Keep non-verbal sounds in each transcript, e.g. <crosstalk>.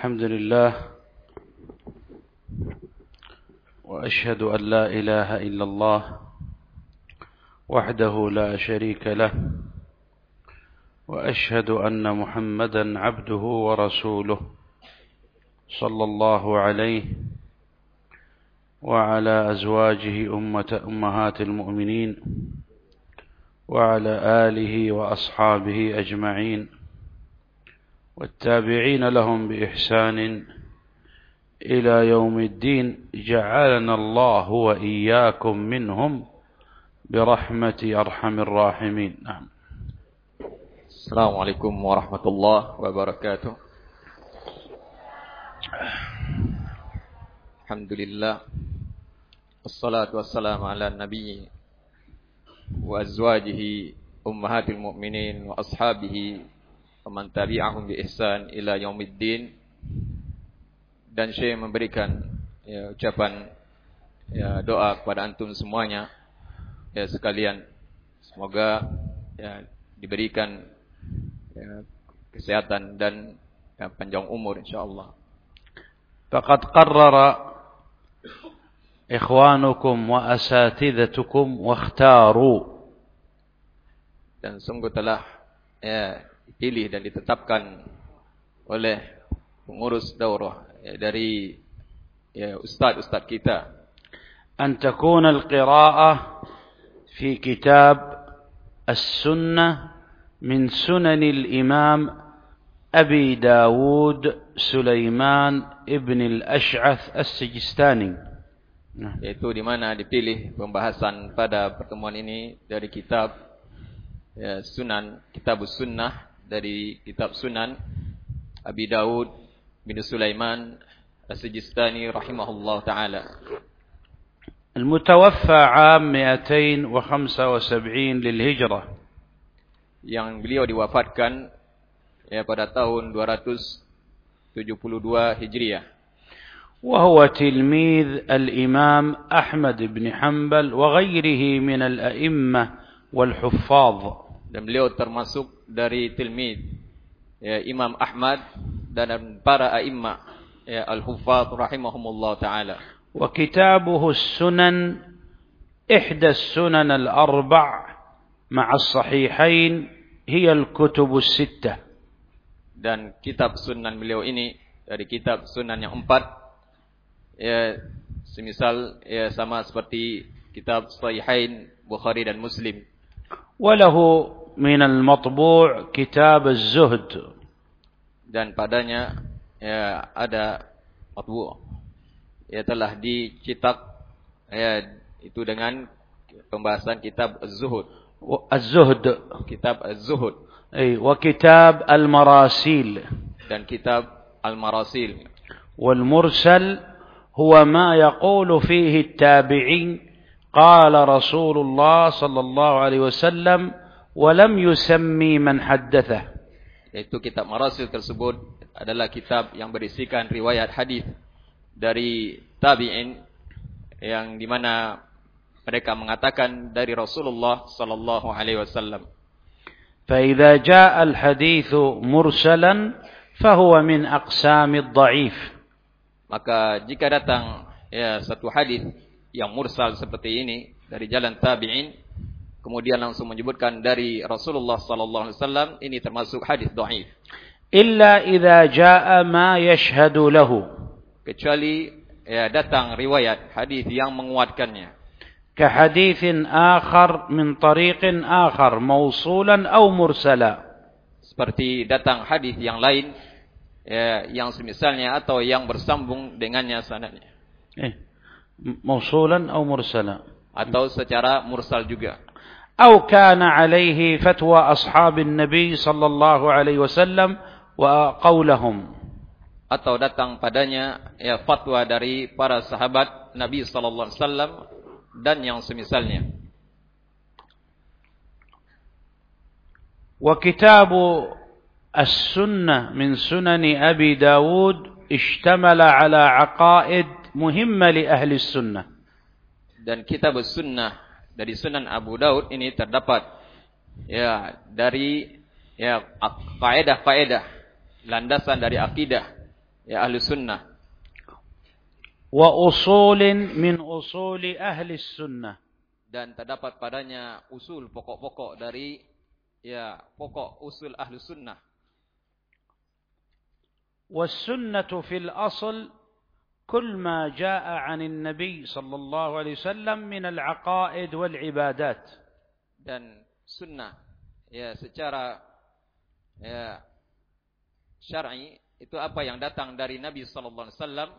الحمد لله وأشهد أن لا إله إلا الله وحده لا شريك له وأشهد أن محمدا عبده ورسوله صلى الله عليه وعلى أزواجه أمة أمهات المؤمنين وعلى آله وأصحابه أجمعين والتابعين لهم بإحسان إلى يوم الدين. جعلنا الله وإياكم منهم برحمة أرحم الراحمين. نعم. السلام عليكم ورحمة الله وبركاته. الحمد لله والصلاة والسلام على النبي وأزواجه أمهات المؤمنين وأصحابه ومن tabi'ahum bi ihsan ila yaumiddin dan Syekh memberikan ya, ucapan ya, doa kepada antum semuanya ya sekalian semoga ya diberikan ya, kesehatan dan ya, panjang umur insyaallah فقد قرر إخوانكم وأساتذتكم واختاروا dan sungguh telah ya dipilih dan ditetapkan oleh pengurus daurah ya, dari ya ustaz-ustaz kita أن تكون القراءة في كتاب السنة من سنن الإمام أبي داود سليمان ابن الأشعث السجستاني yaitu di mana dipilih pembahasan pada pertemuan ini dari kitab ya, Sunan Kitab Sunnah dari kitab Sunan Abi Dawud bin Sulaiman As-Sijistani rahimahullah taala. المتوفى عام 275 للهجرة yang beliau diwafatkan ya pada tahun 272 Hijriah. وهو تلميذ الإمام أحمد بن حنبل وغيره من الأئمة والحفاظ Dan beliau termasuk dari tilmid ya, Imam Ahmad dan para a'immah ya, al-huffaz rahimahumullah taala. Wa kitabuhu sunan ihda sunan al-arba' ma'a sahihain hiya al-kutub sittah. Dan kitab sunan beliau ini dari kitab sunan yang empat ya, semisal ya, sama seperti kitab sahihain Bukhari dan Muslim. Walahu من المطبوع كتاب الزهد dan padanya ya ada matbu ya telah dicetak ya itu dengan pembahasan kitab az-zuhud az-zuhd kitab az-zuhd ay wa kitab al-marasil dan kitab al-marasil wal mursal huwa ma yaqulu fihi at-tabi'in qala rasulullah sallallahu alaihi wasallam walam yusammi man haddathah yaitu kitab marasil tersebut adalah kitab yang berisikan riwayat hadis dari tabi'in yang di mana mereka mengatakan dari Rasulullah sallallahu alaihi wasallam. Fa idza jaa al-hadits mursalan fahuwa min. Maka jika datang ya satu hadis yang mursal seperti ini dari jalan tabi'in kemudian langsung menyebutkan dari Rasulullah sallallahu alaihi wasallam ini termasuk hadis dhaif. Illa idza jaa ma yashhadu lahu. Kecuali ya, datang riwayat hadis yang menguatkannya. Ka hadithin akhar min tariqin akhar mausulan aw mursala. Seperti datang hadis yang lain ya, yang semisalnya atau yang bersambung dengannya sanadnya. Eh, mausulan aw mursala atau secara mursal juga. أو كان عليه فتوى أصحاب النبي صلى الله عليه وسلم وقولهم atau datang padanya ya fatwa dari para sahabat Nabi sallallahu alaihi wasallam dan yang semisalnya وكتاب السنة من سنن أبي داود اشتمل على عقائد مهمة لأهل السنة dan kitab sunnah dari Sunan Abu Daud ini terdapat ya dari ya faedah-faedah landasan dari akidah ya ahli sunnah وأصول من أصول أهل السنة dan terdapat padanya usul pokok-pokok dari ya pokok usul ahli sunnah والسنة في الأصل كل ما جاء عن النبي صلى الله عليه وسلم من العقائد والعبادات dan sunnah ya secara ya syar'i itu apa yang datang dari Nabi sallallahu alaihi wasallam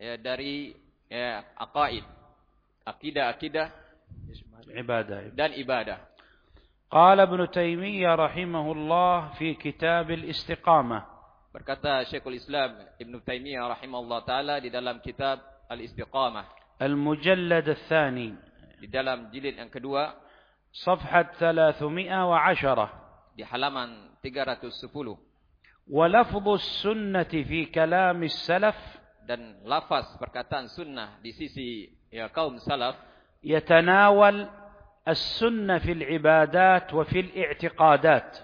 ya dari ya aqaid akidah-akidah عبادة dan ibadah قال ابن تيمية رحمه الله في كتاب الاستقامة berkata Syekhul Islam Ibn Taimiyah rahimahullah taala di dalam kitab Al-Istiqamah المجلد الثاني di dalam jilid yang kedua صفحة 310 di halaman 310 ولفظ السنة في كلام السلف dan lafaz perkataan sunnah di sisi ya kaum salaf يتناول السنة في العبادات وفي الاعتقادات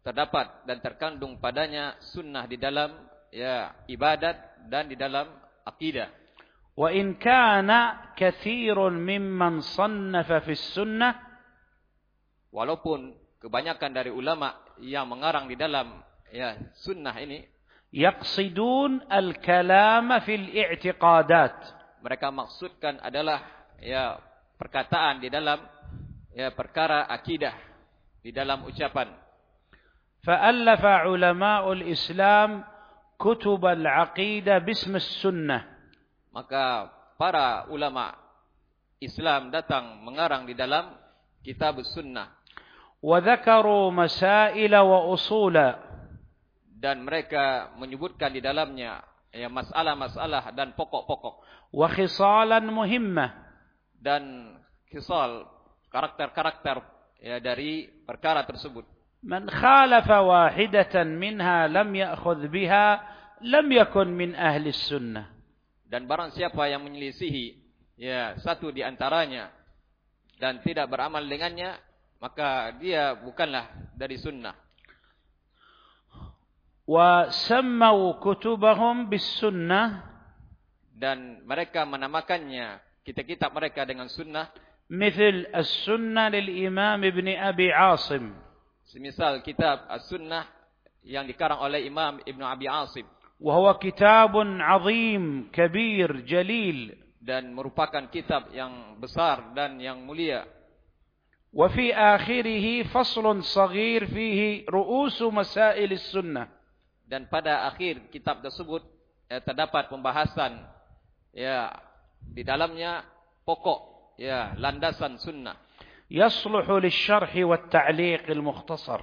terdapat dan terkandung padanya sunnah di dalam ya ibadat dan di dalam akidah. Wa in kana katsirun mimman sannafa fi sunnah walaupun kebanyakan dari ulama yang mengarang di dalam ya sunnah ini yaqsidun al-kalama fil i'tiqadat mereka maksudkan adalah ya perkataan di dalam ya perkara akidah di dalam ucapan فألف علماء الإسلام كتب العقيدة باسم السنة maka para ulama Islam datang mengarang di dalam kitab sunnah وذكروا مسائل وأصولا dan mereka menyebutkan di dalamnya ya masalah-masalah dan pokok-pokok وخصالا مهمة dan kisal karakter-karakter ya dari perkara tersebut من خالف واحدة منها لم يأخذ بها لم يكن من أهل السنة dan barang siapa yang menyelisihi ya satu di antaranya dan tidak beramal dengannya maka dia bukanlah dari sunnah وسموا كتبهم بالسنة dan mereka menamakannya kitab-kitab mereka dengan sunnah مثل السنة للإمام ابن أبي عاصم semisal kitab as-sunnah yang dikarang oleh Imam Ibn Abi Asim وهو كتاب عظيم كبير جليل dan merupakan kitab yang besar dan yang mulia وفي آخره فصل صغير فيه رؤوس مسائل السنة dan pada akhir kitab tersebut ya, terdapat pembahasan ya di dalamnya pokok ya landasan sunnah يصلح للشرح والتعليق المختصر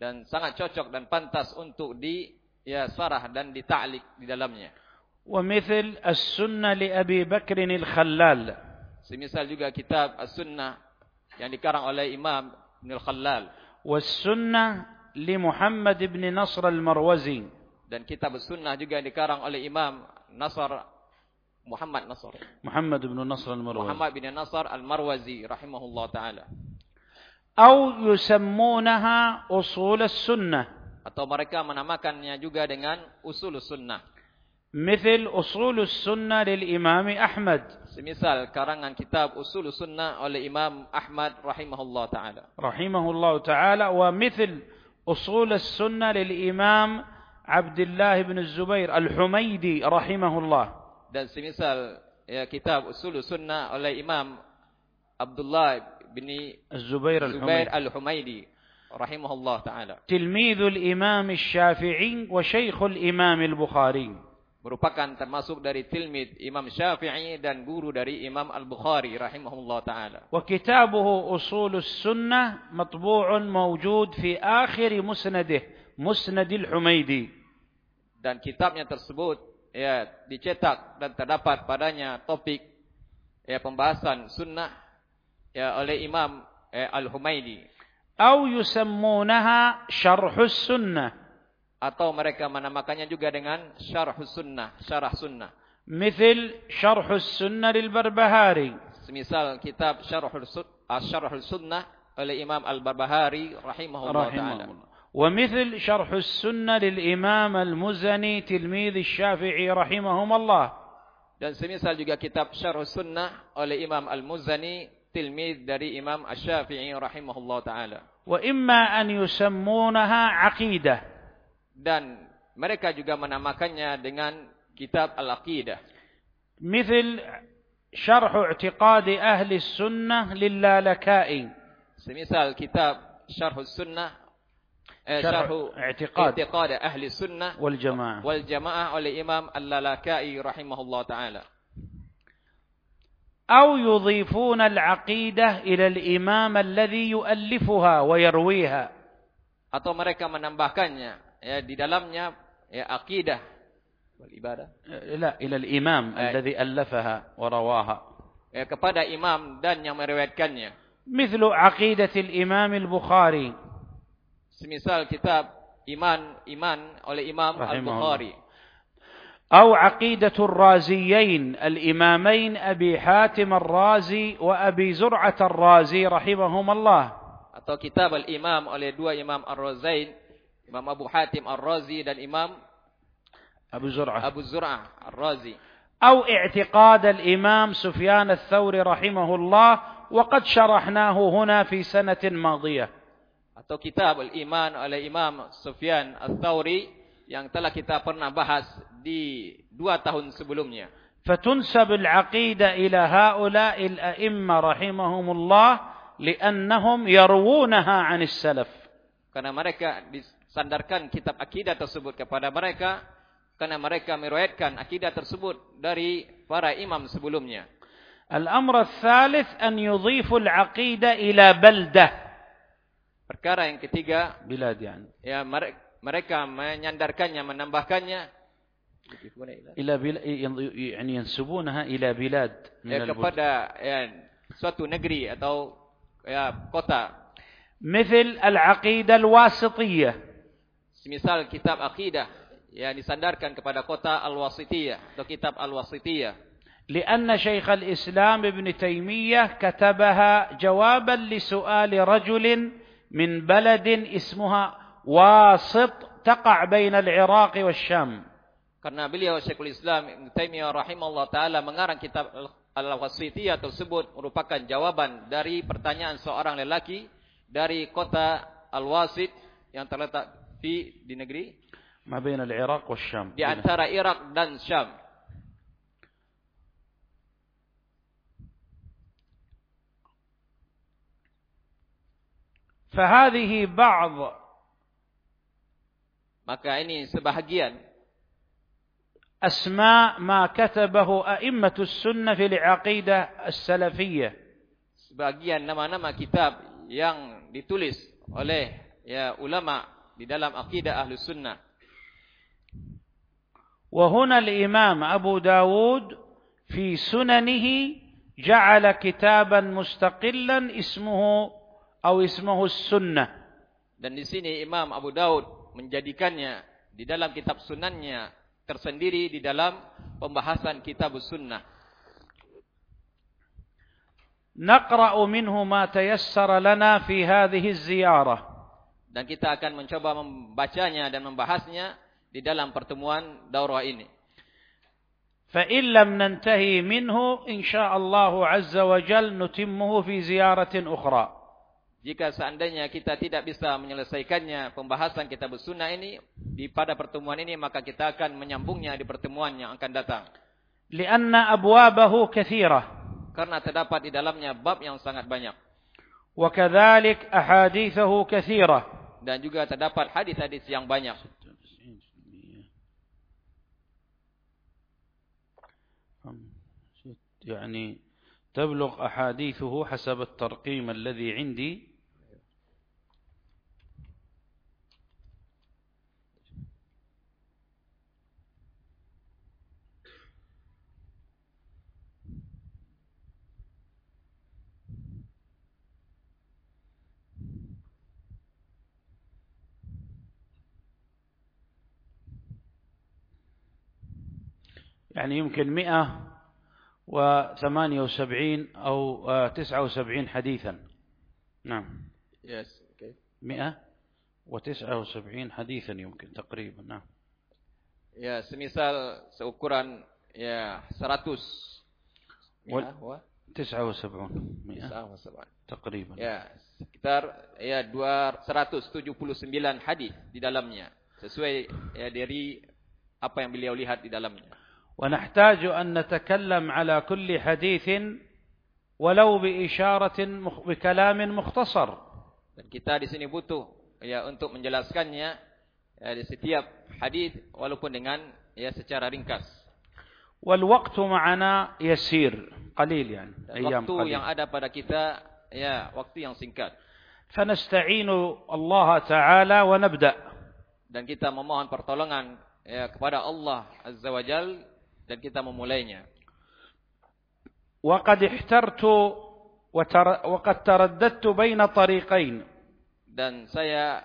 dan sangat cocok dan pantas untuk di ya sarah dan dita'liq di dalamnya ومثل السنة لأبي بكر الخلال semisal juga kitab as-sunnah yang dikarang oleh Imam Ibn al-Khallal والسنة لمحمد بن نصر المروزي dan kitab as-sunnah juga yang dikarang oleh Imam Nasr Muhammad Nasr محمد بن نصر المروزي Muhammad bin Nasr al-Marwazi rahimahullah taala أو يسمونها أصول السنة atau mereka menamakannya juga dengan usul sunnah مثل أصول السنة للإمام أحمد semisal karangan kitab usul sunnah oleh Imam Ahmad rahimahullah taala رحمه الله تعالى ومثل أصول السنة للإمام عبد الله بن الزبير الحميدي رحمه الله dan semisal ya, kitab usul sunnah oleh Imam Abdullah bin الزبير Zubair al-Humaidi rahimahullah taala تلميذ الإمام الشافعي وشيخ الإمام البخاري merupakan termasuk dari tilmid Imam Syafi'i dan guru dari Imam Al-Bukhari rahimahullah taala وكتابه أصول السنة مطبوع موجود في آخر مسنده مسند الحميدي dan kitabnya tersebut ya dicetak dan terdapat padanya topik ya pembahasan sunnah ya oleh Imam eh, Al-Humaidi أو يسمونها شرح السنة atau mereka menamakannya juga dengan syarh sunnah syarah sunnah مثل شرح السنة للبربهاري semisal kitab syarhul Sun- ah, syarhul sunnah oleh Imam Al-Barbahari rahimahullah رحمه taala الله ومثل شرح السنة للإمام المزني تلميذ الشافعي رحمهما الله Dan semisal juga kitab Syarh Sunnah oleh Imam Al-Muzani, tilmid dari Imam Asy-Syafi'i rahimahullah taala. وإما أن يسمونها عقيدة Dan mereka juga menamakannya dengan kitab Al-Aqidah. مثل شرح اعتقاد أهل السنة للالكائي Semisal kitab Syarh Sunnah شرح اعتقاد اعتقاد أهل السنة والجماعة والجماعة والإمام اللالكائي رحمه الله تعالى أو يضيفون العقيدة إلى الإمام الذي يؤلفها ويرويها atau mereka menambahkannya ya di dalamnya ya akidah wal ibadah ila ila al imam alladhi allafaha wa rawaha ya kepada imam dan yang meriwayatkannya mithlu aqidatil imam al bukhari Semisal kitab Iman Iman oleh Imam. Al-Bukhari أو عقيدة الرازيين الإمامين أبي حاتم الرازي وأبي زرعة الرازي رحمهما الله atau kitab Al-Imam oleh dua Imam Ar-Razain, Imam Abu Hatim Ar-Razi dan Imam أبو زرعة Abu Zur'ah Ar-Razi. أو اعتقاد الإمام سفيان الثوري رحمه الله وقد شرحناه هنا في سنة ماضية Atau kitab Al-Iman oleh Imam Sufyan Al-Thawri yang telah kita pernah bahas di dua tahun sebelumnya. فتنسب العقيدة إلى هؤلاء الأئمة رحمهم الله لأنهم يروونها عن السلف Karena mereka disandarkan kitab akidah tersebut kepada mereka karena mereka meriwayatkan akidah tersebut dari para imam sebelumnya. الأمر الثالث أن يضيف العقيدة إلى بلدة Perkara yang ketiga, بلاد يعني ya mere- mereka menyandarkannya, menambahkannya إلى بل... يعني ينسبونها إلى بلاد من ya, البلدان kepada ya, suatu negeri atau ya kota. مثل العقيدة الواسطية Semisal kitab akidah yang disandarkan kepada kota Al-Wasitiyah atau kitab Al-Wasitiyah. لأن شيخ الإسلام ابن تيمية كتبها جوابا لسؤال رجل min baladin ismuha wasit taqa' بين العراق والشام. Karena beliau Syekhul Islam Ibn Taimiyah rahimahullah taala mengarang kitab Al-Wasithiyah tersebut merupakan jawaban dari pertanyaan seorang lelaki dari kota Al-Wasit yang terletak di di negeri Mabain بين العراق والشام. Di antara Irak dan Syam. فهذه بعض. Maka ini sebahagian. أسماء ما كتبه أئمة السنة في العقيدة السلفية sebagian nama-nama kitab yang ditulis oleh ya ulama di dalam akidah Ahlus Sunnah. وهنا الإمام أبو داود في سننه جعل كتابا مستقلا اسمه أو اسمه السنة Dan di sini Imam Abu Daud menjadikannya di dalam kitab sunannya tersendiri di dalam pembahasan kitab sunnah. نقرأ منه ما تيسر لنا في هذه الزيارة Dan kita akan mencoba membacanya dan membahasnya di dalam pertemuan daurah ini. فإن لم ننتهي منه إن شاء الله عز وجل نتمه في زيارة أخرى Jika seandainya kita tidak bisa menyelesaikannya pembahasan kitab sunnah ini di pada pertemuan ini maka kita akan menyambungnya di pertemuan yang akan datang. لأن أبوابه كثيرة Karena terdapat di dalamnya bab yang sangat banyak وكذلك أحاديثه كثيرة dan juga terdapat hadis-hadis yang banyak. يعني تبلغ أحاديثه حسب الترقيم الذي عندي يعني يمكن مئة وثمانية وسبعين أو آه، تسعة وسبعين حديثا نعم Yes, okay. مئة وتسعة وسبعين حديثا يمكن تقريبا نعم Ya, semisal seukuran ya 100 Wal- ya, wa تسعة وسبعون مئة Sama sama. تقريبا Ya, sekitar ya 279 hadis di dalamnya sesuai ya dari apa yang beliau lihat di dalamnya. ونحتاج أن نتكلم على كل حديث ولو بإشارة بكلام مختصر Dan kita di sini butuh ya untuk menjelaskannya ya, di setiap hadis walaupun dengan ya secara ringkas. والوقت معنا يسير قليل يعني Dan أيام waktu قليل yang ada pada kita ya waktu yang singkat فنستعين الله تعالى ونبدأ dan kita memohon pertolongan ya kepada Allah Azza wa Jal dan kita memulainya. وقد احترت وتر وقد ترددت بين طريقين Dan saya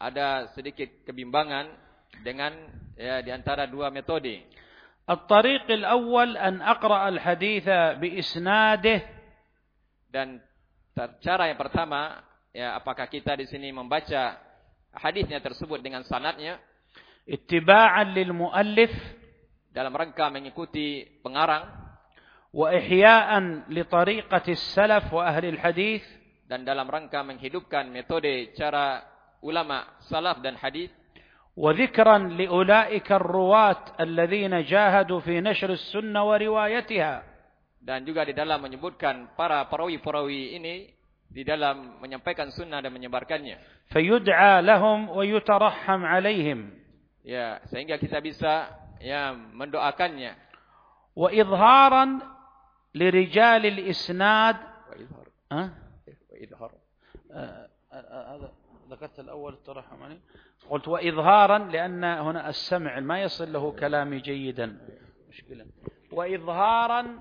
ada sedikit kebimbangan dengan ya di antara dua metode. الطريق الأول أن أقرأ الحديث بإسناده Dan tar- cara yang pertama, ya apakah kita di sini membaca hadisnya tersebut dengan sanadnya اتباعا للمؤلف dalam rangka mengikuti pengarang وإحياء لطريقة السلف وأهل الحديث dan dalam rangka menghidupkan metode cara ulama salaf dan hadis وذكرا لأولئك الرواة الذين جاهدوا في نشر السنة وروايتها dan juga di dalam menyebutkan para perawi-perawi ini di dalam menyampaikan sunnah dan menyebarkannya. فيدعى لهم ويترحم عليهم Ya, sehingga kita bisa ya mendoakannya. وإظهارا لرجال الإسناد Wa idhar. ها؟ Wa idhar. ذكرت الأول الترحم عليه قلت وإظهارا لأن هنا السمع ما يصل له كلامي جيدا مشكلة وإظهارا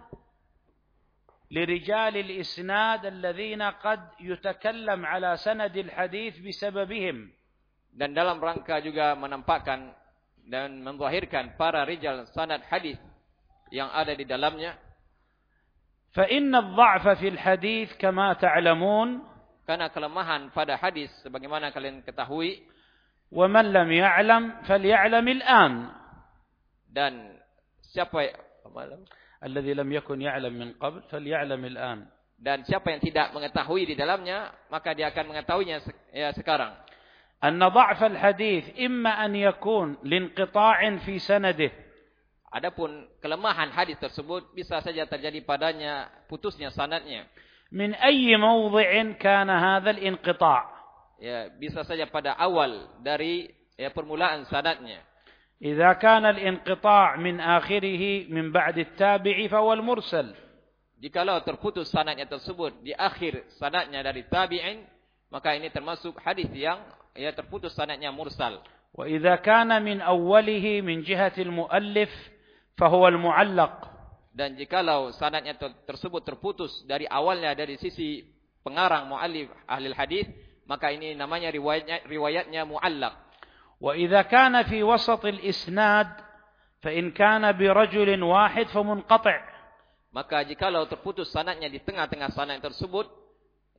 لرجال الإسناد الذين قد يتكلم على سند الحديث بسببهم Dan dalam rangka juga menampakkan dan menzahirkan para rijal sanad hadis yang ada di dalamnya. Fa inna adh-dha'fa fil hadis karena kelemahan pada hadis sebagaimana kalian ketahui. Wa man lam ya'lam falyalam. Dan siapa الذي لم يكن يعلم من قبل falyalam الآن Dan siapa yang tidak mengetahui di dalamnya, maka dia akan mengetahuinya ya, sekarang. أن ضعف الحديث إما أن يكون لانقطاع في سنده Adapun kelemahan hadis tersebut bisa saja terjadi padanya putusnya sanadnya. من أي موضع كان هذا الانقطاع Ya, bisa saja pada awal dari ya, permulaan sanadnya. إذا كان الانقطاع من آخره من بعد التابع فهو المرسل Jikalau terputus sanadnya tersebut di akhir sanadnya dari tabi'in, maka ini termasuk hadis yang ya terputus sanadnya mursal. Wa idza kana min awwalihi min jihati al-muallif fa huwa al-muallaq. Dan jikalau sanadnya ter tersebut terputus dari awalnya dari sisi pengarang muallif ahli hadis, maka ini namanya riwayatnya riwayatnya muallaq. Wa idza kana fi wasat al-isnad fa in kana bi rajulin wahid fa munqati'. Maka jikalau terputus sanadnya di tengah-tengah sanad tersebut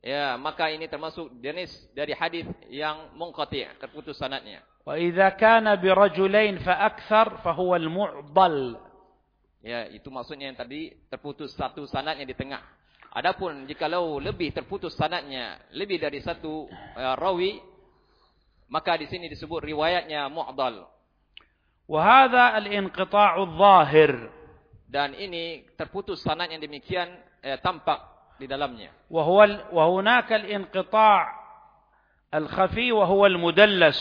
Ya, maka ini termasuk jenis dari hadis yang munqati, terputus sanatnya. Wa idza kana bi rajulain fa akthar fa huwa al mu'dal. Ya, itu maksudnya yang tadi terputus satu sanatnya di tengah. Adapun jikalau lebih terputus sanatnya lebih dari satu uh, rawi, maka di sini disebut riwayatnya mu'dal. Wa hadha al inqita'u dhahir Dan ini terputus sanat yang demikian eh, tampak di dalamnya. وهو وهناك الانقطاع الخفي وهو المدلس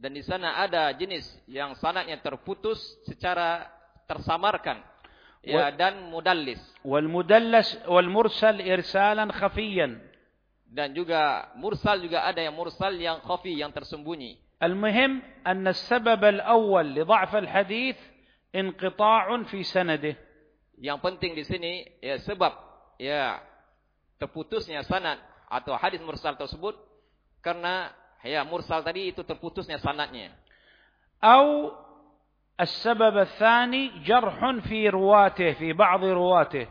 Dan di sana ada jenis yang sanadnya terputus secara tersamarkan. Ya, dan mudallis. والمدلس والمرسل إرسالا خفيا Dan juga mursal juga ada yang mursal yang khafi, yang tersembunyi. المهم أن السبب الأول لضعف الحديث انقطاع في سنده Yang penting di sini ya sebab ya terputusnya sanad atau hadis mursal tersebut karena ya mursal tadi itu terputusnya sanadnya. أو السبب الثاني جرح في رواته في بعض رواته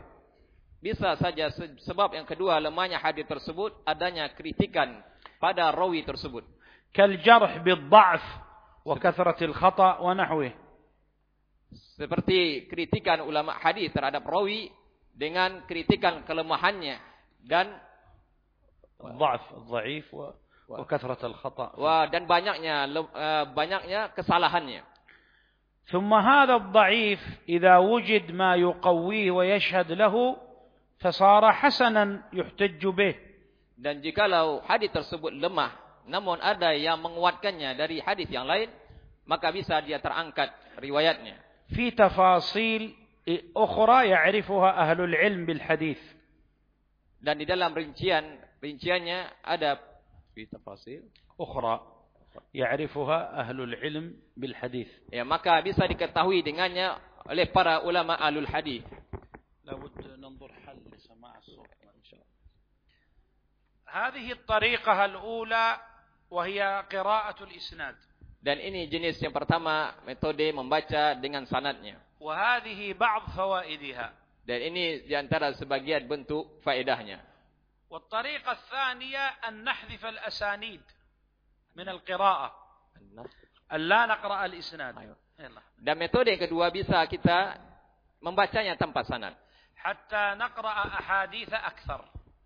Bisa saja se- sebab yang kedua lemahnya hadis tersebut adanya kritikan pada rawi tersebut. كالجرح بالضعف وكثرة الخطأ ونحوه seperti kritikan ulama hadis terhadap rawi dengan kritikan kelemahannya Dan الضعف الضعيف وكثرة الخطأ dan banyaknya eh, banyaknya kesalahannya ثم هذا الضعيف إذا وجد ما يقويه ويشهد له فصار حسنا يحتج به dan jikalau hadis tersebut lemah namun ada yang menguatkannya dari hadis yang lain maka bisa dia terangkat riwayatnya في تفاصيل أخرى يعرفها أهل العلم بالحديث dan di dalam rincian rinciannya ada في تفاصيل أخرى يعرفها أهل العلم بالحديث ya maka bisa diketahui dengannya oleh para ulama ahlul hadis لابد ننظر حل لسماع الصوت إن شاء الله هذه الطريقة الأولى وهي قراءة الإسناد Dan ini jenis yang pertama metode membaca dengan sanadnya. وهذه بعض فوائدها. Dan ini di antara sebagian bentuk faedahnya. والطريقة الثانية أن نحذف الأسانيد من القراءة. أن لا نقرأ الإسناد. Dan metode yang kedua bisa kita membacanya tanpa sanad. حتى نقرأ أحاديث أكثر.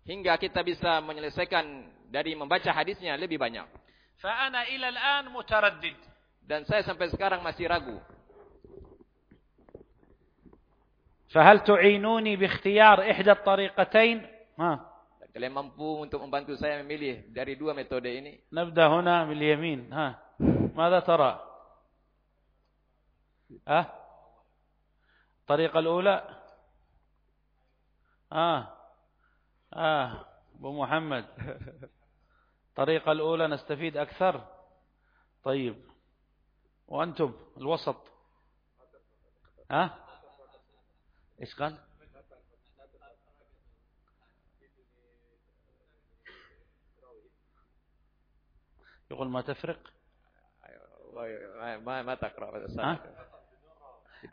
Hingga kita bisa menyelesaikan dari membaca hadisnya lebih banyak. فأنا إلى الآن متردد. Dan saya sampai sekarang masih ragu. فهل تعينوني باختيار إحدى الطريقتين؟ ها. Kalian mampu untuk membantu saya memilih dari dua metode ini? نبدأ هنا باليمين. ها. ماذا ترى؟ ها؟ الطريقة الأولى؟ آه. آه. أبو محمد. الطريقة الأولى نستفيد أكثر طيب وأنتم الوسط ها إيش قال؟ يقول ما تفرق؟ ما ما تقرأ.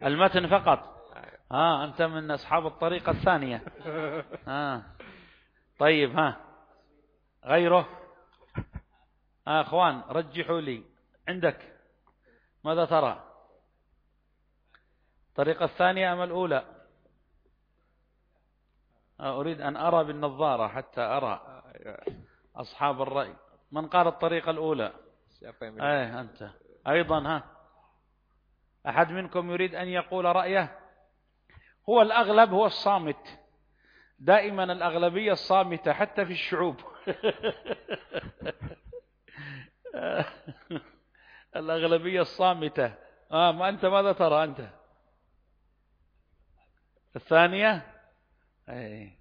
المتن فقط. ها آه أنت من أصحاب الطريقة الثانية. ها. آه. طيب ها. غيره؟ آه أخوان رجحوا لي. عندك؟ ماذا ترى؟ الطريقة الثانية أم الأولى؟ أريد أن أرى بالنظارة حتى أرى أصحاب الرأي. من قال الطريقة الأولى؟ أيه أنت. أيضا ها. أحد منكم يريد أن يقول رأيه؟ هو الأغلب هو الصامت. دائما الأغلبية الصامتة حتى في الشعوب. <laughs> الأغلبية الصامتة. آه ما أنت ماذا ترى أنت؟ الثانية؟ أي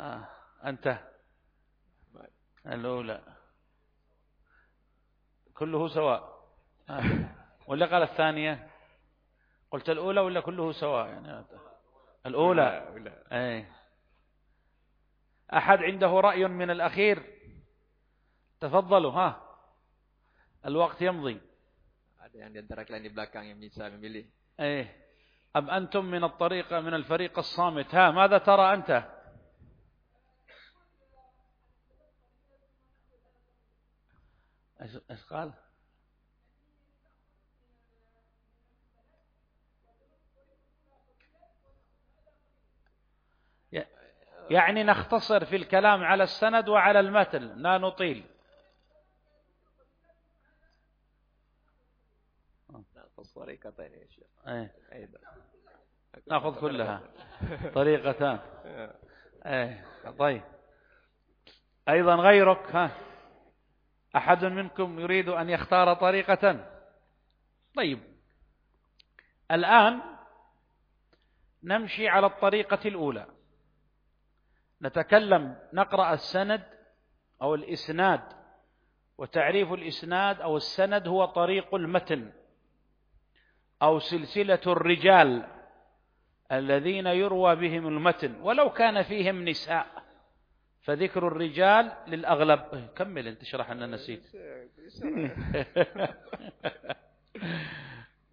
آه. أنت. الأولى. كله سواء. آه. ولا قال الثانية؟ قلت الأولى ولا كله سواء؟ يعني الأولى. أي أحد عنده رأي من الأخير؟ Tafadhalu, ha. الوقت يمضي. Ada yang di antara kalian di belakang yang bisa memilih. Eh. أم أنتم من الطريقة من الفريق الصامت؟ ها ماذا ترى أنت؟ إيش قال؟ يعني نختصر في الكلام على السند وعلى المتن لا نطيل. طريقتين يا شيخ. إيه. نأخذ كلها. طريقتان. إيه طيب. أيضا غيرك ها. أحد منكم يريد أن يختار طريقة. طيب. الآن نمشي على الطريقة الأولى. نتكلم نقرأ السند أو الإسناد. وتعريف الإسناد أو السند هو طريق المتن أو سلسلة الرجال. الذين يروى بهم المتن ولو كان فيهم نساء فذكر الرجال للأغلب كمل انت شرح أن نسيت <laughs>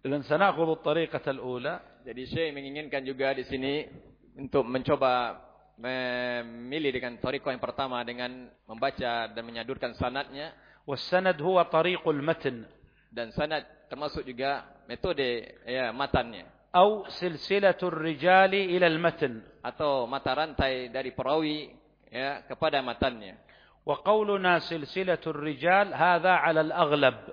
إذا سنأخذ الطريقة الأولى Jadi saya menginginkan juga di sini untuk mencoba memilih dengan toriko yang pertama dengan membaca dan menyadurkan sanatnya. والسند هو طريق المتن dan sanad termasuk juga metode ya matannya atau silsilatul rijali ila al-matn. Atau mata rantai dari perawi ya kepada matannya. Wa qauluna silsilatul rijal hadha 'ala al-aghlab.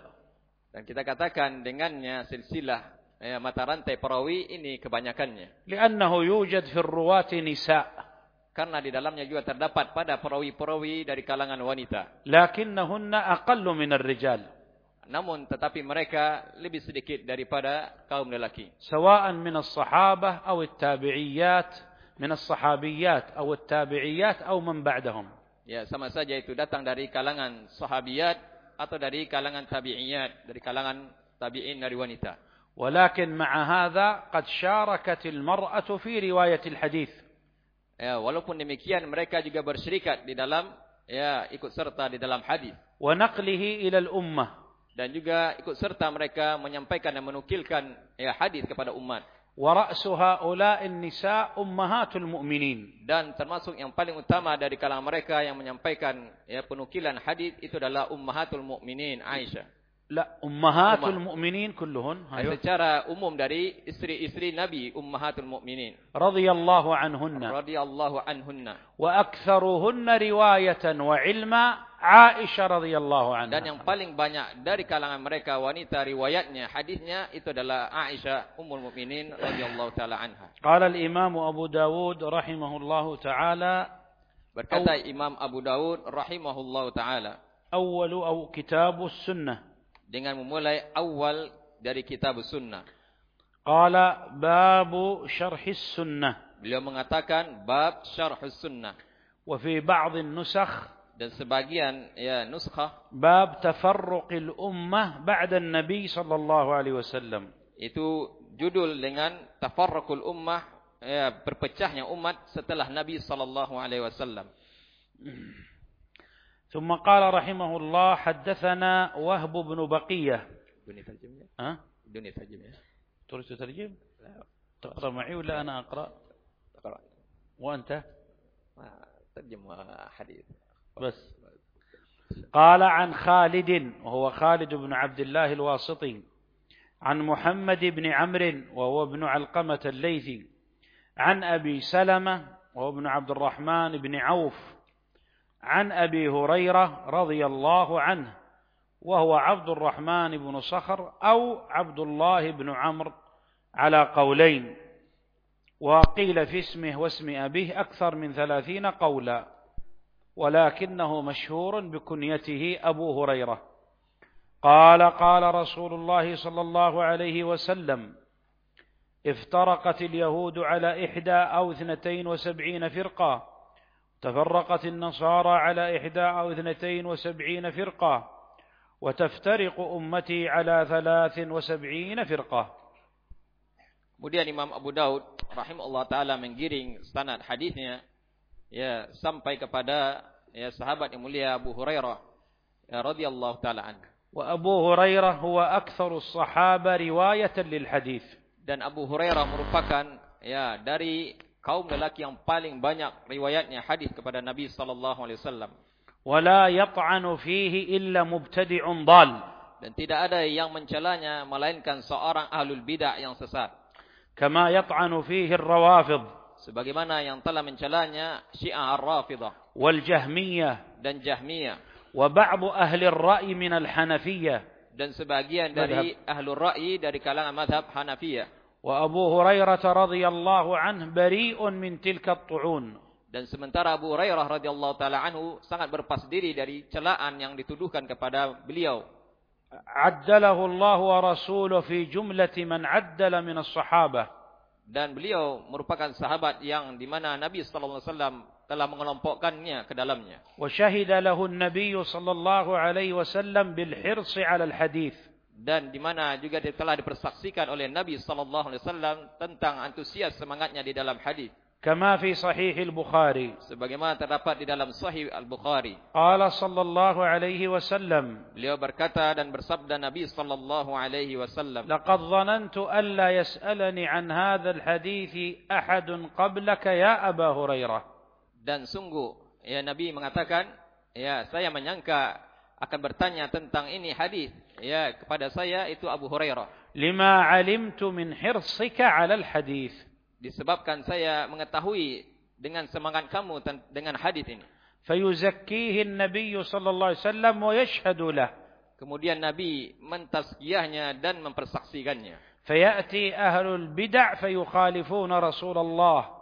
Dan kita katakan dengannya silsilah ya, mata rantai perawi ini kebanyakannya. Li'annahu yujad fi ruwati nisa. Karena di dalamnya juga terdapat pada perawi-perawi dari kalangan wanita. Lakinnahunna aqallu min ar-rijal namun tetapi mereka lebih sedikit daripada kaum lelaki. Sawa'an min as-sahabah aw at-tabi'iyat min as-sahabiyat aw at-tabi'iyat aw man ba'dahum. Ya, sama saja itu datang dari kalangan sahabiyat atau dari kalangan tabi'iyat, dari kalangan tabi'in dari wanita. Walakin ma'a hadha qad syarakat al-mar'atu fi riwayat al-hadith. Ya, walaupun demikian mereka juga bersyirikat di dalam ya ikut serta di dalam hadis. Wa naqlihi ila al-ummah. dan juga ikut serta mereka menyampaikan dan menukilkan ya hadis kepada umat ورأس هؤلاء النساء أمهات المؤمنين dan termasuk yang paling utama dari kalangan mereka yang menyampaikan ya penukilan hadis itu adalah ummahatul mukminin Aisyah لا أمهات أمة. المؤمنين كلهن أيوه. secara umum dari istri-istri Nabi ummahatul mukminin رضي الله عنهن radhiyallahu anhunna وأكثرهن رواية وعلما Aisyah radhiyallahu anha. Dan yang paling banyak dari kalangan mereka wanita riwayatnya hadisnya itu adalah Aisyah ummul mukminin radhiyallahu taala anha. Qala al-Imam Abu Dawud rahimahullahu taala berkata Imam Abu Dawud rahimahullahu taala awal au kitabus sunnah dengan memulai awal dari kitab sunnah. Qala babu syarhis sunnah. Beliau mengatakan bab syarhus sunnah. Wa fi ba'd an-nusakh dan sebagian ya nuskhah باب تفرق الأمة بعد النبي صلى الله عليه وسلم itu judul dengan tafarraqul ummah ya berpecahnya umat setelah Nabi sallallahu alaihi wasallam ثم قال رحمه الله حدثنا وهب بن بقية dunia terjemahnya ها dunia terjemahnya تريد تترجم تقرأ معي ولا أنا أقرأ تقرأ وأنت ما ترجمة حديث بس. قال عن خالد وهو خالد بن عبد الله الواسطي عن محمد بن عمرو وهو ابن علقمة الليثي عن أبي سلمة وهو ابن عبد الرحمن بن عوف عن أبي هريرة رضي الله عنه وهو عبد الرحمن بن صخر أو عبد الله بن عمرو على قولين وقيل في اسمه واسم أبيه أكثر من ثلاثين قولا. ولكنه مشهور بكنيته أبو هريرة. قال قال رسول الله صلى الله عليه وسلم افترقت اليهود على إحدى أو اثنتين وسبعين فرقة تفرقت النصارى على إحدى أو اثنتين وسبعين فرقة وتفترق أمتي على ثلاث وسبعين فرقة. Kemudian Imam Abu Daud rahimahullah taala menggiring sanad hadisnya ya sampai kepada ya sahabat yang mulia Abu Hurairah ya, radhiyallahu taala anhu. Wa Abu Hurairah huwa aktsaru sahaba riwayatan lil hadis. Dan Abu Hurairah merupakan ya dari kaum lelaki yang paling banyak riwayatnya hadis kepada Nabi sallallahu alaihi wasallam. Wala yat'anu fihi illa mubtadi'un dhal. Dan tidak ada yang mencelanya melainkan seorang ahlul bidah yang sesat. Kama yat'anu fihi ar-rawafidh sebagaimana yang telah mencelanya Syiah Ar-Rafidah والجهمية dan Jahmiyah وبعض أهل الرأي من الحنفية dan sebagian dari ahlul ra'i dari kalangan mazhab Hanafiyah وأبو هريرة رضي الله عنه بريء من تلك الطعون dan sementara Abu Hurairah radhiyallahu taala anhu sangat berpas diri dari celaan yang dituduhkan kepada beliau عدله الله ورسوله في جملة من عدل من الصحابة dan beliau merupakan sahabat yang di mana Nabi sallallahu alaihi wasallam telah mengelompokkannya ke dalamnya. Wa syahida lahu an-nabiy sallallahu alaihi wasallam bil hirs 'ala al-hadis dan di mana juga telah dipersaksikan oleh Nabi sallallahu alaihi wasallam tentang antusias semangatnya di dalam hadis. كما في صحيح البخاري sebagaimana terdapat di dalam Sahih Al-Bukhari قال صلى الله عليه وسلم beliau berkata dan bersabda Nabi sallallahu alaihi wasallam لقد ظننت ألا يسألني عن هذا الحديث أحد قبلك يا أبا هريرة dan sungguh ya Nabi mengatakan ya saya menyangka akan bertanya tentang ini hadis ya kepada saya itu Abu Hurairah لما علمت من حرصك على الحديث disebabkan saya mengetahui dengan semangat kamu dengan hadis ini. Fayuzakkihi an-nabi sallallahu alaihi wasallam wa yashhadu lah. Kemudian nabi mentazkiyahnya dan mempersaksikannya. Fayati ahlul bid'ah fayukhalifuna Rasulullah.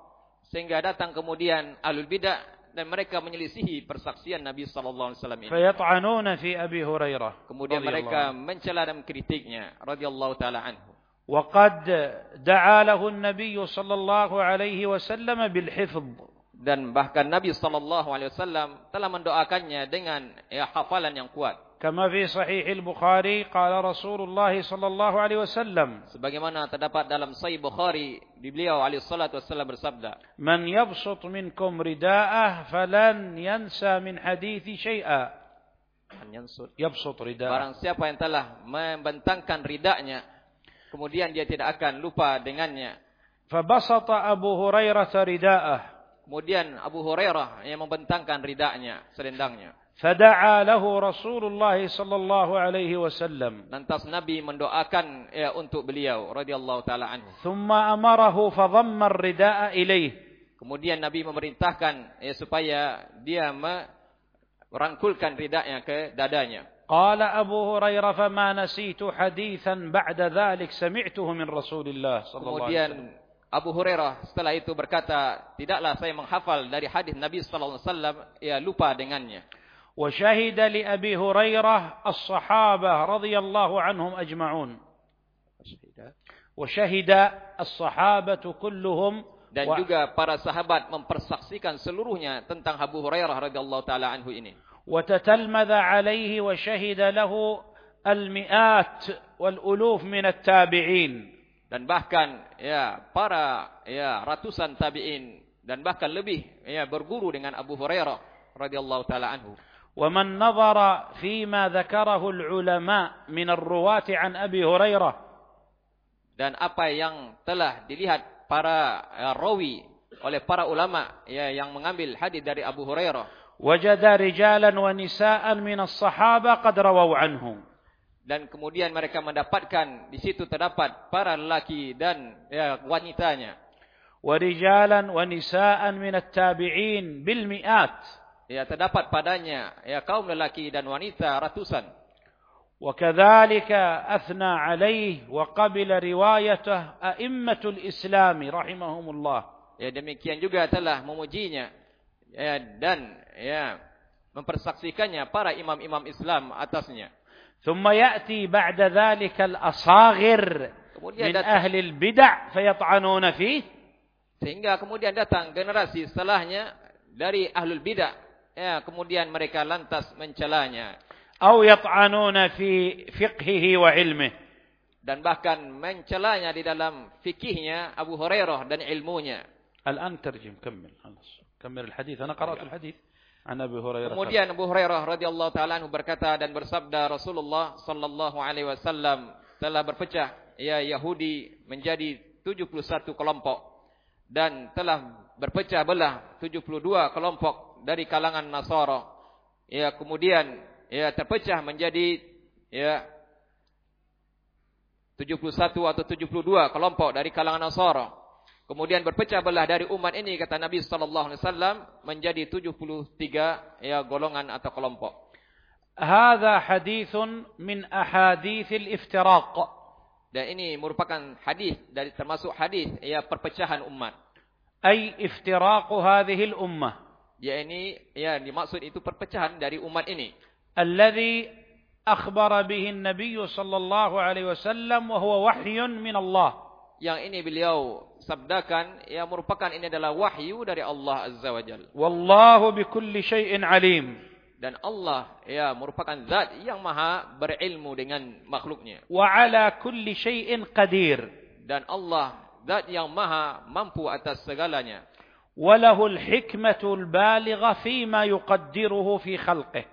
Sehingga datang kemudian ahlul bid'ah dan mereka menyelisihi persaksian Nabi sallallahu alaihi wasallam ini. Fayat'anuna fi Abi Hurairah. Kemudian mereka mencela dan mengkritiknya radhiyallahu taala anhu. وقد دعا له النبي صلى الله عليه وسلم بالحفظ dan bahkan Nabi sallallahu alaihi wasallam telah mendoakannya dengan ya, hafalan yang kuat. Kama fi sahih al-Bukhari qala Rasulullah sallallahu alaihi wasallam sebagaimana terdapat dalam sahih Bukhari di beliau alaihi salatu wasallam bersabda Man yabsut minkum ridaah falan yansa min hadithi syai'a Man yansut yabsut ridaah Barang siapa yang telah membentangkan ridanya Kemudian dia tidak akan lupa dengannya. Fabasata Abu Hurairah rida'ah. Kemudian Abu Hurairah yang membentangkan ridaknya, selendangnya. Fada'a lahu Rasulullah sallallahu alaihi wasallam. Lantas Nabi mendoakan ya, untuk beliau radhiyallahu taala anhu. Thumma amarahu fadhamma ar-rida'a ilayhi. Kemudian Nabi memerintahkan ya, supaya dia merangkulkan ridaknya ke dadanya. قال أبو هريرة فما نسيت حديثا بعد ذلك سمعته من رسول الله صلى الله عليه Kemudian وسلم Abu Hurairah setelah itu berkata, tidaklah saya menghafal dari hadis Nabi sallallahu alaihi wasallam ya lupa dengannya. وشهد لأبي هريرة الصحابة رضي الله عنهم أجمعون وشهد الصحابة كلهم Dan و- juga para sahabat mempersaksikan seluruhnya tentang Abu Hurairah radhiyallahu taala anhu ini. وتتلمذ عليه وشهد له المئات والألوف من التابعين Dan bahkan ya para ya ratusan tabi'in dan bahkan lebih ya berguru dengan Abu Hurairah radhiyallahu taala anhu. ومن نظر فيما ذكره العلماء من الرواة عن أبي هريرة Dan apa yang telah dilihat para ya, rawi oleh para ulama ya yang mengambil hadis dari Abu Hurairah وجد رجالا ونساء من الصحابة قد رووا عنه dan kemudian mereka mendapatkan di situ terdapat para lelaki dan ya, wanitanya ورجالا ونساء من التابعين بالمئات ya terdapat padanya ya kaum lelaki dan wanita ratusan وكذلك أثنى عليه وقبل روايته أئمة الإسلام رحمهم الله ya demikian juga telah memujinya ya dan ya mempersaksikannya para imam-imam Islam atasnya ثم يأتي بعد ذلك الأصاغر kemudian من datang, أهل البدع فيطعنون فيه sehingga kemudian datang generasi setelahnya dari ahlul bidah ya kemudian mereka lantas mencelanya أو يطعنون في فقهه وعلمه dan bahkan mencelanya di dalam fikihnya Abu Hurairah dan ilmunya الآن ترجم كمل خلاص كمل الحديث أنا قرأت الحديث عن أبي هريرة Kemudian Abu Hurairah radhiyallahu taala anhu berkata dan bersabda Rasulullah sallallahu alaihi wasallam telah berpecah ya Yahudi menjadi 71 kelompok dan telah berpecah belah 72 kelompok dari kalangan Nasara. Ya kemudian ya terpecah menjadi ya 71 atau 72 kelompok dari kalangan Nasara. Kemudian berpecah belah dari umat ini kata Nabi sallallahu alaihi wasallam menjadi 73 ya golongan atau kelompok. Hadza hadithun min ahaditsil iftiraq. Dan ini merupakan hadis dari termasuk hadis ya perpecahan umat. Ai iftiraq hadhihi al-ummah. Ya ini ya dimaksud itu perpecahan dari umat ini. Alladhi akhbara bihi an-nabiy sallallahu alaihi wasallam wa huwa wahyun min Allah yang ini beliau sabdakan yang merupakan ini adalah wahyu dari Allah Azza wa Jal. Wallahu bi kulli syai'in alim. Dan Allah ya merupakan zat yang maha berilmu dengan makhluknya. Wa ala kulli syai'in qadir. Dan Allah zat yang maha mampu atas segalanya. Walahul hikmatul baligha fima yuqaddiruhu fi khalqih.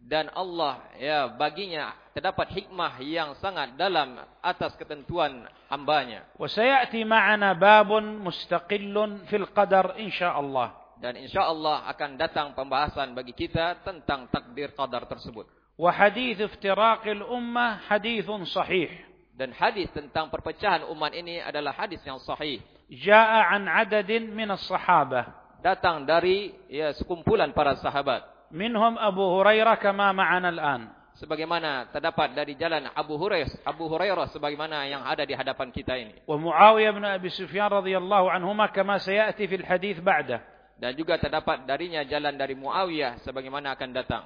Dan Allah ya baginya terdapat hikmah yang sangat dalam atas ketentuan hambanya. وسيأتي معنا باب مستقل في القدر إن شاء الله Dan insya Allah akan datang pembahasan bagi kita tentang takdir qadar tersebut. وحديث افتراق الأمة حديث صحيح Dan hadis tentang perpecahan umat ini adalah hadis yang sahih. جاء عن عدد من الصحابة Datang dari ya sekumpulan para sahabat. منهم أبو هريرة كما معنا الآن sebagaimana terdapat dari jalan Abu Hurairah Abu Hurairah sebagaimana yang ada di hadapan kita ini. Wa Muawiyah bin Abi Sufyan radhiyallahu anhuma kama sayati fil hadis ba'da. Dan juga terdapat darinya jalan dari Muawiyah sebagaimana akan datang.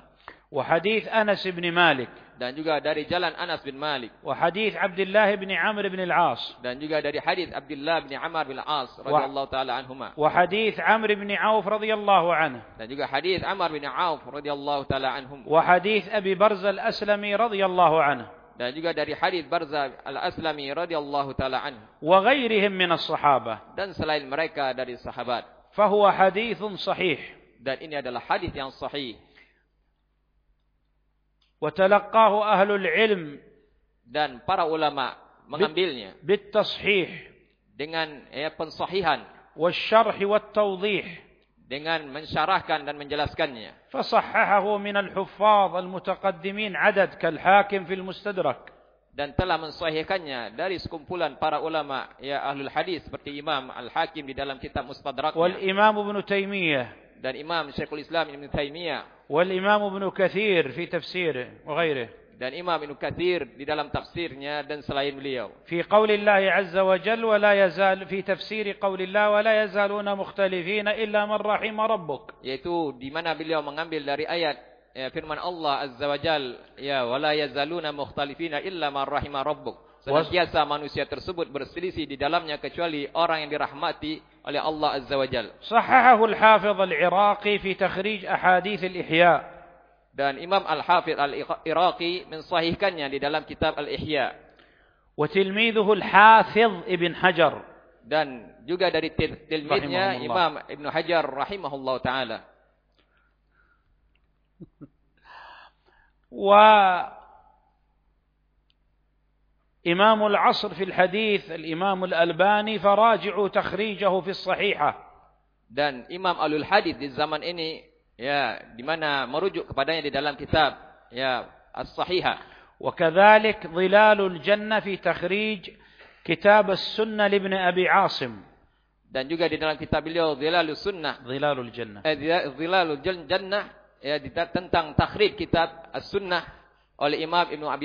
وحديث أنس بن مالك Dan juga dari jalan Anas bin Malik. وحديث عبد الله بن عمرو بن العاص Dan juga dari hadis Abdullah bin Amr bin As radhiyallahu taala anhuma. وحديث عمرو بن عوف رضي الله عنه Dan juga hadis Amr bin Auf radhiyallahu taala anhum. وحديث أبي برزة الأسلمي رضي الله عنه Dan juga dari hadis Barza al-Aslami radhiyallahu taala anhu. وغيرهم من الصحابة Dan selain mereka dari sahabat. فهو حديث صحيح Dan ini adalah hadis yang sahih. وتلقاه أهل العلم Dan para ulama mengambilnya بالتصحيح dengan ya, pensahihan. والشرح والتوضيح Dengan mensyarahkan dan menjelaskannya. فصححه من الحفاظ المتقدمين عدد كالحاكم في المستدرك Dan telah mensahihkannya dari sekumpulan para ulama ya ahlul hadis seperti Imam Al-Hakim di dalam kitab Mustadraknya. والإمام ابن تيمية Dan Imam Syekhul Islam Ibn Taimiyah. والإمام ابن كثير في تفسيره وغيره Dan Imam Ibn Kathir di dalam tafsirnya dan selain beliau. في قول الله عز وجل ولا يزال في تفسير قول الله ولا يزالون مختلفين إلا من رحم ربك yaitu di mana beliau mengambil dari ayat ya, firman Allah Azza wa Jal ya wala yazaluna mukhtalifina illa man rahima rabbuk senantiasa manusia tersebut berselisih di dalamnya kecuali orang yang dirahmati oleh Allah Azza wa Jal صححه الحافظ العراقي في تخريج أحاديث الإحياء dan Imam Al-Hafidh Al-Iraqi mensahihkannya di dalam kitab Al-Ihya وتلميذه الحافظ ابن حجر dan juga dari til- tilmidnya Rahimahullah. Imam Ibn Hajar rahimahullah taala وإمام العصر في الحديث الإمام الألباني فراجعوا تخريجه في الصحيحة dan Imam Alul Hadis di zaman ini ya di mana merujuk kepadanya di dalam kitab ya As-Sahihah وكذلك ظلال الجنة في تخريج كتاب السنة لابن أبي عاصم dan juga di dalam kitab beliau Zilalus Sunnah ظلال الجنة eh, Zilalul Jan- Jannah ya tentang takhrij kitab As-Sunnah oleh Imam Ibnu Abi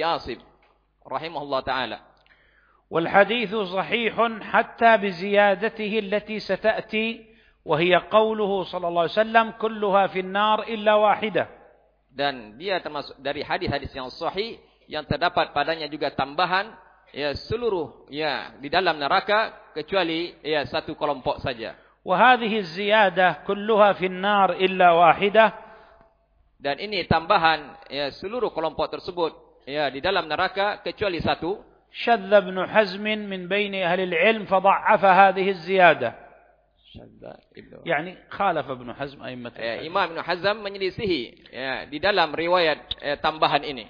Asim rahimahullah taala والحديث صحيح حتى بزيادته التي ستأتي وهي قوله صلى الله عليه وسلم كلها في النار إلا واحدة dan dia termasuk dari hadis-hadis yang sahih yang terdapat padanya juga tambahan ya seluruh ya di dalam neraka kecuali ya satu kelompok saja وهذه الزيادة كلها في النار إلا واحدة dan ini tambahan ya seluruh kelompok tersebut ya di dalam neraka kecuali satu. شذ ابن حزم من بين أهل العلم فضعف هذه الزيادة يعني خالف ابن حزم أئمة ya. Imam Ibn Hazm menyelisihi ya, di dalam riwayat ya, tambahan ini.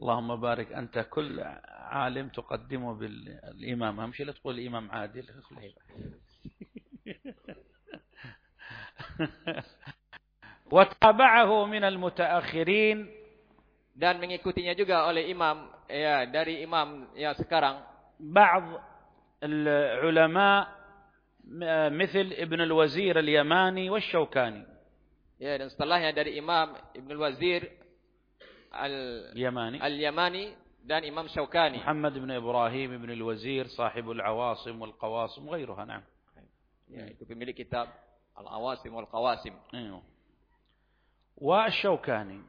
اللهم بارك أنت كل عالم تقدمه بالإمام أهم شيء لا تقول الإمام عادل وتابعه من المتأخرين dan mengikutinya juga oleh imam ya dari imam ya sekarang بعض العلماء مثل ابن الوزير اليماني والشوكاني ya dan setelahnya dari imam Ibnu Wazir al اليماني al-Yamani dan Imam Syaukani محمد بن إبراهيم بن الوزير صاحب العواصم والقواصم وغيرها نعم ya, itu pemilik kitab Al-Awasim wal Qawasim أيوه. والشوكاني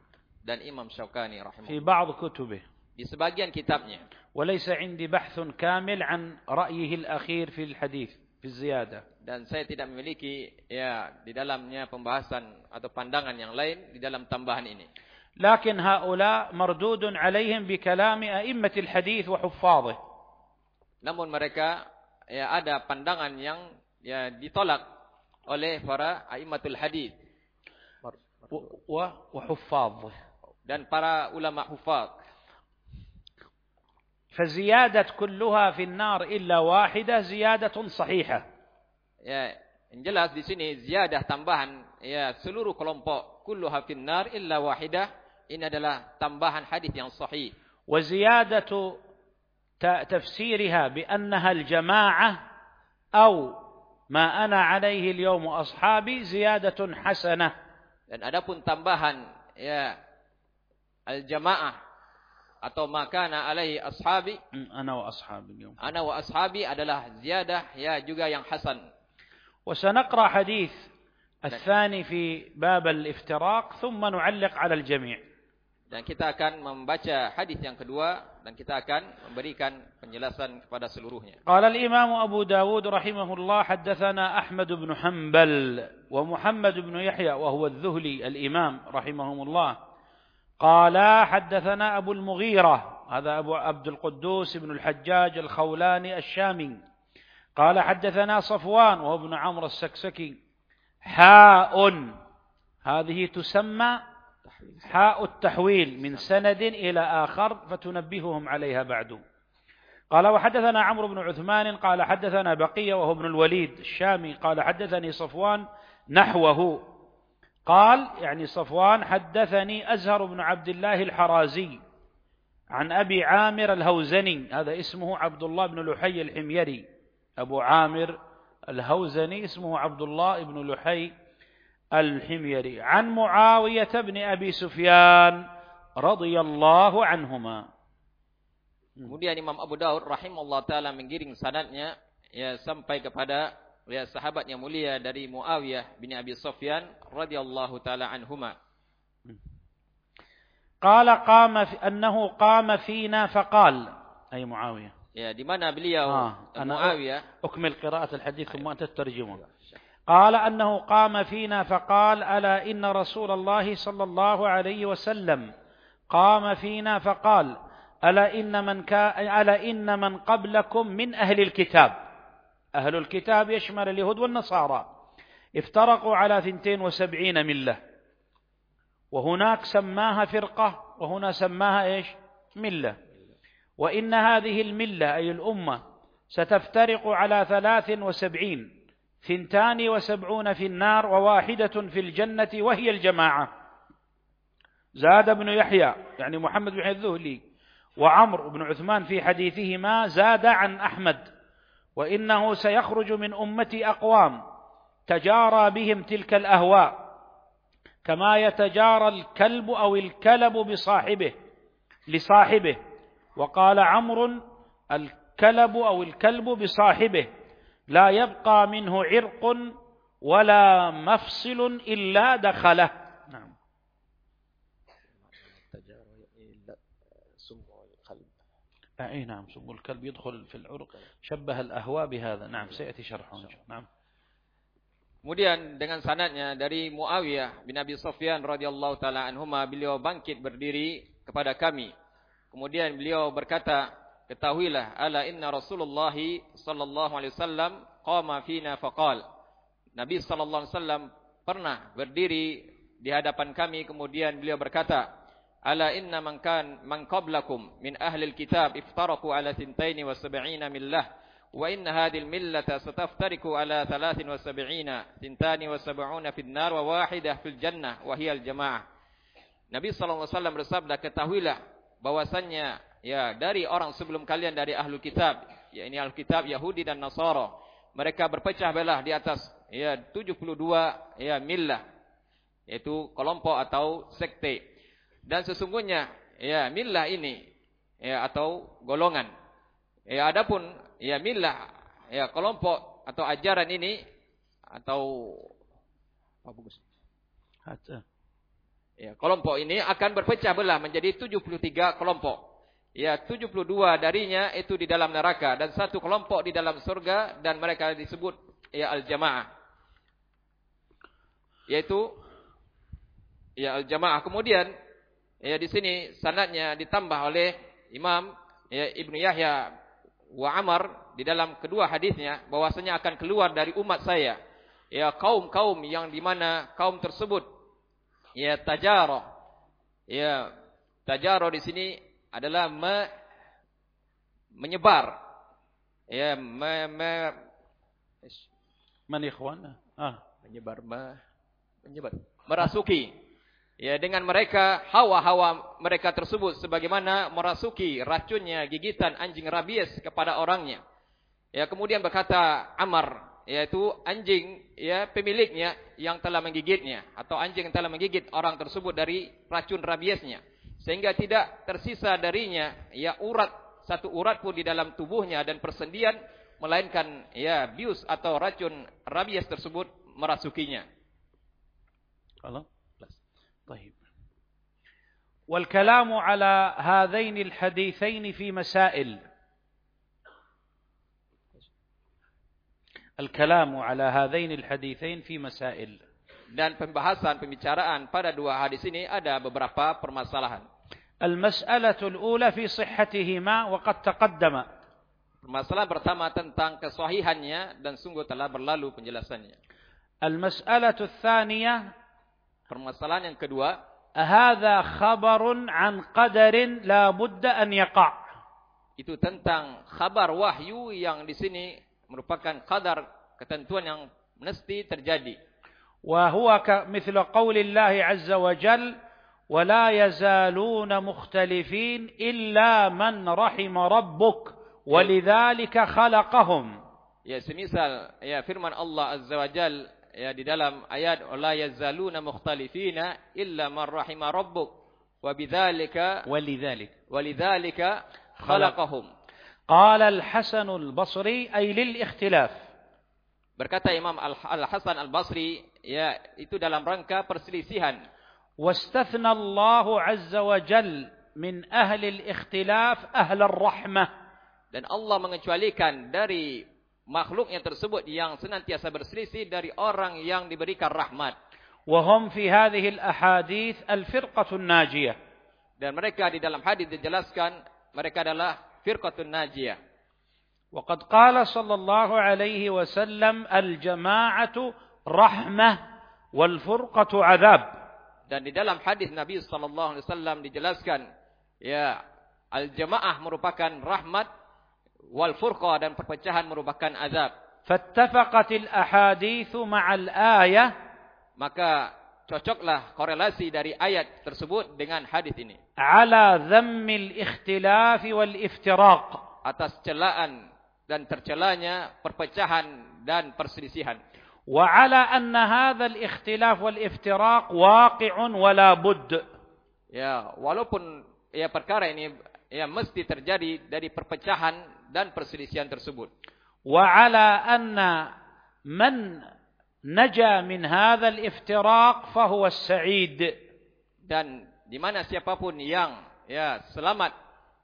dan Imam Syaukani في rahimahullah بعض كتبه di sebagian kitabnya وليس عندي بحث كامل عن رأيه الأخير في الحديث في الزيادة dan saya tidak memiliki ya di dalamnya pembahasan atau pandangan yang lain di dalam tambahan ini لكن هؤلاء مردود عليهم بكلام أئمة الحديث وحفاظه namun mereka ya ada pandangan yang ya ditolak oleh para aimatul hadis و- و- وحفاظه Dan para ulama hufaz فزيادة كلها في النار إلا واحدة زيادة صحيحة ya yang jelas di sini ziyadah tambahan ya seluruh kelompok kulluha finnar illa wahidah. Ini adalah tambahan hadis yang sahih. وزيادة تفسيرها بأنها الجماعة أو ما أنا عليه اليوم أصحابي زيادة حسنة dan adapun tambahan ya al-jamaah atau makana alaihi ashabi ana wa ashabi ana wa ashabi adalah ziyadah ya juga yang hasan وسنقرأ حديث الثاني في باب الافتراق ثم نعلق على الجميع dan kita akan membaca hadis yang kedua dan kita akan memberikan penjelasan kepada seluruhnya. Qala al-Imam Abu Dawud rahimahullah haddatsana Ahmad bin Hanbal wa Muhammad bin Yahya wa huwa adh-Dhuhli al-Imam rahimahumullah. Qala haddatsana Abu al-Mughirah هذا أبو عبد القدوس بن الحجاج الخولاني الشامي. قال حدثنا صفوان وهو ابن عمرو السكسكي. حاء هذه تسمى حاء التحويل من سند إلى آخر فتنبههم عليها بعد. قال وحدثنا عمرو بن عثمان قال حدثنا بقية وهو ابن الوليد الشامي. قال حدثني صفوان نحوه. قال يعني صفوان حدثني أزهر بن عبد الله الحرازي عن أبي عامر الهوزني هذا اسمه عبد الله بن لحي الحميري. أبو عامر الهوزني اسمه عبد الله بن لحي الحميري. عن معاوية بن أبي سفيان رضي الله عنهما. Kemudian Imam Abu Daud rahimahullah taala menggiring sanadnya ya sampai kepada ya sahabat yang mulia dari Muawiyah bin Abi Sufyan radhiyallahu taala anhuma. قال قام في أنه قام فينا فقال أي معاوية Ya, di mana beliau. أنا Muawiyah? أكمل قراءة الحديث ثم أنت تترجمه قال أنه قام فينا فقال ألا إن رسول الله صلى الله عليه وسلم قام فينا فقال ألا إن من كا ألا إن من قبلكم من أهل الكتاب أهل الكتاب يشمل اليهود والنصارى. افترقوا على ثنتين وسبعين ملة. وهناك سماها فرقة وهنا سماها إيش؟ ملة. وإن هذه الملة أي الأمة ستفترق على ثلاث وسبعين. ثنتان وسبعون في النار وواحدة في الجنة وهي الجماعة. زاد ابن يحيى يعني محمد بن الذهلي وعمر بن عثمان في حديثهما زاد عن أحمد. وإنه سيخرج من أمتي أقوام تجارى بهم تلك الأهواء كما يتجارى الكلب أو الكلب بصاحبه لصاحبه. وقال عمرو الكلب أو الكلب بصاحبه لا يبقى منه عرق ولا مفصل إلا دخله. أي نعم سم الكلب يدخل في العرق شبه الأهواء بهذا نعم سيأتي شرحه نعم Kemudian dengan sanadnya dari Muawiyah bin Abi Sufyan radhiyallahu taala anhuma beliau bangkit berdiri kepada kami. Kemudian beliau berkata, ketahuilah ala inna Rasulullah sallallahu alaihi wasallam qama fina faqal. Nabi sallallahu alaihi wasallam pernah berdiri di hadapan kami kemudian beliau berkata, Ala inna man kan man qablakum min ahli alkitab iftaraku ala 72 millah wa inna hadhihi almillata sataftariku ala 73 72 fi an-nar wa wahidah fil jannah wa hiya al-jamaah. Nabi sallallahu alaihi wasallam bersabda ketahuilah bahwasannya ya dari orang sebelum kalian dari ahlul kitab ya ini ahlul kitab Yahudi dan Nasara mereka berpecah belah di atas ya 72 ya millah yaitu kelompok atau sekte dan sesungguhnya ya millah ini ya atau golongan. Ya adapun ya millah ya kelompok atau ajaran ini atau apa bagus? Ya kelompok ini akan berpecah belah menjadi 73 kelompok. Ya 72 darinya itu di dalam neraka dan satu kelompok di dalam surga dan mereka disebut ya al-jamaah. Yaitu ya al-jamaah. Kemudian ya di sini sanadnya ditambah oleh Imam ya Ibnu Yahya wa Amr di dalam kedua hadisnya bahwasanya akan keluar dari umat saya. Ya kaum-kaum yang di mana kaum tersebut ya tajaro ya tajaro di sini adalah me, menyebar. Ya me, me man ikhwan ah. Menyebar me, menyebar. Merasuki Ya, dengan mereka hawa-hawa mereka tersebut sebagaimana merasuki racunnya gigitan anjing rabies kepada orangnya. Ya, kemudian berkata Amr, yaitu anjing ya pemiliknya yang telah menggigitnya atau anjing yang telah menggigit orang tersebut dari racun rabiesnya sehingga tidak tersisa darinya ya urat satu urat pun di dalam tubuhnya dan persendian melainkan ya bius atau racun rabies tersebut merasukinya. Kalau طيب والكلام على هذين الحديثين في مسائل الكلام على هذين الحديثين في مسائل dan pembahasan pembicaraan pada dua hadis ini ada beberapa permasalahan. المسألة الأولى في صحتهما وقد تقدم. Permasalahan pertama tentang kesahihannya dan sungguh telah berlalu penjelasannya. المسألة الثانية Permasalahan yang kedua, هذا خبر عن قدر لا بد أن يقع. Itu tentang kabar wahyu yang di sini merupakan qadar ketentuan yang mesti terjadi. وهو مثل قول الله عز وجل ولا يزالون مختلفين إلا من رحم ربك ولذلك خلقهم Ya semisal ya firman Allah Azza wa Jalla ya di dalam ayat la yazaluna mukhtalifina illa man rahima rabbuk wa bidzalika ولذلك walidzalika khalaqahum قال الحسن البصري أي للاختلاف berkata Imam Al-Hasan Al-Basri ya itu dalam rangka perselisihan واستثنى الله عز وجل من أهل الاختلاف أهل الرحمة dan Allah mengecualikan dari makhluknya tersebut yang senantiasa berselisih dari orang yang diberikan rahmat. Wahum fi hadhihi al-ahadith al-firqatun najiyah. Dan mereka di dalam hadis dijelaskan mereka adalah firqatun najiyah. Waqad qala sallallahu alaihi wasallam al-jama'atu rahmah wal furqatu adab. Dan di dalam hadis Nabi sallallahu alaihi wasallam dijelaskan ya al-jamaah merupakan rahmat wal furqa dan perpecahan merupakan azab. فاتفقت الأحاديث مع الآية maka cocoklah korelasi dari ayat tersebut dengan hadis ini على ذم الاختلاف والافتراق atas celaan dan tercelanya perpecahan dan perselisihan وعلى أن هذا الاختلاف والافتراق واقع ولا بد ya walaupun ya perkara ini ya mesti terjadi dari perpecahan dan perselisihan tersebut. Wa ala anna man naja min hadzal iftiraq fa huwa as-sa'id. Dan di mana siapapun yang ya selamat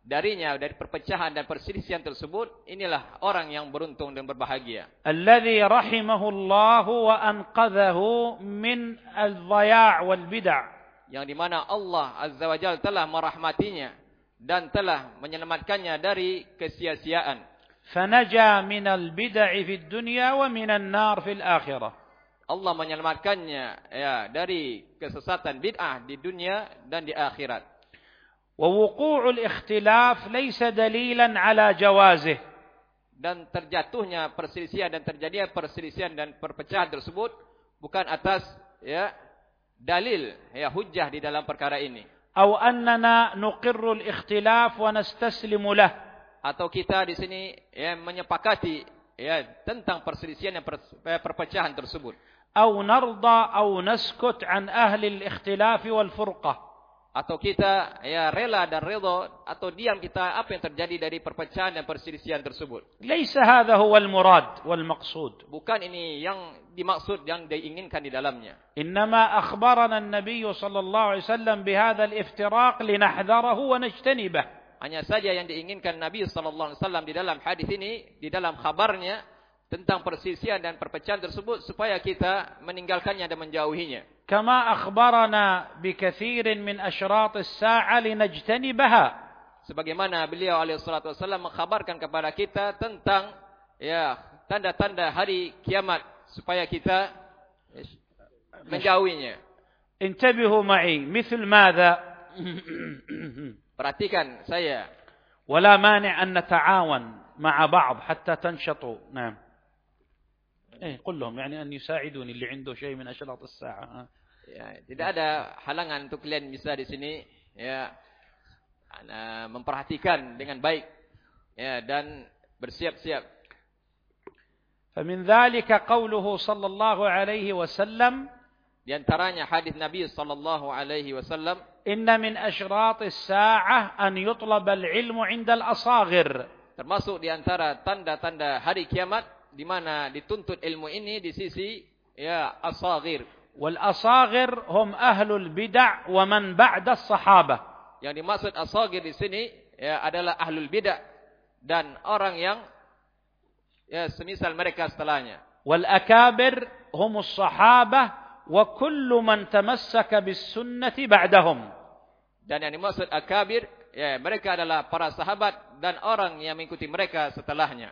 darinya dari perpecahan dan perselisihan tersebut inilah orang yang beruntung dan berbahagia. Alladhi rahimahullahu wa anqadhahu min al-dhaya' wal bid'ah. Yang di mana Allah Azza wa Jalla telah merahmatinya dan telah menyelamatkannya dari kesia-siaan. Fanaja min al-bid'i fi dunya wa min an-nar akhirah. Allah menyelamatkannya ya dari kesesatan bid'ah di dunia dan di akhirat. Wa wuqu'ul ikhtilaf laysa dalilan ala jawazih. Dan terjatuhnya perselisihan dan terjadinya perselisihan dan perpecahan tersebut bukan atas ya dalil ya hujah di dalam perkara ini. أو أننا نقر الاختلاف ونستسلم له atau kita di sini ya menyepakati ya tentang perselisihan yang eh, perpecahan tersebut. Atau نرضى أو نسكت عن أهل الاختلاف والفرقه atau kita ya rela dan redha atau diam kita apa yang terjadi dari perpecahan dan perselisihan tersebut. Laisa hadha huwal murad wal maqsud. Bukan ini yang dimaksud yang diinginkan di dalamnya. Innama akhbarana an-nabiy sallallahu alaihi wasallam bihadha al-iftiraq linahdharahu wa najtanibah. Hanya saja yang diinginkan Nabi sallallahu alaihi wasallam di dalam hadis ini, di dalam khabarnya tentang perselisihan dan perpecahan tersebut supaya kita meninggalkannya dan menjauhinya. كما أخبرنا بكثير من أشراط الساعة لنجتنبها. Sebagaimana beliau alaihi salatu wasallam mengkhabarkan kepada kita tentang ya tanda-tanda hari kiamat supaya kita menjauhinya. انتبهوا معي مثل ماذا perhatikan saya. ولا مانع أن نتعاون مع بعض حتى تنشطوا نعم إيه قل لهم يعني أن يساعدوني اللي عنده شيء من أشراط الساعة. Ya, tidak ada halangan untuk kalian bisa di sini ya memperhatikan dengan baik ya dan bersiap-siap. فمن ذلك قوله صلى الله عليه وسلم di antaranya hadis Nabi sallallahu alaihi wasallam inna min asyratis sa'ah an yutlab al-ilmu 'inda al-asaghir termasuk di antara tanda-tanda hari kiamat di mana dituntut ilmu ini di sisi ya asaghir wal asaghir hum ahlul bid'ah wa man ba'da as-sahabah yang dimaksud asaghir di sini ya adalah ahlul bid'ah dan orang yang ya semisal mereka setelahnya wal akabir humus sahabah وكل من تمسك بالسنة بعدهم dan yang dimaksud akabir ya mereka adalah para sahabat dan orang yang mengikuti mereka setelahnya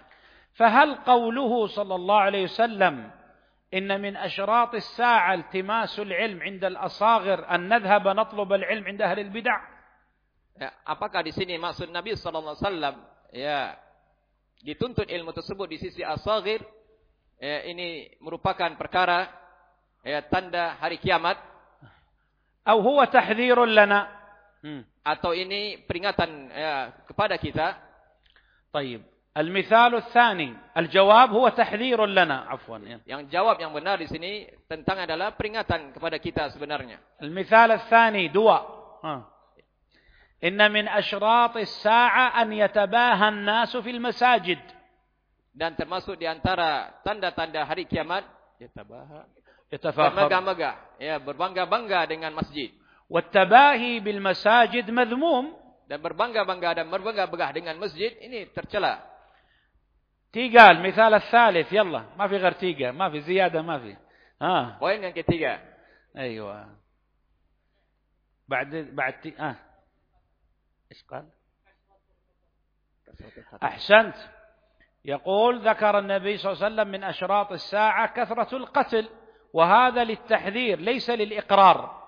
فهل قوله صلى الله عليه وسلم إن من أشراط الساعة التماس العلم عند الأصاغر أن نذهب نطلب العلم عند أهل البدع ya, apakah di sini maksud Nabi sallallahu alaihi wasallam ya dituntut ilmu tersebut di sisi asagir ya, ini merupakan perkara ya tanda hari kiamat atau huwa tahdhirun lana atau ini peringatan ya, kepada kita طيب المثال الثاني الجواب هو تحذير لنا عفوا yang jawab yang benar di sini tentang adalah peringatan kepada kita sebenarnya المثال الثاني دواء إن من أشراط الساعة أن يتباهى الناس في المساجد dan termasuk di antara tanda-tanda hari kiamat yatabaha يتفاخر megah-megah ya berbangga-bangga dengan masjid والتباهي بالمساجد مذموم dan berbangga-bangga dan berbangga-bangga dengan masjid ini tercela Tiga المثال الثالث يلا ما في غير tiga ما في زيادة ما في. ها. yang ketiga أيوه. بعد بعد آه. إيش قال؟ أحسنت. يقول ذكر النبي صلى الله عليه وسلم من أشراط الساعة كثرة القتل وهذا للتحذير ليس للإقرار.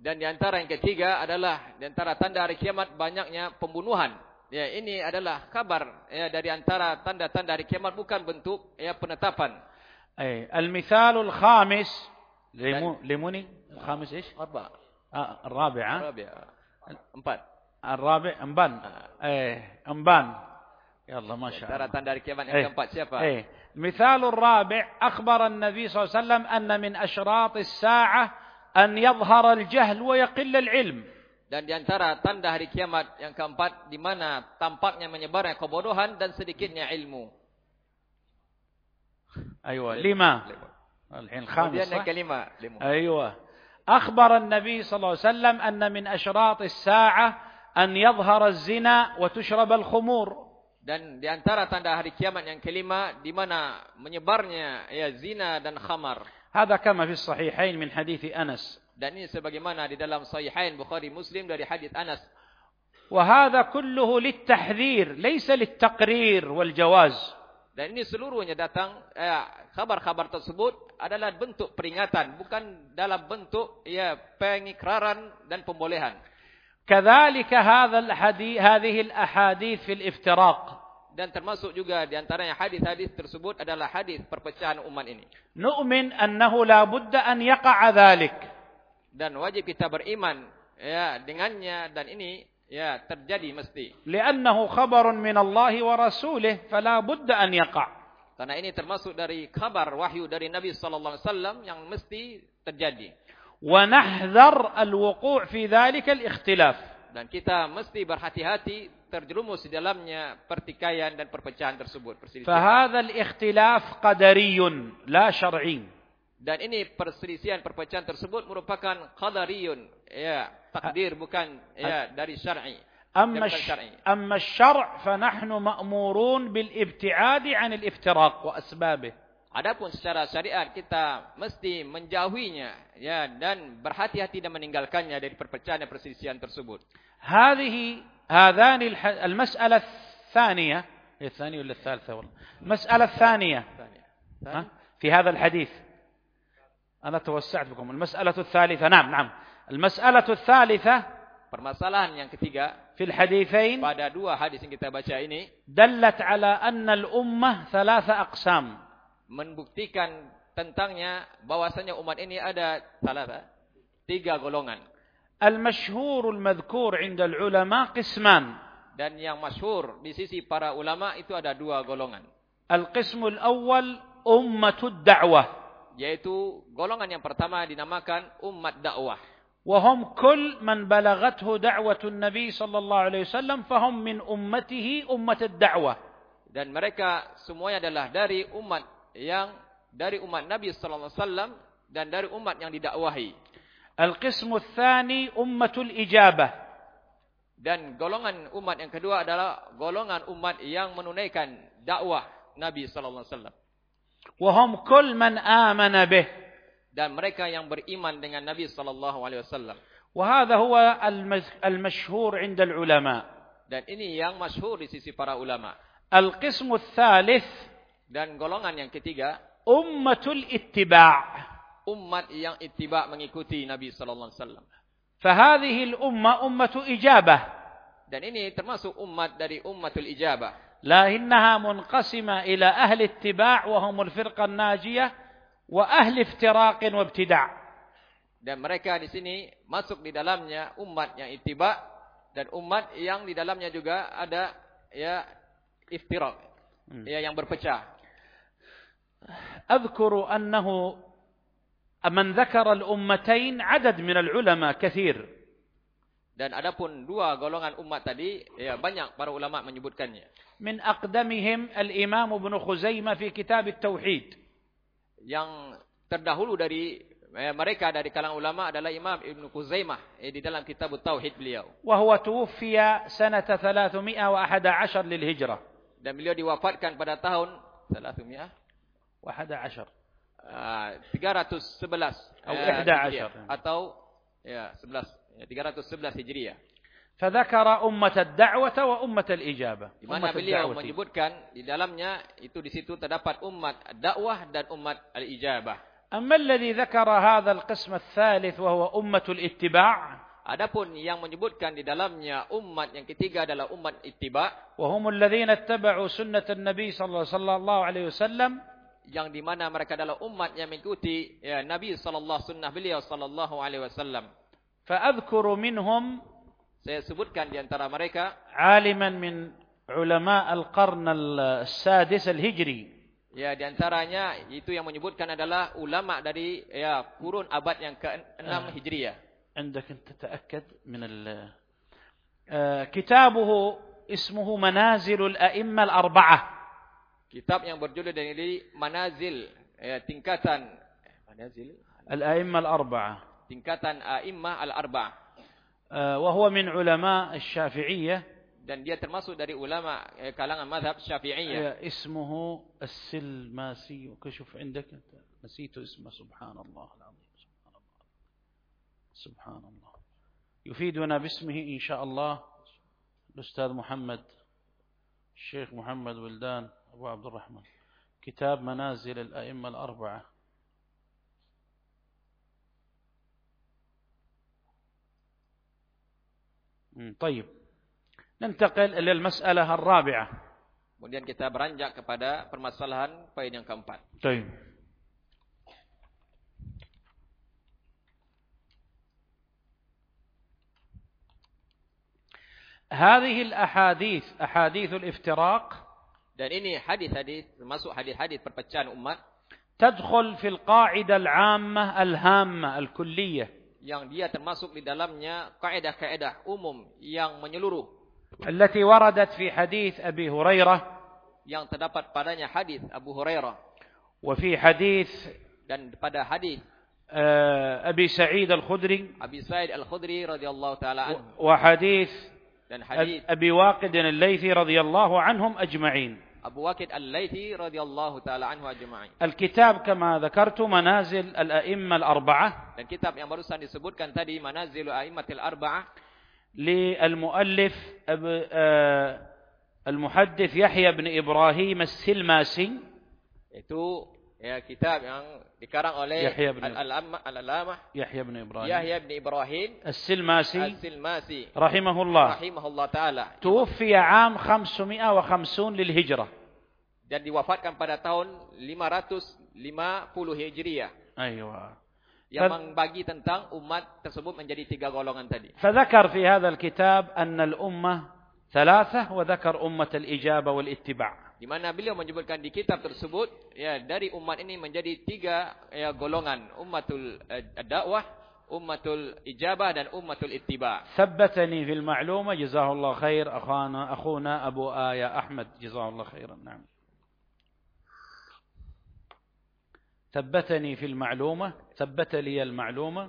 Dan di antara yang ketiga adalah di antara tanda hari kiamat banyaknya pembunuhan. Ya ini adalah kabar ya dari antara tanda-tanda hari kiamat bukan bentuk ya penetapan. اي المثال الخامس ليموني الخامس إيش أربع آه الرابع الرابع empat. الرابع امبان إيه امبان يلا ما شاء الله tanda hari kiamat yang keempat siapa? إيه المثال الرابع أخبر النبي صلى الله عليه وسلم أن من أشراط الساعة أن يظهر الجهل ويقل العلم dan di antara tanda hari kiamat yang keempat di mana tampaknya menyebarnya kebodohan dan sedikitnya ilmu. أيوة لما الحين خامس صح؟ kelima أيوة أخبر النبي صلى الله عليه وسلم أن من أشراط الساعة أن يظهر الزنا وتشرب الخمور Dan di antara tanda hari kiamat yang kelima di mana menyebarnya ya zina dan khamar. هذا كما في الصحيحين من حديث أنس. Dan ini sebagaimana di dalam Sahihain Bukhari Muslim dari hadis Anas. وهذا كله للتحذير ليس للتقرير والجواز. Dan ini seluruhnya datang kabar-kabar ya, tersebut adalah bentuk peringatan bukan dalam bentuk ya pengikraran dan pembolehan. كذلك هذا الحديث هذه الأحاديث في الافتراق dan termasuk juga di antaranya hadis-hadis tersebut adalah hadis perpecahan umat ini. نؤمن أنه لا بد أن يقع ذلك. dan wajib kita beriman ya dengannya dan ini ya terjadi mesti. Li'annahu khabarun min Allah wa rasulih fala budda an. Karena ini termasuk dari kabar wahyu dari Nabi sallallahu alaihi wasallam yang mesti terjadi. Dan kita mesti berhati-hati terjerumus di dalamnya pertikaian dan perpecahan tersebut. فهذا الاختلاف قدري لا شرعي. dan ini perselisihan perpecahan tersebut merupakan qadariyun ya takdir bukan ya dari syar'i أما أما الشرع فنحن مأمورون بالابتعاد عن الافتراق وأسبابه Adapun secara syariat kita mesti menjauhinya ya dan berhati-hati dan meninggalkannya dari perpecahan dan perselisihan tersebut. هذه هذان المسألة الثانية الثانية ولا الثالثة والله المسألة الثانية في هذا الحديث أنا توسعت بكم المسألة الثالثة نعم نعم المسألة الثالثة permasalahan yang ketiga في الحديثين pada dua hadis yang kita baca ini دلت على أن الأمة ثلاثة أقسام membuktikan tentangnya bahwasanya umat ini ada salah tiga golongan. المشهور المذكور عند العلماء قسمان Dan yang masyhur di sisi para ulama itu ada dua golongan. القسم الأول أمة الدعوة Yaitu golongan yang pertama dinamakan umat dakwah. وهم كل من بلغته دعوة النبي صلى الله عليه وسلم فهم من أمته أمة الدعوة Dan mereka semuanya adalah dari umat yang dari umat Nabi sallallahu alaihi wasallam dan dari umat yang didakwahi. القسم الثاني أمة الإجابة Dan golongan umat yang kedua adalah golongan umat yang menunaikan dakwah Nabi sallallahu alaihi wasallam. wahum kul man amana dan mereka yang beriman dengan Nabi sallallahu alaihi wasallam. Wa hadha huwa. Dan ini yang masyhur di sisi para ulama. Al-qismu dan golongan yang ketiga ummatul ittiba' umat yang ittiba' mengikuti Nabi sallallahu alaihi wasallam. Fahadhihi al-umma ijabah. Dan ini termasuk umat dari ummatul ijabah. لكنها منقسمة إلى أهل اتباع وهم الفرقة الناجية وأهل افتراق وابتداع Dan mereka di sini masuk di dalamnya umat yang ittiba dan umat yang di dalamnya juga ada ya iftirak. Ya yang berpecah. أذكر أنه من ذكر الأمتين عدد من العلماء كثير Dan adapun dua golongan umat tadi, ya banyak para ulama menyebutkannya. Min aqdamihim al-Imam Ibn Khuzaimah fi kitab Tauhid. Yang terdahulu dari eh, mereka dari kalangan ulama adalah Imam Ibn Khuzaimah eh, di dalam kitab Tauhid beliau. Wa huwa tuwfiya sanata 311 lil Hijrah. Dan beliau diwafatkan pada tahun 311 311 ah, atau eh, 11 ya 11 311 Hijriah. فذكر أمة الدعوة وأمة الإجابة Di mana beliau menyebutkan di dalamnya itu di situ terdapat umat dakwah dan umat al-ijabah. أما الذي ذكر هذا القسم الثالث وهو أمة الاتباع Adapun yang menyebutkan di dalamnya umat yang ketiga adalah umat ittiba وهم الذين اتبعوا سنة النبي صلى الله عليه وسلم yang di mana mereka adalah umat yang mengikuti ya, Nabi sallallahu sunnah beliau sallallahu alaihi wasallam. فأذكر منهم Saya sebutkan di antara mereka عالما من علماء القرن السادس الهجري ya di antaranya itu yang menyebutkan adalah ulama dari ya kurun abad yang ke-6 Hijriah. عندك أنت تتأكد من ال آه، كتابه اسمه منازل الأئمة الأربعة Kitab yang berjudul dari Manazil ya, tingkatan eh, Manazil الأئمة الأربعة Tingkatan a'immah al-arba'ah وهو من علماء الشافعية dan dia termasuk dari ulama eh, kalangan mazhab Syafi'iyah. آه، اسمه السلماسي وكشف عندك أنت نسيت اسمه سبحان الله العظيم سبحان الله سبحان الله يفيدنا باسمه إن شاء الله الأستاذ محمد الشيخ محمد ولدان أبو عبد الرحمن كتاب منازل الأئمة الأربعة طيب ننتقل إلى المسألة الرابعة Kemudian kita beranjak kepada permasalahan poin yang keempat. طيب هذه الأحاديث أحاديث الافتراق Dan ini hadis-hadis termasuk hadis-hadis perpecahan umat تدخل في القاعدة العامة الهامة الكلية yang dia termasuk di dalamnya kaidah-kaidah umum yang menyeluruh. Allati waradat fi Abi Hurairah yang terdapat padanya hadis Abu Hurairah. Wa fi dan pada hadis eh, Abi Sa'id Al-Khudri Abi Sa'id Al-Khudri radhiyallahu taala anhu. Wa hadis dan hadis Abi Waqid Al-Laythi radhiyallahu anhum ajma'in. أبو واكد الليثي رضي الله تعالى عنه أجمعين. الكتاب كما ذكرت منازل الأئمة الأربعة. الكتاب yang barusan disebutkan tadi منازل الأئمة الأربعة للمؤلف آه، المحدث يحيى بن إبراهيم السلماسي. Itu ya kitab yang dikarang oleh Yahya bin- Al-Allamah Al-Allamah يحيى بن إبراهيم Yahya bin Ibrahim السلماسي Al-Silmasi رحمه الله rahimahullah taala توفي عام 550 للهجرة dan diwafatkan pada tahun 550 Hijriah. أيوة yang Tad- membagi tentang umat tersebut menjadi tiga golongan tadi. فذكر في هذا الكتاب أن الأمة ثلاثة وذكر أمة الإجابة والاتباع Di mana beliau menyebutkan di kitab tersebut ya dari umat ini menjadi tiga ya, golongan, ummatul eh, dakwah, ummatul ijabah dan ummatul ittiba. Sabbatani fil ma'luma jazahullah khair akhana akhuna Abu Aya Ahmad jazahullah khairan. Naam. Sabbatani fil ma'luma, sabbata li al.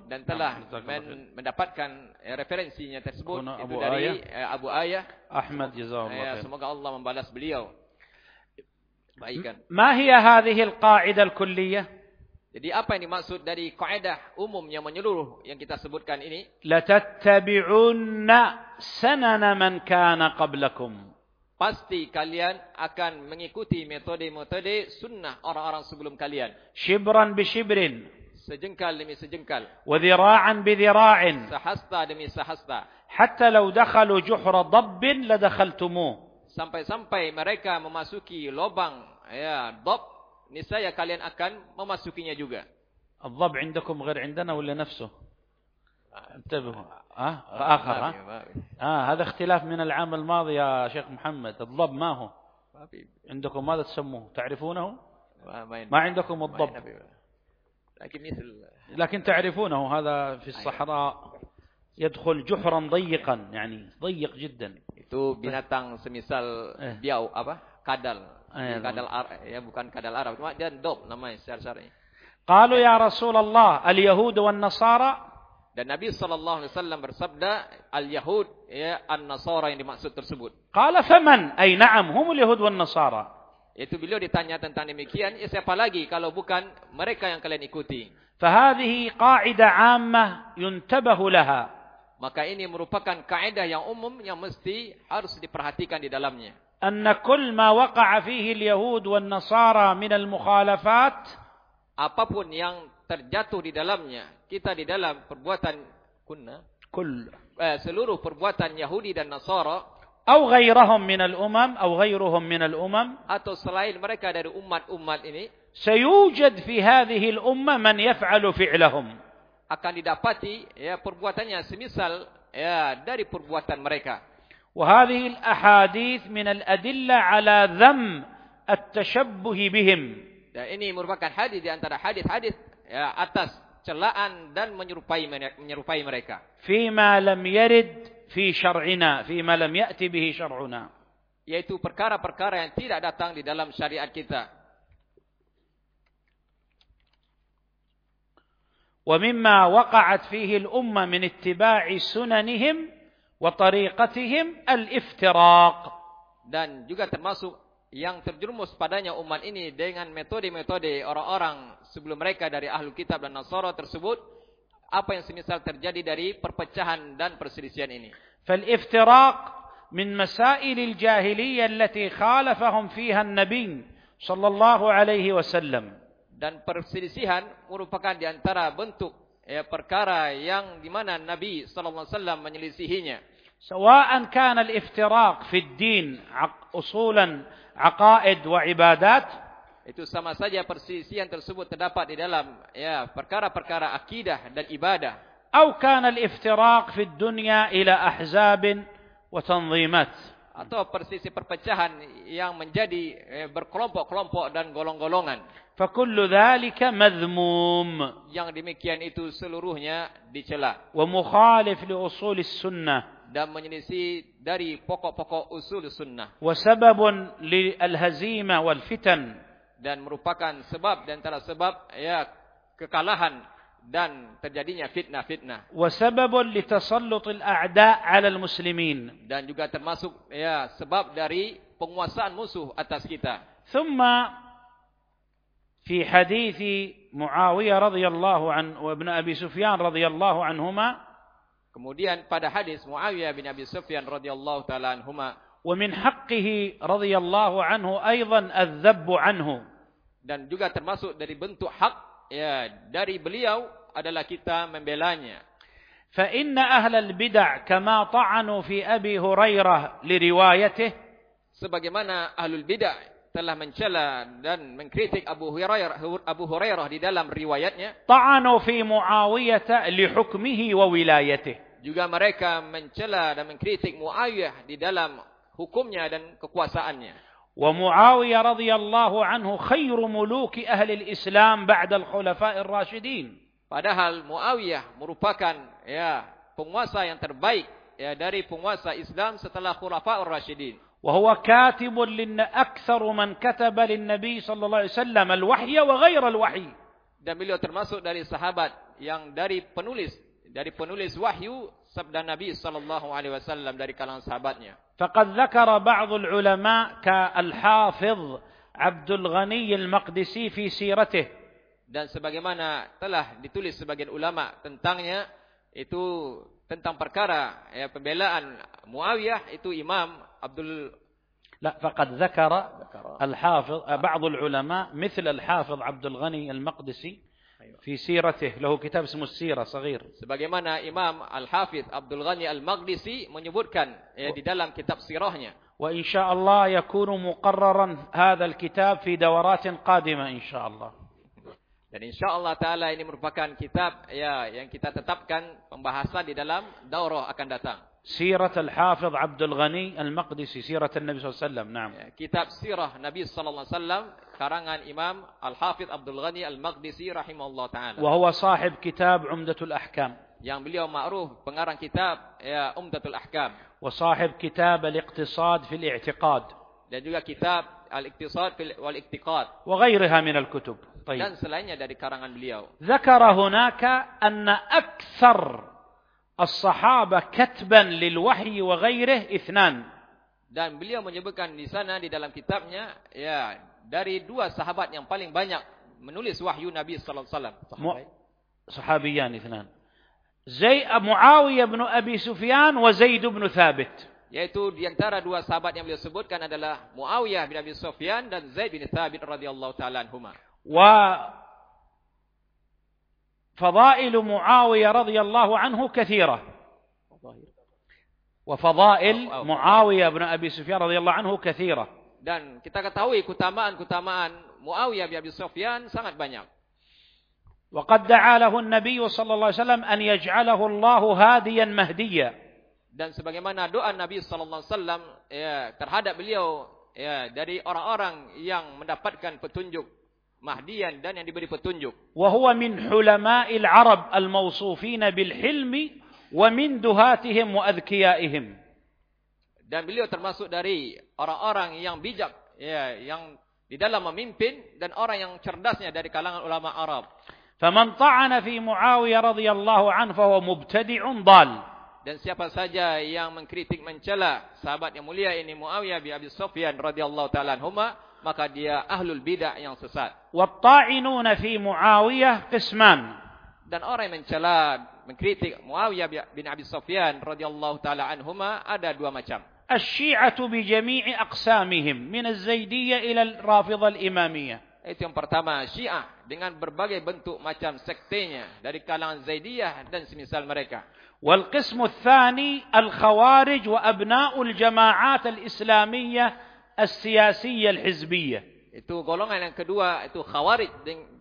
Dan telah men, mendapatkan ya, referensinya tersebut itu dari eh, Abu Ayah Ahmad jazahullah ya, khair. Semoga Allah membalas beliau. Baikkan. ما هي هذه القاعدة الكلية Jadi apa yang dimaksud dari kaidah umum yang menyeluruh yang kita sebutkan ini? لتتبعن سنن من كان قبلكم Pasti kalian akan mengikuti metode-metode sunnah orang-orang sebelum kalian. شبرا بشبر Sejengkal demi sejengkal. وذراعا بذراع Sahasta demi sahasta. حتى لو دخلوا جحر ضب لدخلتموه Sampai-sampai mereka memasuki lubang ya dob, niscaya kalian akan memasukinya juga. الضب عندكم غير عندنا ولا نفسه؟ انتبهوا. آه. آخر ها آه هذا اختلاف من العام الماضي يا شيخ محمد. الضب ما هو؟ عندكم ماذا تسموه؟ تعرفونه؟ ما عندكم الضب؟ Lagi misal لكن تعرفونه هذا في الصحراء. يدخل جحرا ضيقا يعني ضيق جدا itu binatang semisal Eh. biau apa? Kadal. Eh, kadal Arab ya bukan kadal Arab cuma dia dob namanya secara syar'i. قالوا يا رسول الله اليهود والنصارى Dan Nabi sallallahu alaihi wasallam bersabda al-yahud ya an-nasara yang dimaksud tersebut. قال فمن أي نعم هم اليهود والنصارى Yaitu beliau ditanya tentang demikian, ya siapa lagi kalau bukan mereka yang kalian ikuti. فهذه قاعدة عامة ينتبه لها Maka ini merupakan kaidah yang umum yang mesti harus diperhatikan di dalamnya. أن كل ما وقع فيه اليهود والنصارى من المخالفات Apapun yang terjatuh di dalamnya, kita di dalam perbuatan kunna, كل eh, seluruh perbuatan Yahudi dan Nasara أو غيرهم من الأمم أو غيرهم من الأمم atau selain mereka dari umat-umat ini سيوجد في هذه الأمة من يفعل فعلهم akan didapati ya perbuatannya semisal ya dari perbuatan mereka. وهذه الأحاديث من الأدلة على ذم التشبه بهم Dan ini merupakan hadis di antara hadis-hadis ya, atas celaan dan menyerupai mere- menyerupai mereka. فيما لم يرد في شرعنا فيما لم يأتي به شرعنا Yaitu perkara-perkara yang tidak datang di dalam syariat kita. ومما وقعت فيه الأمة من اتباع سننهم وطريقتهم الافتراق Dan juga termasuk yang terjerumus padanya umat ini dengan metode-metode orang-orang sebelum mereka dari ahlu kitab dan nasara tersebut. Apa yang semisal terjadi dari perpecahan dan perselisihan ini. فالافتراق من مسائل الجاهلية التي خالفهم فيها النبي صلى الله عليه وسلم Dan perselisihan merupakan di antara bentuk ya, perkara yang di mana Nabi sallallahu alaihi wasallam menyelisihinya. سواء كان الافتراق في الدين عق- أصولا عقائد وعبادات Itu sama saja perselisihan tersebut terdapat di dalam ya perkara-perkara akidah dan ibadah أو كان الافتراق في الدنيا إلى أحزاب وتنظيمات atau perselisih perpecahan yang menjadi eh, berkelompok-kelompok dan golong-golongan. Fakullu dhalika madhmum. Yang demikian itu seluruhnya dicela. Wa mukhalif li usulis sunnah. Dan menyelisi dari pokok-pokok usul sunnah. Wa sababun li al-hazimah wal-fitan. Dan merupakan sebab dan antara sebab ya kekalahan dan terjadinya fitnah-fitnah. Wa sababun li tasallutil a'da' ala al-muslimin. Dan juga termasuk ya sebab dari penguasaan musuh atas kita. Thumma في حديث معاوية رضي الله عنه وابن أبي سفيان رضي الله عنهما Kemudian pada hadis Muawiyah bin Abi Sufyan radhiyallahu taala anhuma ومن حقه رضي الله عنه أيضا الذب عنه dan juga termasuk dari bentuk hak ya dari beliau adalah kita membelanya. فإن أهل البدع كما طعنوا في أبي هريرة لروايته Sebagaimana ahlul bidah telah mencela dan mengkritik Abu Hurairah Abu Hurairah di dalam riwayatnya. Ta'anu fi Muawiyah li hukmihi wa wilayatihi juga mereka mencela dan mengkritik Muawiyah di dalam hukumnya dan kekuasaannya. Wa Muawiyah radhiyallahu anhu khairu muluki ahli al-Islam ba'da al-khulafa'ir rasyidin padahal Muawiyah merupakan ya penguasa yang terbaik ya dari penguasa Islam setelah khulafa'ur rasyidin وهو كاتب لن أكثر من كتب للنبي صلى الله عليه وسلم الوحي وغير الوحي dan beliau termasuk dari sahabat yang dari penulis dari penulis wahyu sabda Nabi sallallahu alaihi wasallam dari kalangan sahabatnya فقد ذكر بعض العلماء كالحافظ عبد الغني المقدسي في سيرته dan sebagaimana telah ditulis sebagian ulama tentangnya itu tentang perkara ya pembelaan Muawiyah itu Imam Abdul لا فقد ذكر الحافظ بعض العلماء مثل الحافظ عبد الغني المقدسي في سيرته له كتاب اسمه السيرة صغير sebagaimana Imam Al-Hafidh Abdul Ghani Al-Maqdisi menyebutkan ya, di dalam kitab sirahnya وإن شاء الله يكون مقررا هذا الكتاب في دورات قادمة إن شاء الله dan insyaallah taala ini merupakan kitab ya yang kita tetapkan pembahasan di dalam daurah akan datang سيرة الحافظ عبد الغني المقدسي سيرة النبي صلى الله عليه وسلم نعم كتاب سيرة النبي صلى الله عليه وسلم karangan Imam Al-Hafidh Abdul Ghani Al-Maqdisi rahimahullah taala. Wa huwa sahib kitab Umdatul Ahkam. Yang beliau ma'ruf pengarang kitab ya, Umdatul Ahkam. Wa sahib kitab Al-Iqtisad fil I'tiqad. Dan juga kitab Al-Iqtisad wal I'tiqad. Wa ghairiha min al-kutub. طيب. Dan selainnya dari karangan beliau. Zakara hunaka anna aktsar as-sahabah katban lil wahyi wa ghairihi ithnan. Dan beliau menyebutkan di sana di dalam kitabnya ya dari dua sahabat yang paling banyak menulis wahyu Nabi sallallahu alaihi wasallam. Sahabiyan ithnan. Zaid uh, Muawiyah bin Abi Sufyan wa Zaid bin Thabit. Yaitu di antara dua sahabat yang beliau sebutkan adalah Muawiyah bin Abi Sufyan dan Zaid bin Thabit radhiyallahu taala anhuma. Wa وفضائل معاوية رضي الله عنه كثيرة وفضائل معاوية بن أبي سفيان رضي الله عنه كثيرة dan kita ketahui keutamaan-keutamaan Muawiyah bin Abi Sufyan sangat banyak وقد دعا له النبي صلى الله عليه وسلم أن يجعله الله هاديا مهديا dan sebagaimana doa Nabi sallallahu alaihi wasallam ya terhadap beliau ya dari orang-orang yang mendapatkan petunjuk mahdiyan dan yang diberi petunjuk. Wa huwa min hulama'il Arab al-mawsufina bil hilmi wa min duhatihim wa. Dan beliau termasuk dari orang-orang yang bijak, ya, yang di dalam memimpin dan orang yang cerdasnya dari kalangan ulama Arab. Faman ta'ana fi Muawiyah radhiyallahu anhu fa huwa mubtadi'un dal. Dan siapa saja yang mengkritik mencela sahabat yang mulia ini Muawiyah bin Abi Sufyan radhiyallahu taala anhuma maka dia ahlul bidah yang sesat والطاعنون في معاوية قسمان dan orang yang mencela mengkritik Muawiyah bin Abi Sufyan radhiyallahu taala anhuma ada dua macam الشيعة بجميع أقسامهم من الزيدية إلى الرافضة الإمامية itu yang pertama Syiah dengan berbagai bentuk macam sektenya dari kalangan Zaidiyah dan semisal mereka والقسم الثاني الخوارج وأبناء الجماعات الإسلامية as-siyasiyah al-hizbiyah. Itu golongan yang kedua itu khawarij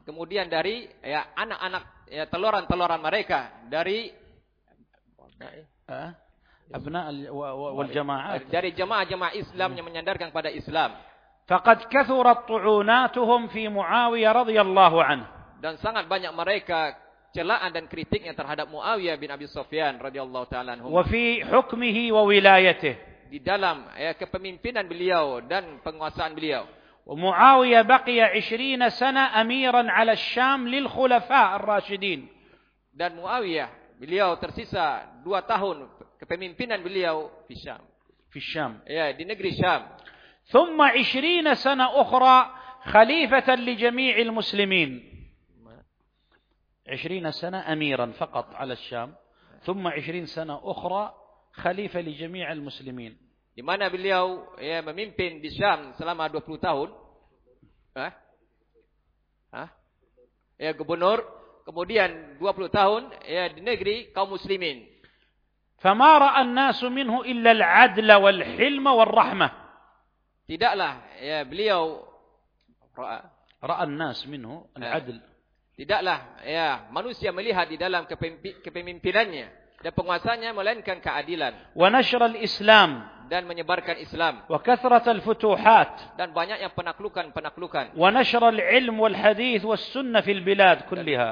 kemudian dari ya anak-anak ya teloran-teloran mereka dari abna wal jamaah dari jemaah-jemaah Islam yang menyandarkan pada Islam. Faqad kathurat tu'unatuhum fi Muawiyah radhiyallahu anhu. Dan sangat banyak mereka celaan dan kritiknya terhadap Muawiyah bin Abi Sufyan radhiyallahu taala anhu. Wa fi hukmihi wa wilayatihi. Di dalam ya kepemimpinan beliau dan penguasaan beliau. ومعاوية بقي عشرين سنة أميرا على الشام للخلفاء الراشدين dan Muawiyah beliau tersisa dua tahun kepemimpinan beliau di Syam. في الشام ya di negeri Syam. ثم عشرين سنة أخرى خليفة لجميع المسلمين عشرين سنة أميرا فقط على الشام ثم عشرين سنة أخرى خليفة لجميع المسلمين di mana beliau ya memimpin di Syam selama 20 tahun Hah? Hah? ya gubernur kemudian 20 tahun ya di negeri kaum muslimin فما رأى الناس منه إلا العدل والحلم والرحمة tidaklah ya beliau Ra'a. رأى الناس منه العدل Tidaklah ya manusia melihat di dalam kepempi- kepemimpinannya dan penguasanya melainkan keadilan ونشر الإسلام dan menyebarkan Islam وكثرة الفتوحات dan banyaknya penaklukan-penaklukan. ونشر العلم والحديث والسنة في البلاد كلها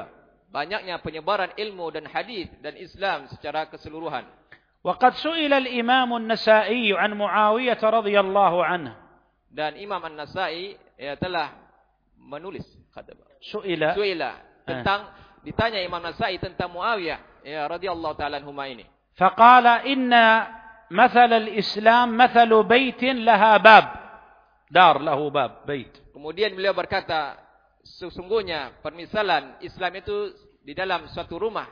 Banyaknya penyebaran ilmu dan hadis dan Islam secara keseluruhan. وقد سئل الإمام النسائي عن معاوية رضي الله عنه Dan Imam An-Nasai ya, telah menulis kata سئل Suila tentang ditanya Imam Nasai tentang Muawiyah ya radhiyallahu taala anhuma ini. فقال إن مثل الإسلام مثل بيت لها باب دار له باب بيت Kemudian beliau berkata sesungguhnya permisalan Islam itu di dalam suatu rumah.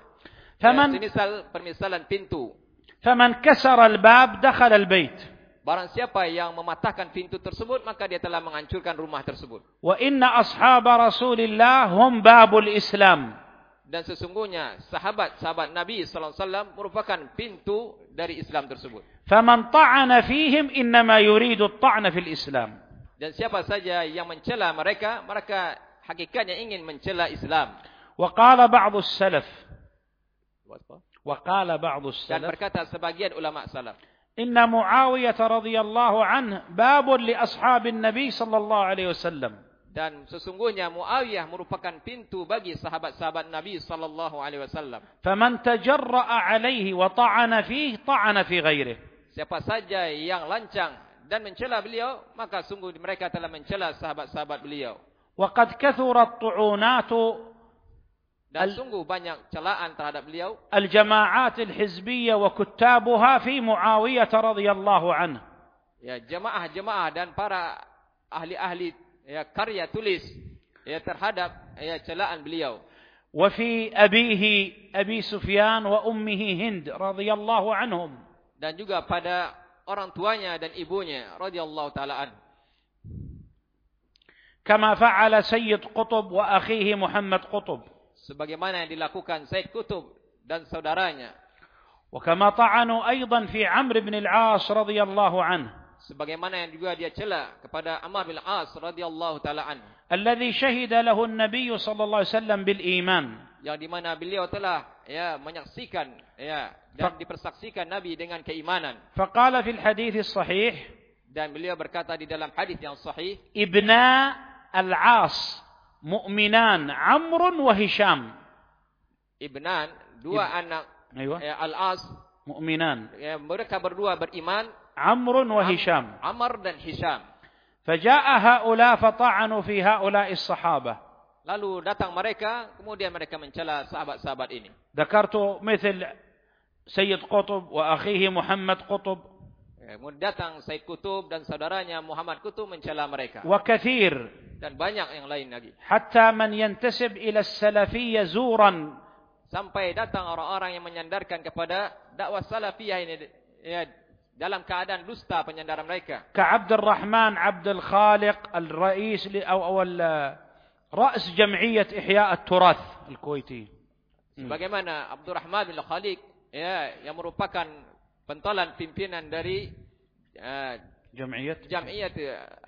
Ya, فمن semisal permisalan pintu. فمن كسر الباب دخل البيت Barang siapa yang mematahkan pintu tersebut maka dia telah menghancurkan rumah tersebut. وإن أصحاب رسول الله هم باب الإسلام dan sesungguhnya sahabat-sahabat Nabi sallallahu alaihi wasallam merupakan pintu dari Islam tersebut. Faman ta'ana fihim innama yuridu at-ta'na fil Islam. Dan siapa saja yang mencela mereka, mereka hakikatnya ingin mencela Islam. Wa qala ba'du salaf. Wa qala ba'du salaf. Dan berkata sebagian ulama salaf. Inna Muawiyah radhiyallahu anhu babun li ashabin Nabi sallallahu alaihi wasallam. Dan sesungguhnya Muawiyah merupakan pintu bagi sahabat-sahabat Nabi sallallahu alaihi wasallam. فمن تجرأ عليه وطعن فيه طعن في غيره Siapa saja yang lancang dan mencela beliau, maka sungguh mereka telah mencela sahabat-sahabat beliau. وقد كثرت طعونات Dan Al- sungguh banyak celaan terhadap beliau الجماعات الحزبية وكتابها في معاوية رضي الله عنه ya jemaah-jemaah dan para ahli-ahli ya karya tulis ya terhadap ya celaan beliau وفي أبيه أبي سفيان وأمه هند رضي الله عنهم dan juga pada orang tuanya dan ibunya radhiyallahu taala an كما فعل سيد قطب وأخيه محمد قطب sebagaimana yang dilakukan Said Kutub dan saudaranya وكما طعنوا أيضا في عمرو بن العاص رضي الله عنه sebagaimana yang juga dia cela kepada Amr bin As radhiyallahu taala an. Alladhi syahida lahu an-nabiy sallallahu alaihi wasallam bil iman. Yang di mana beliau telah ya menyaksikan ya dan dipersaksikan Nabi dengan keimanan. Faqala fil hadits sahih dan beliau berkata di dalam hadis yang sahih, "Ibna al-As mu'minan Amr wa Hisham." Ibnan dua Ib anak Aywa. ya, Al-As mu'minan. Ya, mereka berdua beriman Amrun wa Hisham. Amr dan Hisham. Faja'a haula fata'anu fi haula'i sahabah. Lalu datang mereka, kemudian mereka mencela sahabat-sahabat ini. Dakartu mithil Sayyid Qutb wa akhihi Muhammad Qutb. Ya, kemudian datang Sayyid Qutb dan saudaranya Muhammad Qutb mencela mereka. Wa. Dan banyak yang lain lagi. Hatta man yantasib ila salafiyya zuran. Sampai datang orang-orang yang menyandarkan kepada dakwah salafiyah ini ya, dalam keadaan dusta penyandaran mereka. كعبد الرحمن عبد الخالق الرئيس أو, أو رأس جمعية إحياء التراث الكويتي Sebagaimana Abdurrahman bin Khaliq ya, yang merupakan pentolan pimpinan dari uh, جمعية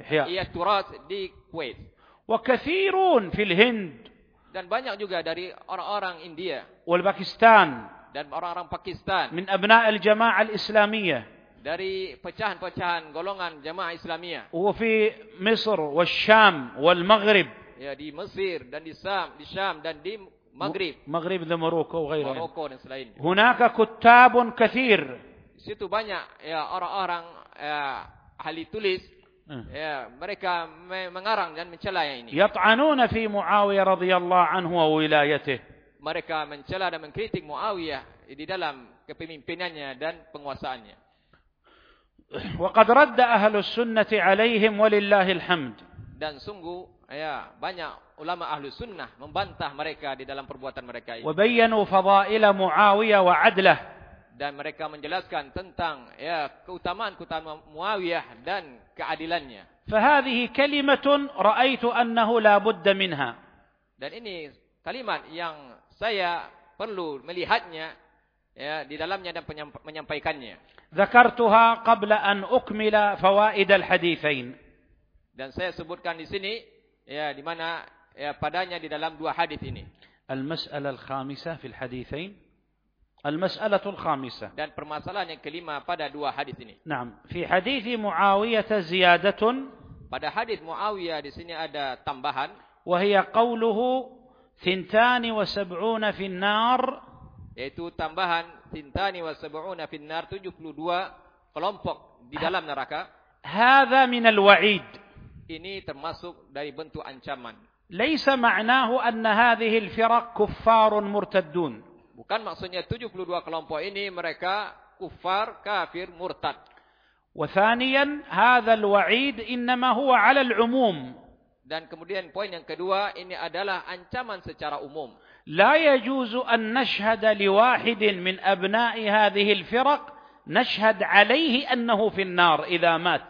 Ihya. Ihya Turas di Kuwait. وكثيرون في الهند Dan banyak juga dari orang-orang India والباكستان dan orang-orang Pakistan. من أبناء الجماعة الإسلامية Dari pecahan-pecahan golongan jamaah Islamiyah. وفي مصر والشام والمغرب Ya di Mesir dan di Sam, di Syam dan di Maghrib, مغرب ذا موروكو وغيرها Maroko dan selainnya. هناك كتاب كثير Di situ banyak ya orang-orang ya, ahli tulis ya mereka me- mengarang dan mencela yang ini. يطعنون في معاوية رضي الله عنه وولايته Mereka mencela dan mengkritik Muawiyah di dalam kepemimpinannya dan penguasaannya. وقد رد أهل السنة عليهم ولله الحمد. Dan sungguh ya banyak ulama ahlu sunnah membantah mereka di dalam perbuatan mereka ini. Wabayyanu fadaila Muawiyah wa. Dan mereka menjelaskan tentang ya keutamaan-keutamaan Muawiyah dan keadilannya. فهذه كلمة رأيت أنه لا بد منها. Dan ini kalimat yang saya perlu melihatnya ya di dalamnya dan menyampaikannya. Zakartuha qabla an ukmila fawaid al hadithain. Dan saya sebutkan di sini ya di mana ya padanya di dalam dua hadis ini. Al-mas'alah al-khamisah fil hadithain. Al-mas'alah al-khamisah. Dan permasalahan yang kelima pada dua hadis ini. Naam, fi hadits Muawiyah ziyadatun. Pada hadis Muawiyah di sini ada tambahan. Wahia qawluhu wa fi an-nar yaitu tambahan tintani wa sab'una finnar 72 kelompok di dalam neraka. هذا من الوعيد Ini termasuk dari bentuk ancaman. ليس معناه أن هذه الفرق كفار مرتدون Bukan maksudnya 72 kelompok ini mereka kufar, kafir, murtad. وثانيا هذا الوعيد إنما هو على العموم Dan kemudian poin yang kedua ini adalah ancaman secara umum. لا يجوز أن نشهد لواحد من أبناء هذه الفرق نشهد عليه أنه في النار إذا مات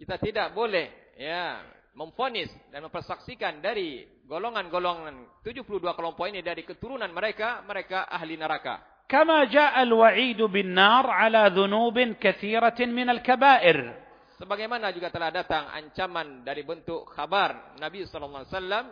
Kita tidak boleh ya memfonis dan mempersaksikan dari golongan-golongan 72 kelompok ini dari keturunan mereka, mereka ahli neraka. كما جاء الوعيد بالنار على ذنوب كثيرة من الكبائر Sebagaimana juga telah datang ancaman dari bentuk khabar Nabi sallallahu alaihi wasallam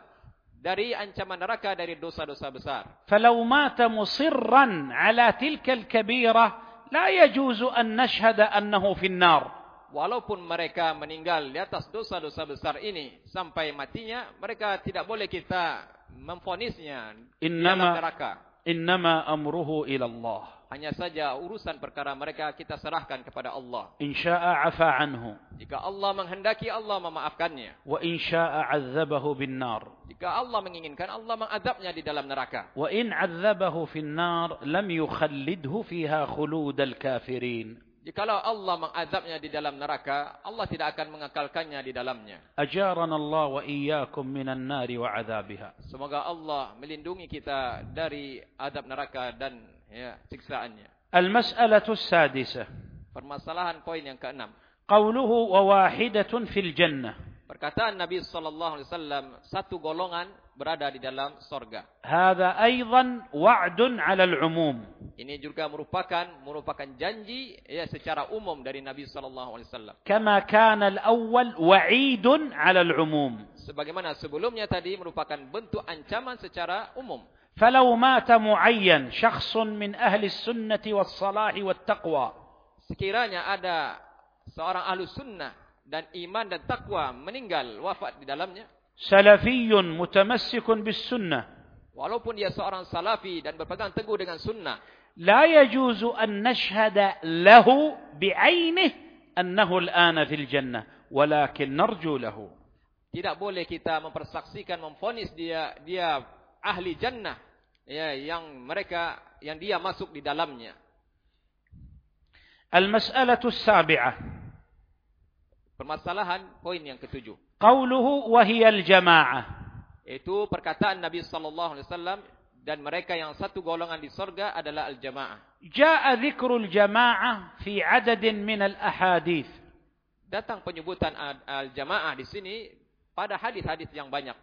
dari ancaman neraka dari dosa-dosa besar. فلو مات مصرا على تلك الكبيرة لا يجوز أن نشهد أنه في النار Walaupun mereka meninggal di atas dosa-dosa besar ini sampai matinya, mereka tidak boleh kita memfonisnya di dalam neraka. إنما أمره إلى الله Hanya saja urusan perkara mereka kita serahkan kepada Allah. Insya'a 'afa 'anhu. Jika Allah menghendaki Allah memaafkannya. Wa insya'a azzabahu bin nar. Jika Allah menginginkan Allah mengazabnya di dalam neraka. Wa in azzabahu fin nar lam yukhallidhu fiha khulud al-kafirin. Jikalau Allah mengazabnya di dalam neraka, Allah tidak akan mengekalkannya di dalamnya. Ajaran Allah wa iyyakum minan nari wa 'adzabiha. Semoga Allah melindungi kita dari azab neraka dan ya, siksaannya. المسألة السادسة Permasalahan poin yang keenam. قوله وواحدة في الجنة Perkataan Nabi sallallahu alaihi wasallam satu golongan berada di dalam sorga. هذا أيضا وعد على العموم Ini juga merupakan merupakan janji ya secara umum dari Nabi sallallahu alaihi wasallam. كما كان الأول وعيد على العموم Sebagaimana sebelumnya tadi merupakan bentuk ancaman secara umum. فلو مات معين شخص من أهل السنة والصلاح والتقوى Sekiranya ada seorang ahlu sunnah dan iman dan takwa meninggal wafat di dalamnya, سلفي متمسك بالسنة walaupun dia seorang salafi dan berpegang teguh dengan sunnah, لا يجوز أن نشهد له بعينه أنه الآن في الجنة ولكن نرجو له tidak boleh kita mempersaksikan memfonis dia dia ahli jannah ya, yang mereka yang dia masuk di dalamnya. Al-mas'alatu sabi'ah. Permasalahan poin yang ketujuh. Qauluhu wa hiya al-jama'ah. Itu perkataan Nabi sallallahu alaihi wasallam dan mereka yang satu golongan di surga adalah al-jama'ah. Ja'a dzikrul jama'ah fi 'adadin min al-ahadits. Datang penyebutan al-jama'ah di sini pada hadis-hadis yang banyak.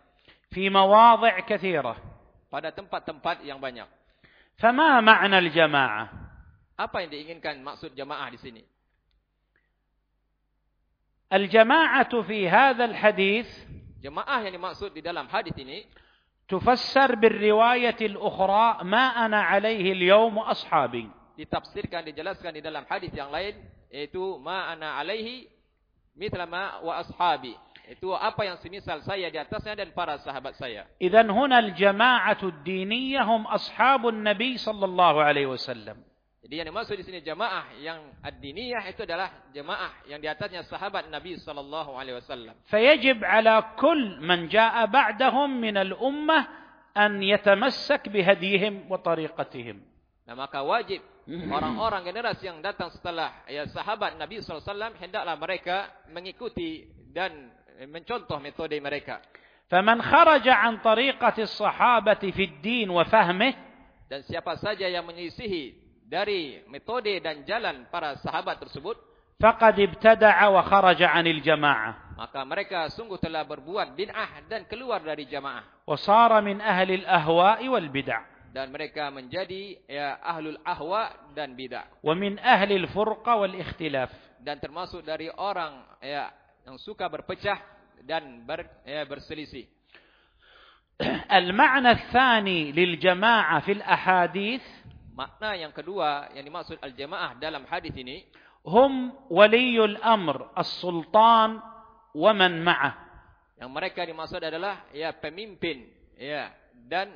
Fi mawadhi' katsirah pada tempat-tempat yang banyak. Fama ma'na jamaah? Apa yang diinginkan maksud jamaah di sini? Al-jama'atu fi hadzal hadis Jamaah yang dimaksud di dalam hadis ini tufassar bil riwayat al-ukhra ma ana alaihi al-yawm ashabi. Ditafsirkan dijelaskan di dalam hadis yang lain yaitu ma ana alaihi mithla ma wa ashabi. Itu apa yang semisal saya di atasnya dan para sahabat saya هنا الجماعة الدينية هم أصحاب النبي صلى الله عليه وسلم jadi yang dimaksud di sini jamaah yang ad-diniyah itu adalah jamaah yang di atasnya sahabat Nabi sallallahu alaihi wasallam فيجب على كل من جاء بعدهم من الأمة أن يتمسك بهديهم وطريقتهم nah maka wajib orang-orang generasi yang datang setelah ya sahabat Nabi sallallahu alaihi wasallam hendaklah mereka mengikuti dan mencontoh metode mereka. Faman kharaja an tariqati sahabati fid din wa dan siapa saja yang menyisihi dari metode dan jalan para sahabat tersebut faqad ibtada'a wa kharaja 'anil jama'ah maka mereka sungguh telah berbuat bid'ah dan keluar dari jamaah wa sara min ahli al-ahwa'i wal bid'ah dan mereka menjadi ya, ahlul ahwa dan bid'ah. Wa min ahlil furqa wal ikhtilaf. Dan termasuk dari orang ya yang suka berpecah dan ber, ya, berselisih. <clears throat> المعنى الثاني للجماعة في الأحاديث Makna yang kedua yang dimaksud al-jamaah dalam hadis ini هم ولي الأمر السلطان ومن معه yang mereka dimaksud adalah ya pemimpin ya dan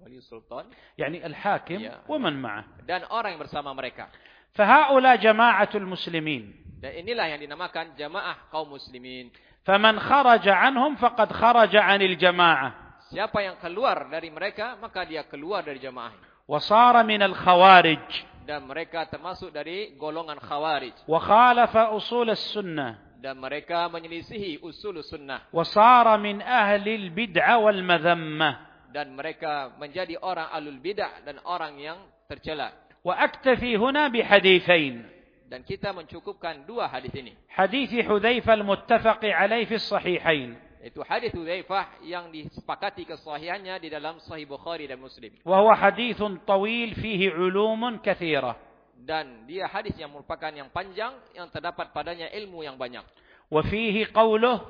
wali sultan يعني الحاكم Ya. ومن معه dan orang yang bersama mereka. فهؤلاء جماعة المسلمين Dan inilah yang dinamakan jamaah kaum muslimin. فمن خرج عنهم فقد خرج عن الجماعة Siapa yang keluar dari mereka maka dia keluar dari jamaah ini. وصار من الخوارج dan mereka termasuk dari golongan khawarij وخالف أصول السنة dan mereka menyelisihi usul sunnah وصار من أهل البدعة والمذمة dan mereka menjadi orang alul bidah dan orang yang tercela وأكتفي هنا بحديثين dan kita mencukupkan dua hadis ini. Hadis Hudzaifah al-muttafaq alaihi fi sahihain. Itu hadis Hudzaifah yang disepakati kesahihannya di dalam Sahih Bukhari dan Muslim. Wa huwa hadithun tawil fihi ulumun katsira. Dan dia hadis yang merupakan yang panjang yang terdapat padanya ilmu yang banyak. Wa fihi qawluh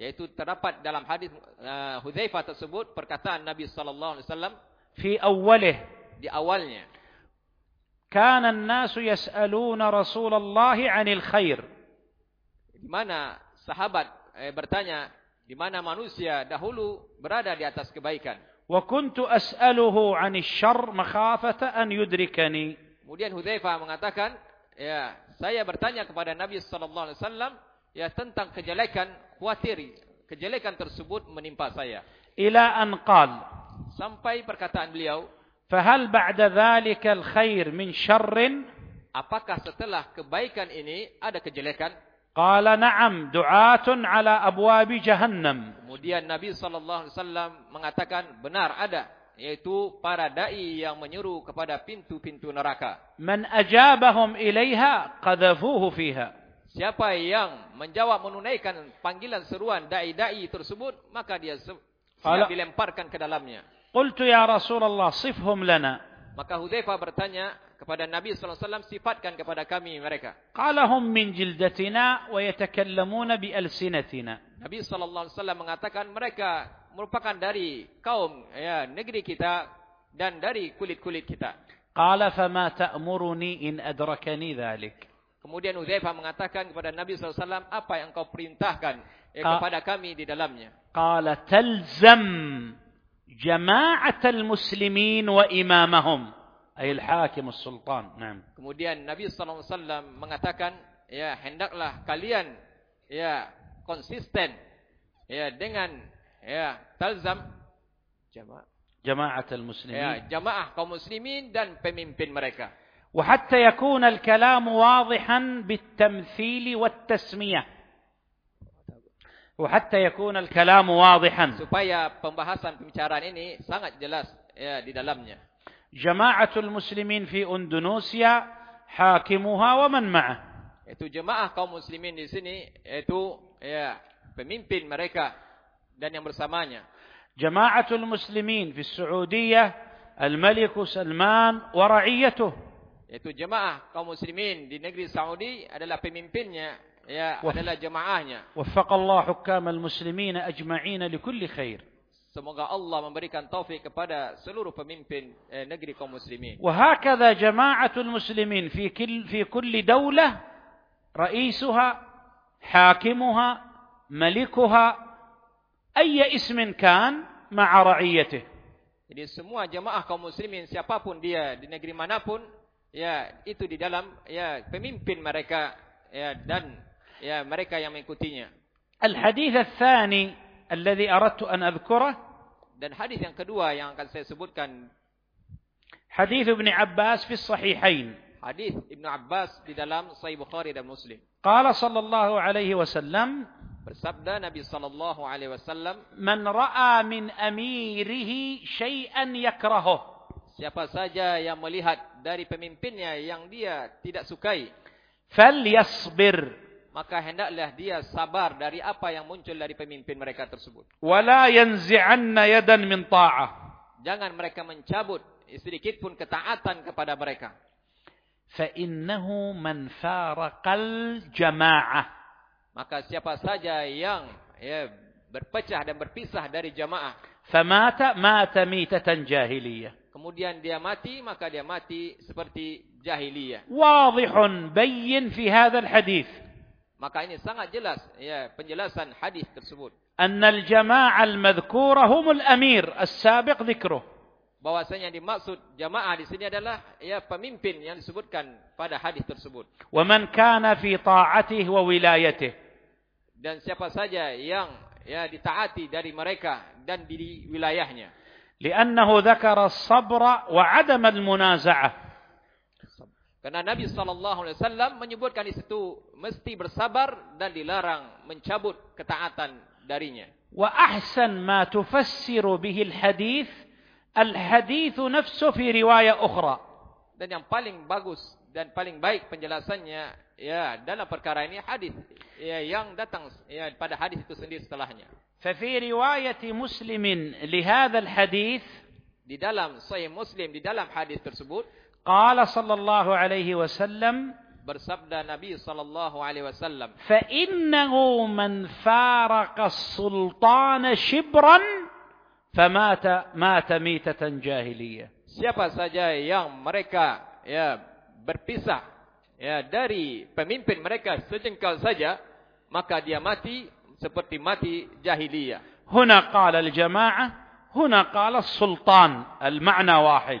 yaitu terdapat dalam hadis uh, Hudzaifah tersebut perkataan Nabi sallallahu alaihi wasallam fi awwalih di awalnya. kana an-nasu yas'aluna Rasulullah 'anil khair. Di mana sahabat eh, bertanya, di mana manusia dahulu berada di atas kebaikan. Wa kuntu as'aluhu 'anil syarr makhafata an yudrikani. Kemudian Hudzaifah mengatakan, ya, saya bertanya kepada Nabi sallallahu alaihi wasallam ya tentang kejelekan, khawatir kejelekan tersebut menimpa saya. Ila an qal. Sampai perkataan beliau فهل بعد ذلك الخير من min? Apakah setelah kebaikan ini ada kejelekan? Qala na'am du'atun ala abwabi jahannam. Kemudian Nabi sallallahu alaihi wasallam mengatakan benar ada yaitu para dai yang menyuruh kepada pintu-pintu neraka. Man ajabahum ilaiha qadhafuhu fiha. Siapa yang menjawab menunaikan panggilan seruan dai-dai tersebut, maka dia siap dilemparkan ke dalamnya. Qultu ya Rasulullah sifhum lana. Maka Hudzaifah bertanya kepada Nabi sallallahu alaihi wasallam sifatkan kepada kami mereka. Qalahum min jildatina wa yatakallamuna bi alsinatina. Nabi sallallahu alaihi wasallam mengatakan mereka merupakan dari kaum ya negeri kita dan dari kulit-kulit kita. Qala fama ta'muruni in adrakani dhalik. Kemudian Hudzaifah mengatakan kepada Nabi Shallallahu Alaihi Wasallam apa yang kau perintahkan ya, kepada kami di dalamnya. Qala talzam جماعة المسلمين وإمامهم أي الحاكم السلطان نعم Kemudian Nabi sallallahu alaihi wasallam mengatakan, ya hendaklah kalian ya konsisten ya dengan ya talzam jamaah جماعة ya المسلمين jamaah kaum muslimin dan pemimpin mereka. وحتى يكون الكلام واضحا بالتمثيل والتسمية وحتى يكون الكلام واضحا Supaya pembahasan pembicaraan ini sangat jelas ya di dalamnya. جماعة المسلمين في أندونوسيا حاكمها ومن معه Itu jemaah kaum muslimin di sini yaitu ya pemimpin mereka dan yang bersamanya. جماعة المسلمين في السعودية الملك سلمان ورعيته Yaitu jemaah kaum muslimin di negeri Saudi adalah pemimpinnya ya adalah jemaahnya. وفق الله حكام المسلمين أجمعين لكل خير Semoga Allah memberikan taufik kepada seluruh pemimpin eh, negeri kaum muslimin. وهكذا جماعة المسلمين في كل في كل دولة رئيسها حاكمها ملكها أي اسم كان مع رعيته Jadi semua jemaah kaum muslimin siapapun dia di negeri manapun ya itu di dalam ya pemimpin mereka ya dan ya mereka yang mengikutinya. الحديث الثاني الذي أردت أن أذكره Dan hadis yang kedua yang akan saya sebutkan حديث ابن عباس في الصحيحين hadis Ibnu Abbas di dalam Sahih Bukhari dan Muslim. قال صلى الله عليه وسلم Bersabda Nabi sallallahu alaihi wasallam, من رأى من أميره شيئا يكرهه siapa saja yang melihat dari pemimpinnya yang dia tidak sukai, فليصبر maka hendaklah dia sabar dari apa yang muncul dari pemimpin mereka tersebut. Wala yanzi'anna yadan min ta'ah. Jangan mereka mencabut sedikit pun ketaatan kepada mereka. Fa innahu man faraqal jamaah. Maka siapa saja yang ya, berpecah dan berpisah dari jamaah. Famata mata mitatan jahiliyah. Kemudian dia mati, maka dia mati seperti jahiliyah. Wadihun bayyin fi hadha al-hadith. Maka ini sangat jelas ya penjelasan hadis tersebut. أن الجماعة المذكورة هم الأمير السابق ذكره Bahwasanya yang dimaksud jamaah di sini adalah ya pemimpin yang disebutkan pada hadis tersebut. ومن كان في طاعته وولايته Dan siapa saja yang ya ditaati dari mereka dan di wilayahnya. لأنه ذكر الصبر وعدم المنازعة Karena Nabi sallallahu alaihi wasallam menyebutkan di situ mesti bersabar dan dilarang mencabut ketaatan darinya. وأحسن ما تفسر به الحديث الحديث نفسه في رواية أخرى Dan yang paling bagus dan paling baik penjelasannya ya dalam perkara ini hadis ya yang datang ya pada hadis itu sendiri setelahnya. ففي رواية مسلم لهذا الحديث Di dalam Sahih Muslim di dalam hadis tersebut قال صلى الله عليه وسلم bersabda Nabi sallallahu alaihi wasallam فإنه من فارق السلطان شبرا فمات مات ميتة جاهلية siapa saja yang mereka ya berpisah ya dari pemimpin mereka sejengkal saja maka dia mati seperti mati jahiliyah هنا قال الجماعة هنا قال السلطان المعنى واحد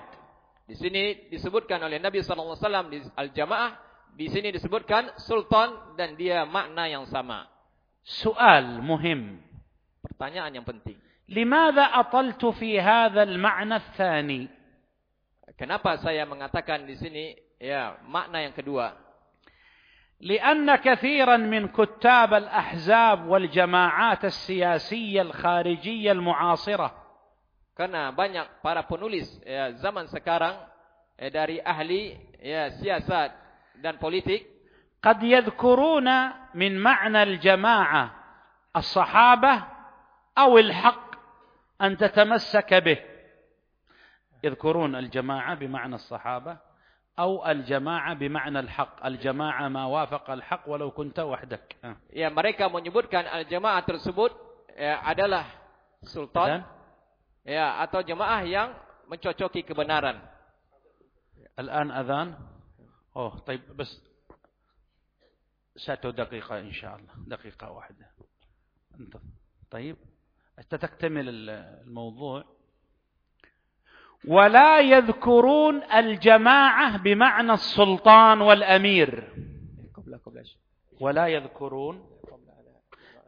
di sini disebutkan oleh Nabi sallallahu alaihi wasallam di al-jamaah di sini disebutkan sultan dan dia makna yang sama سؤال مهم pertanyaan yang penting لماذا أطلت في هذا المعنى الثاني kenapa saya mengatakan di sini ya makna yang kedua لأن كثيرا من كتاب الأحزاب والجماعات السياسية الخارجية المعاصرة Karena banyak para penulis ya, zaman sekarang ya, dari ahli ya, siasat dan politik قد يذكرون من معنى الجماعة الصحابة أو الحق أن تتمسك به يذكرون الجماعة بمعنى الصحابة أو الجماعة بمعنى الحق الجماعة ما وافق الحق ولو كنت وحدك ها. ya mereka menyebutkan al-jamaah tersebut ya, adalah sultan Dan ya atau jemaah yang mencocoki kebenaran. الآن أذان أوه طيب بس ساتو دقيقة إن شاء الله دقيقة واحدة انت طيب حتى تكتمل ال- الموضوع ولا يذكرون الجماعة بمعنى السلطان والأمير ولا يذكرون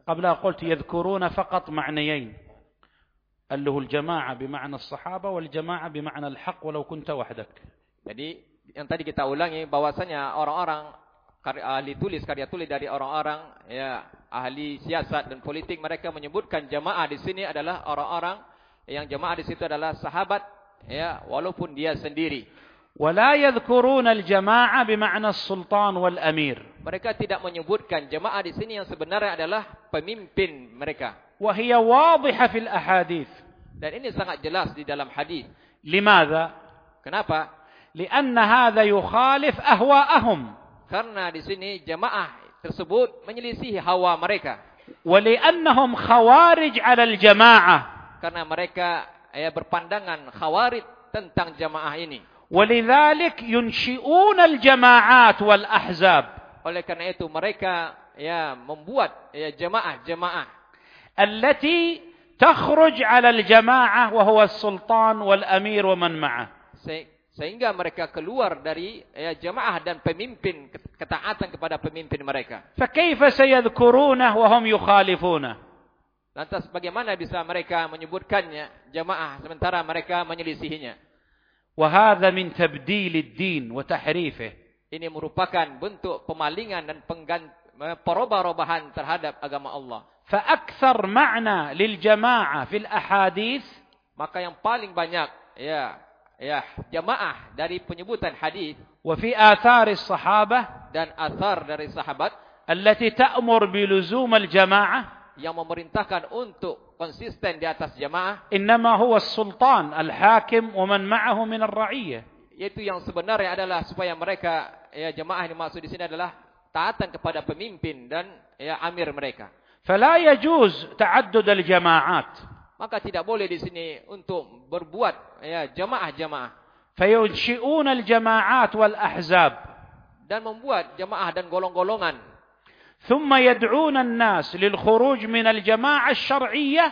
قبلها قلت يذكرون فقط معنيين اللي هو الجماعة بمعنى الصحابة والجماعة بمعنى الحق ولو كنت وحدك Jadi yang tadi kita ulangi bahwasanya orang-orang karya- ahli tulis karya tulis dari orang-orang ya ahli siasat dan politik mereka menyebutkan jamaah di sini adalah orang-orang yang jamaah di situ adalah sahabat ya walaupun dia sendiri. ولا يذكرون الجماعة بمعنى السلطان والأمير Mereka tidak menyebutkan jemaah di sini yang sebenarnya adalah pemimpin mereka. وهي واضحة في الأحاديث Dan ini sangat jelas di dalam hadis. لماذا؟ Kenapa? لأن هذا يخالف أهواءهم Karena di sini jemaah tersebut menyelisihi hawa mereka. ولأنهم خوارج على الجماعة Karena mereka ya berpandangan khawarid tentang jemaah ini. ولذلك ينشئون الجماعات والأحزاب Oleh karena itu mereka ya membuat ya jemaah-jemaah التي تخرج على الجماعة وهو السلطان والأمير ومن معه Se- sehingga mereka keluar dari ya jemaah dan pemimpin ketaatan kepada pemimpin mereka. فكيف سيذكرونه وهم يخالفونه Lantas bagaimana bisa mereka menyebutkannya jemaah sementara mereka menyelisihinya? وهذا من تبديل الدين وتحريفه Ini merupakan bentuk pemalingan dan penggan perubah-ubahan terhadap agama Allah. فأكثر معنى للجماعة في الأحاديث Maka yang paling banyak ya ya jemaah dari penyebutan hadis وفي آثار الصحابة dan asar dari sahabat التي تأمر بلزوم الجماعة yang memerintahkan untuk konsisten di atas jemaah إنما هو السلطان الحاكم ومن معه من الرعية yaitu yang sebenarnya adalah supaya mereka ya jemaah yang dimaksud di sini adalah taatan kepada pemimpin dan ya amir mereka. فلا يجوز تعدد الجماعات Maka tidak boleh di sini untuk berbuat ya jamaah-jamaah فينشئون الجماعات والأحزاب dan membuat jamaah dan golong-golongan ثم يدعون الناس للخروج من الجماعة الشرعية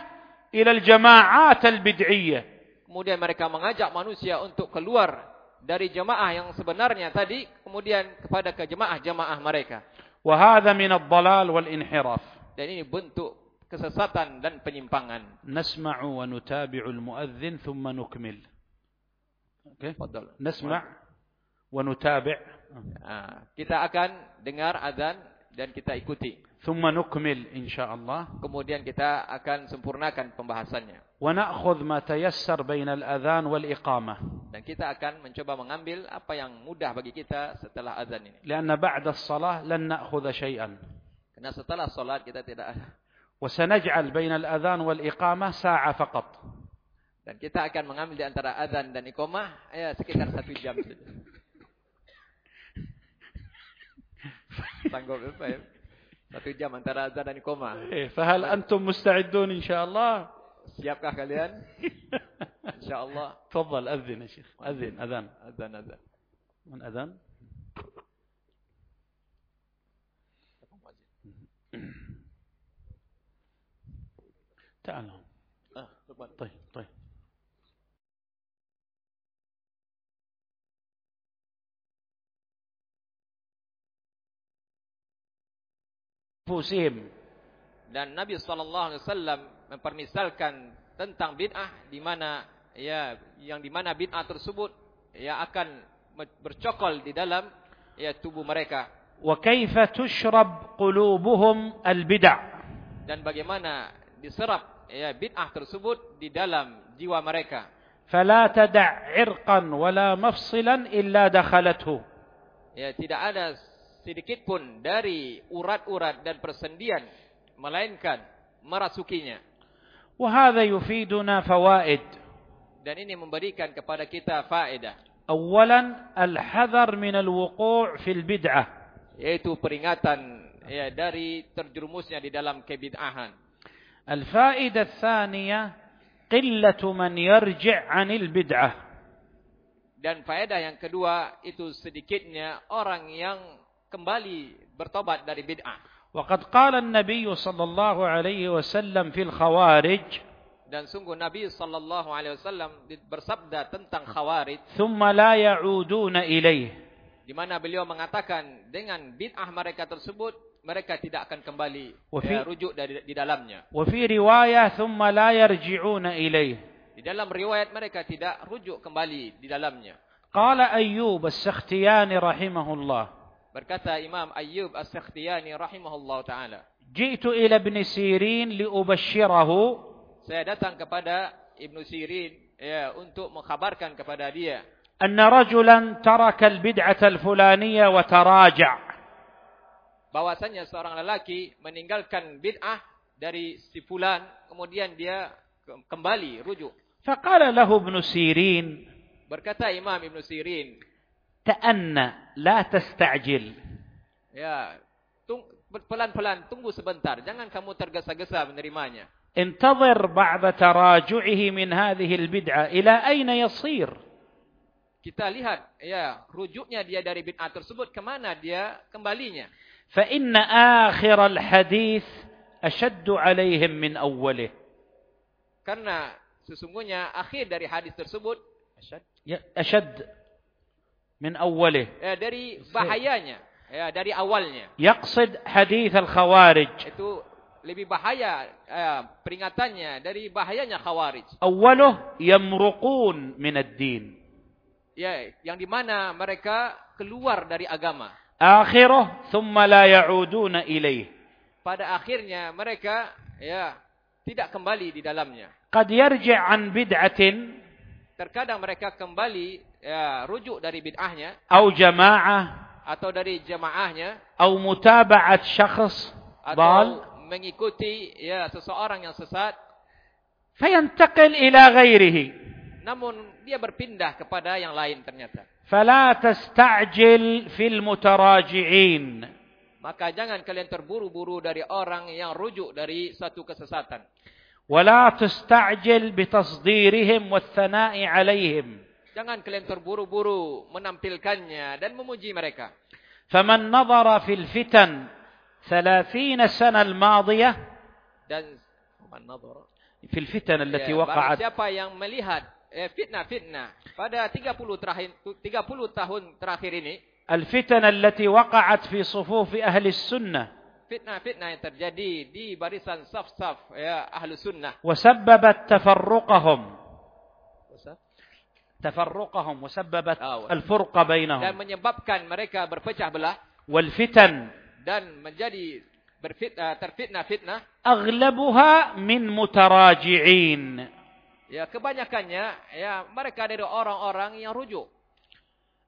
إلى الجماعات البدعية kemudian mereka mengajak manusia untuk keluar dari jemaah yang sebenarnya tadi kemudian kepada ke jemaah-jemaah mereka وهذا من الضلال والانحراف dan ini bentuk kesesatan dan penyimpangan. Nasma'u wa nutabi'u al-muadzin thumma nukmil. Oke. Okay. Nasma' wa nutabi'. Ha, kita akan dengar azan dan kita ikuti. Thumma nukmil insyaallah. Kemudian kita akan sempurnakan pembahasannya. Wa na'khudh ma tayassar bainal adhan wal iqamah. Dan kita akan mencoba mengambil apa yang mudah bagi kita setelah azan ini. Karena ba'da as-salah lan na'khudha shay'an. Karena setelah solat kita tidak وسنجعل بين الأذان والإقامة ساعة فقط dan kita akan mengambil di antara azan dan iqamah ya sekitar satu jam saja sanggup ya satu jam antara azan dan iqamah إيه، مستعدون إن شاء الله siapkah kalian insyaallah تفضل أذن يا شيخ أذن أذان azan azan من أذان تعالوا ah depan طيب طيب أنفسهم Dan Nabi sallallahu alaihi wasallam mempermisalkan tentang bid'ah di mana ya yang di mana bid'ah tersebut ya akan me- bercokol di dalam ya tubuh mereka وكيف تشرب قلوبهم البدع dan bagaimana diserap ya bid'ah tersebut di dalam jiwa mereka. Fala tada' irqan wala mafsilan illa dakhalathu. Ya tidak ada sedikit pun dari urat-urat dan persendian melainkan merasukinya. Wa hadha yufiduna fawaid. Dan ini memberikan kepada kita faedah. Awalan al-hadhar min al-wuqu' fil bid'ah. Yaitu peringatan ya dari terjerumusnya di dalam kebid'ahan. الفائدة الثانية قلة من يرجع عن البدعة Dan faedah yang kedua itu sedikitnya orang yang kembali bertobat dari bid'ah. وقد قال النبي صلى الله عليه وسلم في الخوارج Dan sungguh Nabi sallallahu alaihi wasallam di- bersabda tentang khawarij ثم لا يعودون إليه di mana beliau mengatakan dengan bid'ah mereka tersebut mereka tidak akan kembali Wafi- ya, rujuk dari di dalamnya. وفي رواية ثم لا يرجعون إليه Di dalam riwayat mereka tidak rujuk kembali di dalamnya. قال أيوب السختياني رحمه الله Berkata Imam Ayyub As-Sakhtiyani rahimahullah taala, جئت إلى ابن سيرين لأبشره saya datang kepada Ibnu Sirin ya untuk mengkhabarkan kepada dia أن رجلا ترك البدعة الفلانية وتراجع bahwasanya seorang lelaki meninggalkan bid'ah dari si fulan kemudian dia ke- kembali rujuk. فقال له ابن سيرين Berkata Imam Ibnu Sirin, تأنى لا تستعجل ya, tung, pelan-pelan tunggu sebentar, jangan kamu tergesa-gesa menerimanya. انتظر بعد تراجعه من هذه البدعة إلى أين يصير Kita lihat ya, rujuknya dia dari bid'ah tersebut kemana dia kembalinya. فإن آخر الحديث أشد عليهم من أوله Karena sesungguhnya akhir dari hadis tersebut أشد من أوله ya, dari bahayanya, ya, dari awalnya. يقصد حديث الخوارج Itu lebih bahaya ya, peringatannya dari bahayanya khawarij. أوله يمرقون من الدين Ya, yang di mana mereka keluar dari agama. akhirah thumma la ya'uduna ilaih. Pada akhirnya mereka ya tidak kembali di dalamnya. Qad bid'atin. Terkadang mereka kembali ya, rujuk dari bid'ahnya. Au jamaah. Atau dari jamaahnya. Atau mutaba'at syakhs. Atau mengikuti ya seseorang yang sesat. Fayantakil ila ghairihi. namun dia berpindah kepada yang lain ternyata. فلا تستعجل في المتراجعين Maka jangan kalian terburu-buru dari orang yang rujuk dari satu kesesatan. ولا تستعجل بتصديرهم والثناء عليهم Jangan kalian terburu-buru menampilkannya dan memuji mereka. فمن نظر في الفتن ثلاثين سنة الماضية Dan man nadhara. في الفتن التي Ya, barang وقعت siapa yang melihat eh, fitnah-fitnah pada 30 terakhir 30 tahun terakhir ini, الفتن التي وقعت في صفوف أهل السنة fitnah-fitnah yang terjadi di barisan saf-saf ya ahlu sunnah. وسببت تفرقهم تفرقهم وسببت آه. الفرقة Dan بينهم menyebabkan mereka berpecah belah والفتن dan menjadi berfitnah terfitnah-fitnah. أغلبها من متراجعين Ya, kebanyakannya ya mereka dari orang-orang yang rujuk.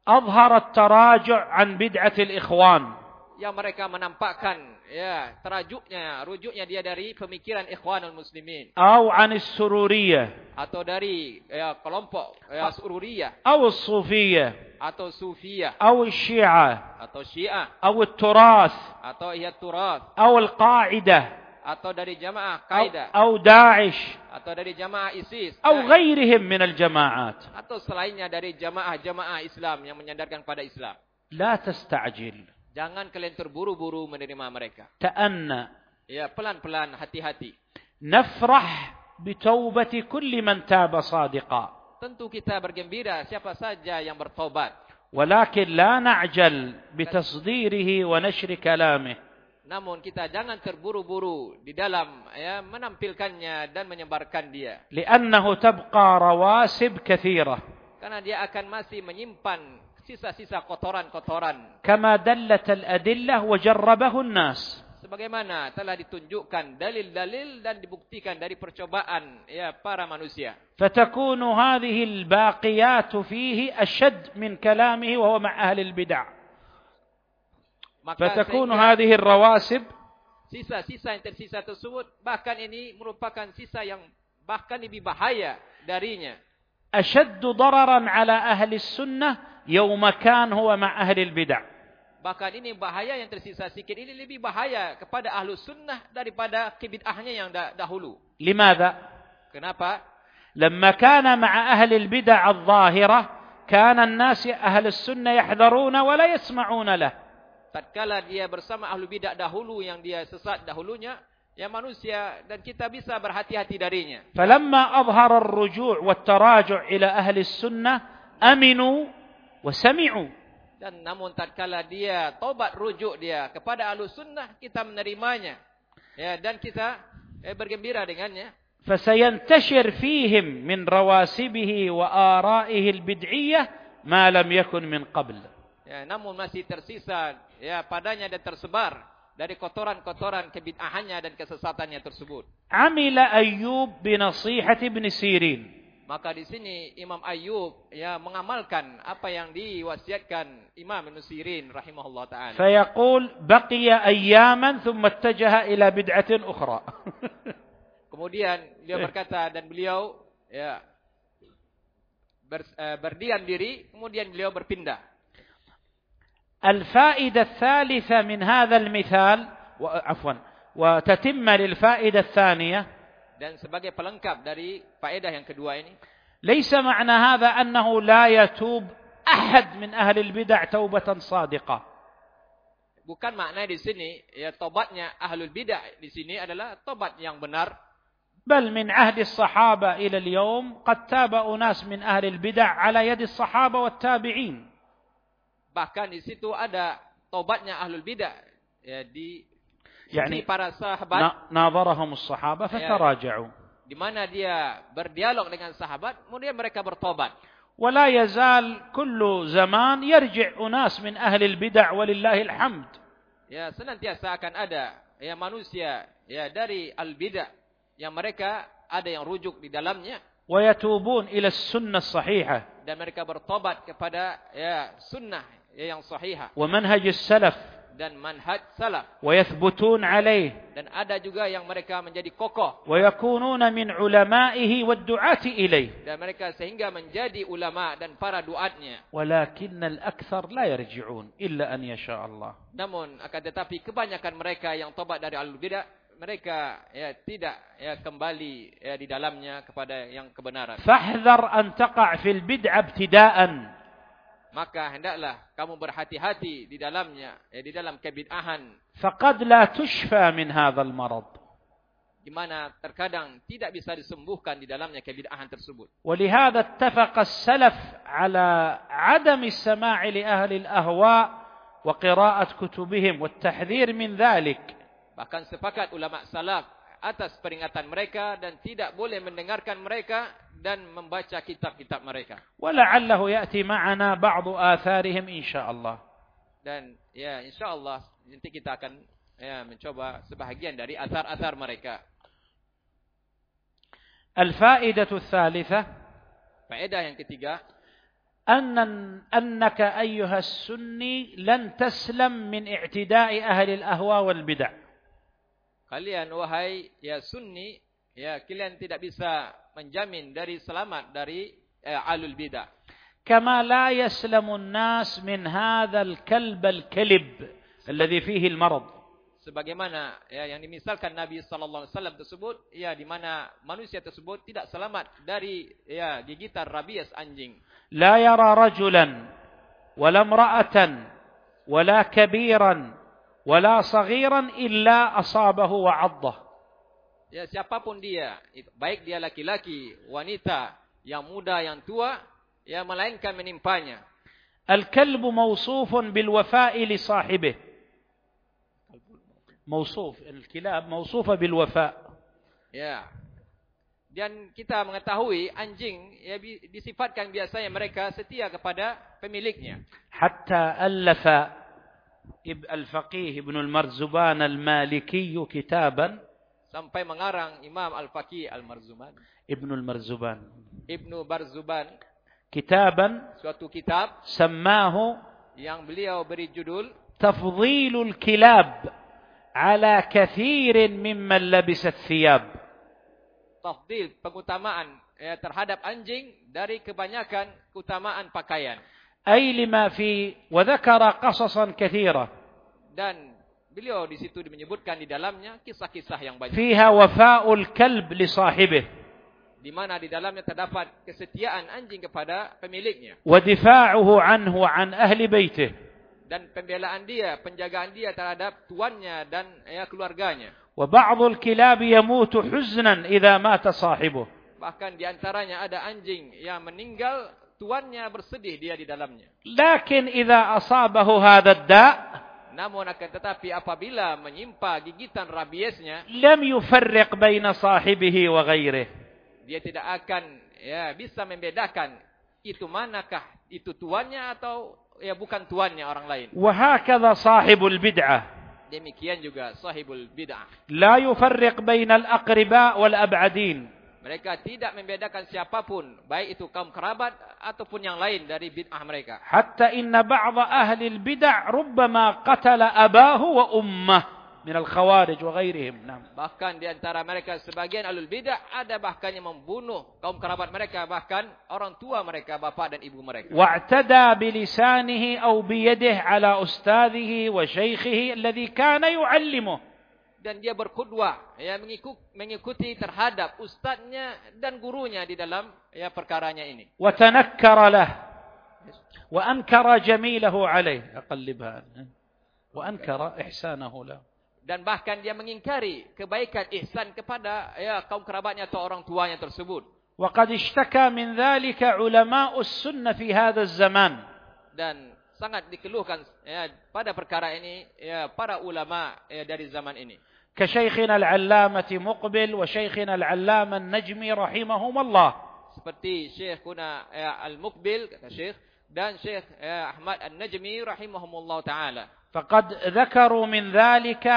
Azharat taraju' an ikhwan. Yang mereka menampakkan ya terajuknya, rujuknya dia dari pemikiran ikhwanul muslimin. Au anis sururiyah. Atau dari ya, kelompok ya, sururiyah. Au sufiyah. Atau sufiyah. Au syiah. Atau syiah. Au turas. Atau ya turas. Au al-qa'idah atau dari jamaah أو, kaidah أو داعش atau dari jamaah ISIS أو dan- غيرهم من الجماعات atau selainnya dari jamaah-jamaah Islam yang menyandarkan pada Islam. لا تستعجل Jangan kalian terburu-buru menerima mereka. تأنى Ya, pelan-pelan, hati-hati. نفرح بتوبة كل من تاب صادقا Tentu kita bergembira siapa saja yang bertobat. ولكن لا نعجل بتصديره ونشر كلامه namun kita jangan terburu-buru di dalam ya, menampilkannya dan menyebarkan dia. Li'annahu tabqa rawasib kathira. Karena dia akan masih menyimpan sisa-sisa kotoran-kotoran. Kama dallat al-adillah wa. Sebagaimana telah ditunjukkan dalil-dalil dan dibuktikan dari percobaan ya para manusia. Fatakunu hadhihi al-baqiyat fihi ashad min kalamihi wa huwa ma. فتكون هذه الرواسب sisa-sisa yang tersisa tersebut bahkan ini merupakan sisa yang bahkan lebih bahaya darinya. أشد ضررا على أهل السنة يوم كان هو مع أهل البدع Bahkan ini bahaya yang tersisa sikit ini lebih bahaya kepada ahlu sunnah daripada kebid'ahnya yang dah- dahulu. لماذا؟ Kenapa? لما كان مع أهل البدع الظاهرة كان الناس أهل السنة يحذرون ولا يسمعون له Tatkala dia bersama ahlu bid'ah dahulu yang dia sesat dahulunya, ya manusia dan kita bisa berhati-hati darinya. فلما أظهر الرجوع والتراجع إلى أهل السنة أمنوا وسمعوا Dan namun tatkala dia tobat rujuk dia kepada ahlu sunnah, kita menerimanya. Ya, dan kita eh, bergembira dengannya. فسينتشر فيهم من رواسبه وآرائه البدعية ما لم يكن من قبل Ya, namun masih tersisa ya padanya dan tersebar dari kotoran-kotoran kebid'ahannya dan kesesatannya tersebut. Amila Ayyub bi nasihati Ibn Sirin. Maka di sini Imam Ayyub ya mengamalkan apa yang diwasiatkan Imam Ibn Sirin rahimahullah taala. Fayaqul baqiya ayyaman thumma ittajaha ila bid'atin ukhra. <laughs> Kemudian beliau eh. berkata dan beliau ya ber, eh, berdiam diri kemudian beliau berpindah الفائدة الثالثة من هذا المثال عفوا وتتم للفائدة الثانية. Dan sebagai pelengkap dari faedah yang kedua ini, ليس معنى هذا أنه لا يتوب أحد من أهل البدع توبة صادقة. Bukan makna di sini ya tobatnya ahlul bidah di sini adalah tobat yang benar. بل من عهد الصحابة إلى اليوم قد تاب أناس من أهل البدع على يد الصحابة والتابعين. bahkan di situ ada tobatnya ahlul bidah ya di يعني sisi para sahabat نا- ناظرهم الصحابة فتراجعوا di mana dia berdialog dengan sahabat kemudian mereka bertobat ولا يزال كل زمان يرجع أناس من أهل البدع ولله الحمد ya senantiasa akan ada ya manusia ya dari al bidah yang mereka ada yang rujuk di dalamnya ويتوبون إلى السنة الصحيحة dan mereka bertobat kepada ya sunnah Ya, yang sahihah. Wa manhajus salaf. Dan manhaj salaf. Wa yathbutun alaih. Dan ada juga yang mereka menjadi kokoh. Wa yakununa min ulamaihi wad du'ati ilaih. Dan mereka sehingga menjadi ulama dan para duatnya. Walakinnal aktsar la yarji'un illa an yasha Allah. Namun akan tetapi kebanyakan mereka yang tobat dari al bidah mereka ya tidak ya kembali ya di dalamnya kepada yang kebenaran. Fahdhar an taqa' fil bid'ah ibtida'an maka hendaklah kamu berhati-hati di dalamnya ya di dalam kebid'ahan. Faqad la tushfa min hadzal marad. Di mana terkadang tidak bisa disembuhkan di dalamnya kebid'ahan tersebut. Walihada ittafaqa as-salaf ala adam as-sama'i li ahli al-ahwa wa qira'at kutubihim wa at-tahdhir min dhalik. Bahkan sepakat ulama salaf atas peringatan mereka dan tidak boleh mendengarkan mereka dan membaca kitab-kitab mereka معنا بعض آثارهم إن شاء الله dan ya insyaallah nanti kita akan ya mencoba sebahagian dari asar-asar mereka الفائدة الثالثة faedah yang ketiga أن أنك أيها السني لن تسلم من اعتداء أهل الأهواء والبدع kalian wahai ya sunni ya kalian tidak bisa menjamin dari selamat dari eh, alul bidah كما لا يسلم الناس من هذا الكلب الكلب الذي فيه المرض sebagaimana ya yang dimisalkan Nabi sallallahu alaihi wasallam tersebut ya di mana manusia tersebut tidak selamat dari ya gigitan rabies anjing لا يرى رجلا ولا امرأة ولا كبيرا ولا صغيرا إلا أصابه وعضه Ya, siapapun dia, baik dia laki-laki, wanita, yang muda, yang tua, ya melainkan menimpanya. Al-kalb mawsuf bil wafa'i li sahibi. Mawsuf, al-kilab mawsuf bil wafa'. Ya. Dan kita mengetahui anjing ya disifatkan biasanya mereka setia kepada pemiliknya. Hatta alafa Ibn al-Faqih Ibn al-Marzuban al-Maliki kitaban sampai mengarang Imam Al-Faqih Al-Marzuman ابن المرزبان Ibnu Barzuban كتابا suatu kitab سماه yang beliau beri judul تفضيل الكلاب على كثير ممن لبس الثياب tafdil pengutamaan ya, terhadap anjing dari kebanyakan keutamaan pakaian أي لما في وذكر قصصا كثيرة dan Beliau di situ menyebutkan di dalamnya kisah-kisah yang banyak. Fiha wafa'ul kalb li sahibih. Di mana di dalamnya terdapat kesetiaan anjing kepada pemiliknya. Wa difa'uhu anhu an ahli baitih. Dan pembelaan dia, penjagaan dia terhadap tuannya dan ya, keluarganya. Wa ba'dul kilab yamutu huznan idza mata sahibuh. Bahkan di antaranya ada anjing yang meninggal tuannya bersedih dia di dalamnya. Lakin idza asabahu hadha da' Namun akan tetapi apabila menyimpa gigitan rabiesnya, lam yufarriq baina sahibihi wa ghairihi. Dia tidak akan ya bisa membedakan itu manakah itu tuannya atau ya bukan tuannya orang lain. Wa hakadha sahibul bid'ah. Demikian juga sahibul bid'ah. La yufarriq bainal aqriba wal ab'adin. Mereka tidak membedakan siapa pun, baik itu kaum kerabat ataupun yang lain dari bid'ah mereka. Hatta inna ba'dha ahli al-bid'ah rubbama qatala abahu wa ummah min al-khawarij wa ghairihim. Bahkan di antara mereka sebagian alul bid'ah ada bahkan yang membunuh kaum kerabat mereka, bahkan orang tua mereka, bapa dan ibu mereka. Wa'tada bi lisanihi aw bi yadihi ala ustadhihi wa syaikhihi alladhi kana yu'allimuhu dan dia berkudwa ya mengikuti terhadap ustadznya dan gurunya di dalam ya perkaranya ini. Wa tanakkara lah. Wa ankara jamilahu alaih. Aqallibha wa ankara ihsanahu lah. Dan bahkan dia mengingkari kebaikan ihsan kepada ya kaum kerabatnya atau orang tuanya tersebut. Wa qad ishtaka min dhalika ulama'us sunnah fi hadha zaman. Dan sangat dikeluhkan ya, pada perkara ini ya, para ulama ya, dari zaman ini. كشيخنا العلامة مقبل وشيخنا العلامة النجمي رحمهما الله. seperti شيخنا آه، المقبل كشيخ شيخ dan شيخ آه، أحمد النجمي رحمهم الله تعالى. فقد ذكروا من ذلك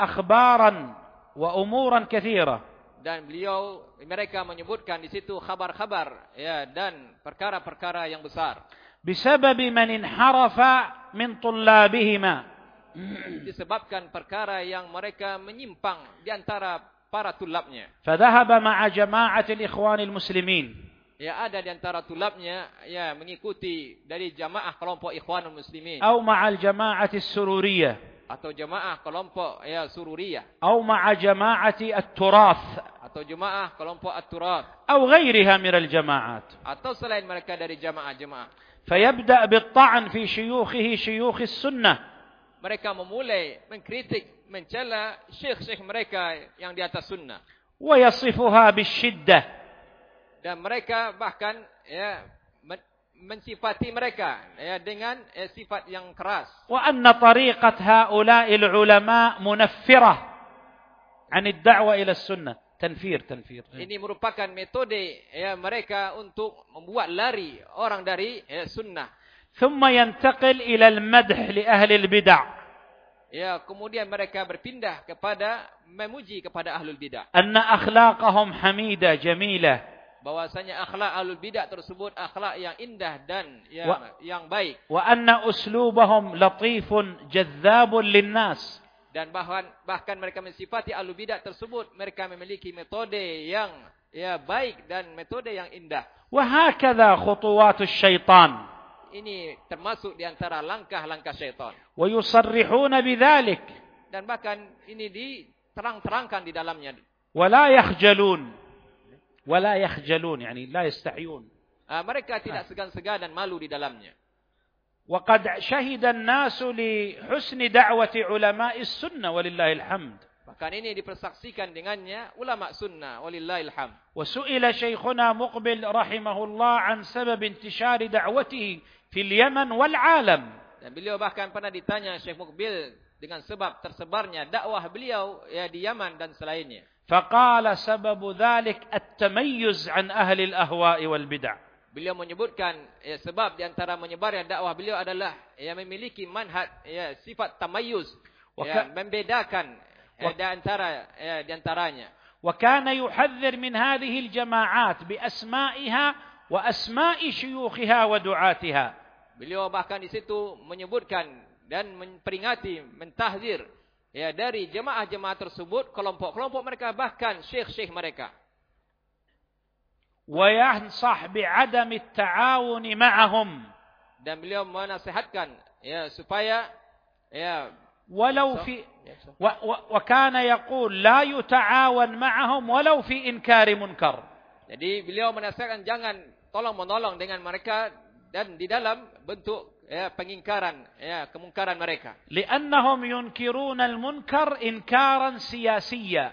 أخبارا وأمورا كثيرة. dan beliau mereka menyebutkan di situ khabar-khabar ya dan perkara-perkara yang besar. بسبب من انحرف من طلابهما. <clears throat> disebabkan perkara yang mereka menyimpang di antara para tulabnya. فذهب مع جماعة الإخوان المسلمين Ya ada di antara tulabnya ya mengikuti dari jamaah kelompok ikhwan muslimin. أو مع jama'atis السرورية atau jamaah kelompok ya sururiyah. أو مع جماعة التراث atau jamaah kelompok at-turath. Atau ghairiha min al-jama'at atau selain mereka dari jamaah-jamaah. فيبدأ بالطعن في شيوخه شيوخ syuyukh mereka memulai mengkritik, mencela syekh-syekh mereka yang di atas sunnah. Wa yasifuha. Dan mereka bahkan ya mensifati mereka ya, dengan ya, sifat yang keras. Wa anna tariqat haula'il ulama munaffirah 'an ad-da'wa ila sunnah Tanfir, tanfir. Ini merupakan metode ya, mereka untuk membuat lari orang dari ya, sunnah. ثم ينتقل إلى المدح لأهل البدع Ya, kemudian mereka berpindah kepada memuji kepada ahlul bidah. أن أخلاقهم حميدة جميلة bahwasanya akhlak ahlul bidah tersebut akhlak yang indah dan yang, Wa- yang baik وأن أسلوبهم لطيف جذاب للناس dan bahkan bahkan mereka mensifati ahlul bidah tersebut mereka memiliki metode yang ya baik dan metode yang indah وهكذا خطوات الشيطان ini termasuk di antara langkah-langkah syaitan ويصرحون بذلك dan bahkan ini diterang-terangkan di dalamnya ولا يخجلون ولا يخجلون يعني لا يستحيون Ah, mereka tidak segan-segan dan malu di dalamnya وقد شهد الناس لحسن دعوة علماء السنة ولله الحمد Bahkan ini dipersaksikan dengannya ulama sunnah walillahil ham. Wasu'ila Syekhuna Muqbil rahimahullah an sabab intishari da'watihi fil Yaman wal alam. Dan beliau bahkan pernah ditanya Syekh Muqbil dengan sebab tersebarnya dakwah beliau ya di Yaman dan selainnya. Faqala sababu dhalik at-tamayyuz an ahli al-ahwa'i wal bid'ah. Beliau menyebutkan ya, sebab di antara menyebarnya dakwah beliau adalah ya, memiliki manhaj ya sifat tamayyuz ya, membedakan di antara ya, di antaranya. وكان يحذر من هذه الجماعات بأسمائها وأسماء شيوخها ودعاتها Beliau bahkan di situ menyebutkan dan memperingati, mentahzir ya dari jemaah-jemaah tersebut, kelompok-kelompok mereka bahkan syekh-syekh mereka. وينصح بعدم التعاون معهم Dan beliau menasihatkan ya supaya ya ولو So- في ya, so- و و وكان يقول لا يتعاون معهم ولو في إنكار منكر Jadi beliau menasihatkan jangan tolong menolong dengan mereka dan di dalam bentuk ya pengingkaran ya kemungkaran mereka. لأنهم ينكرون المنكر إنكارا سياسيا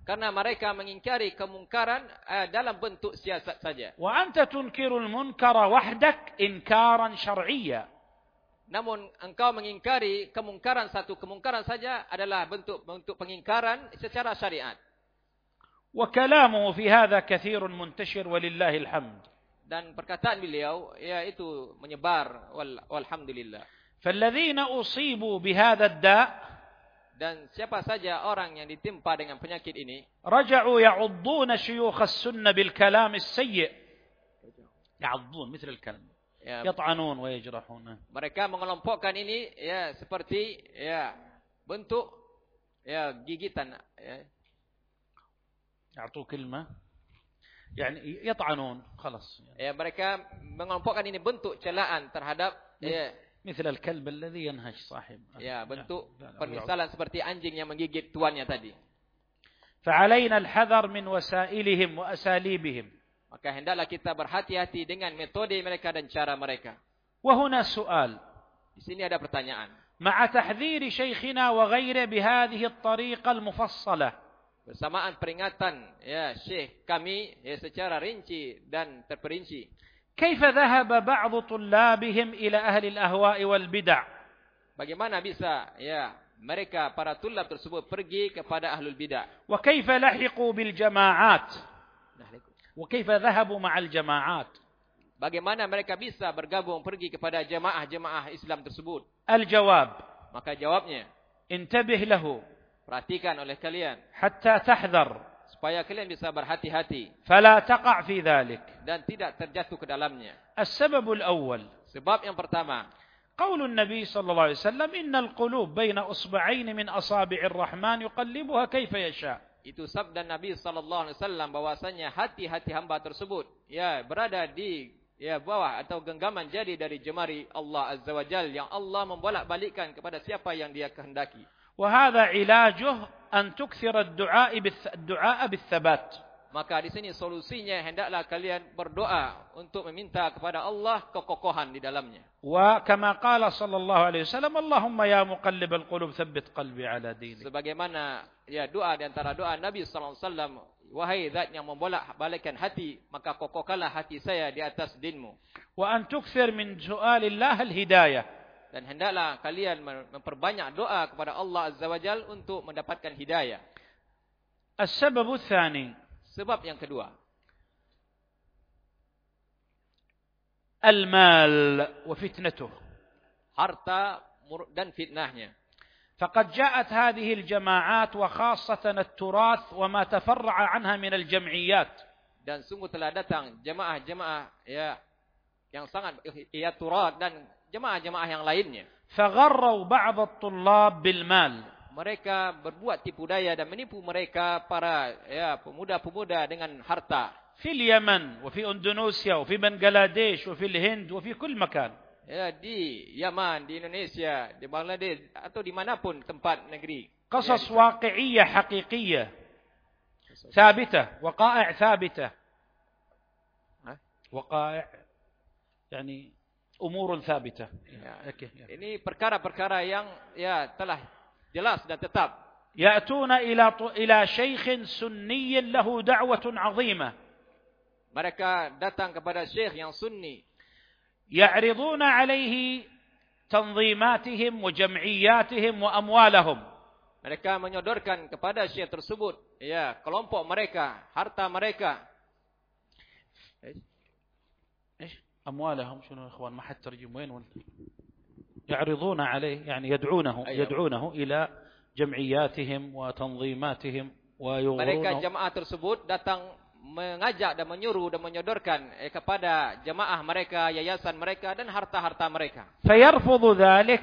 Karena mereka mengingkari kemungkaran eh, dalam bentuk siasat saja. وأنت تنكر المنكر وحدك إنكارا شرعيا Namun engkau mengingkari kemungkaran satu kemungkaran saja adalah bentuk bentuk pengingkaran secara syariat. وكلامه في هذا كثير منتشر ولله الحمد Dan perkataan beliau ya itu menyebar wal, walhamdulillah. فالذين أصيبوا بهذا الداء Dan siapa saja orang yang ditimpa dengan penyakit ini, رجعوا يعضون شيوخ السنة بالكلام السيء يعضون مثل الكلام ya, يطعنون ويجرحون mereka mengelompokkan ini ya seperti ya bentuk ya gigitan ya, يعطوا كلمة يعني يطعنون خلاص ya mereka mengelompokkan ini bentuk celaan terhadap ya مثل الكلب الذي ينهش صاحب ya bentuk لا، لا، لا. permisalan seperti anjing yang menggigit tuannya tadi فعلينا الحذر من وسائلهم وأساليبهم maka hendaklah kita berhati-hati dengan metode mereka dan cara mereka وهنا سؤال di sini ada pertanyaan مع تحذير شيخنا وغيره بهذه الطريقة المفصلة bersamaan peringatan ya syekh kami ya secara rinci dan terperinci كيف ذهب بعض طلابهم إلى أهل الأهواء والبدع bagaimana bisa ya mereka para tulab tersebut pergi kepada ahlul bidah وكيف لحقوا بالجماعات Nah, وكيف ذهبوا مع الجماعات bagaimana mereka bisa bergabung pergi kepada jemaah-jemaah Islam tersebut الجواب maka jawabnya انتبه له perhatikan oleh kalian حتى تحذر supaya kalian bisa berhati-hati فلا تقع في ذلك dan tidak terjatuh ke dalamnya السبب الأول sebab yang pertama قول النبي صلى الله عليه وسلم إن القلوب بين أصبعين من أصابع الرحمن يقلبها كيف يشاء Itu sabda Nabi sallallahu alaihi wasallam bahwasanya hati-hati hamba tersebut ya berada di ya bawah atau genggaman jadi dari jemari Allah azza wajal yang Allah membolak-balikkan kepada siapa yang Dia kehendaki. Wa hadha ilajuh an tukthira ad-du'a ad-du'a bis-sabat. Maka di sini solusinya hendaklah kalian berdoa untuk meminta kepada Allah kekokohan di dalamnya. Wa kama qala sallallahu alaihi wasallam Allahumma ya muqallibal qulub tsabbit qalbi ala dinik. Sebagaimana ya doa di antara doa Nabi sallallahu alaihi wasallam, wahai zat yang membolak-balikkan hati, maka kokohkanlah hati saya di atas dinmu. Wa an tukthir min su'alillah al-hidayah. Dan hendaklah kalian memperbanyak doa kepada Allah Azza wa untuk mendapatkan hidayah. As-sabab tsani. Sebab yang kedua. Al-mal wa fitnatuh. Harta dan fitnahnya. فقد جاءت هذه الجماعات وخاصة التراث وما تفرع عنها من الجمعيات Dan sungguh telah datang jemaah-jemaah ya yang sangat ia turat dan jemaah-jemaah yang lainnya. فغروا بعض الطلاب بالمال Mereka berbuat tipu daya dan menipu mereka para ya pemuda-pemuda dengan harta. في اليمن وفي اندونيسيا وفي بنغلاديش وفي الهند وفي كل مكان Ya di Yaman, di Indonesia, di Bangladesh atau dimanapun tempat negeri. قصص Ya, واقعية حقيقية ثابتة وقائع ثابتة ها؟ وقائع يعني أمور ثابتة Ya. أوكي. Ini perkara-perkara yang ya telah jelas dan tetap. يأتون إلى ط- إلى شيخ سني له دعوة عظيمة Mereka datang kepada syekh yang sunni. يعرضون عليه تنظيماتهم وجمعياتهم وأموالهم. Mereka menyodorkan kepada syekh tersebut. Ya kelompok mereka, harta mereka. إيش؟ أموالهم شنو يا إخوان؟ ما حد ترجم وين وين؟ يعرضون عليه يعني يدعونه أيوة. يدعونه إلى جمعياتهم وتنظيماتهم Mereka ويغرونه jemaah tersebut datang mengajak dan menyuruh dan menyodorkan eh, kepada jemaah mereka, yayasan mereka dan harta-harta mereka.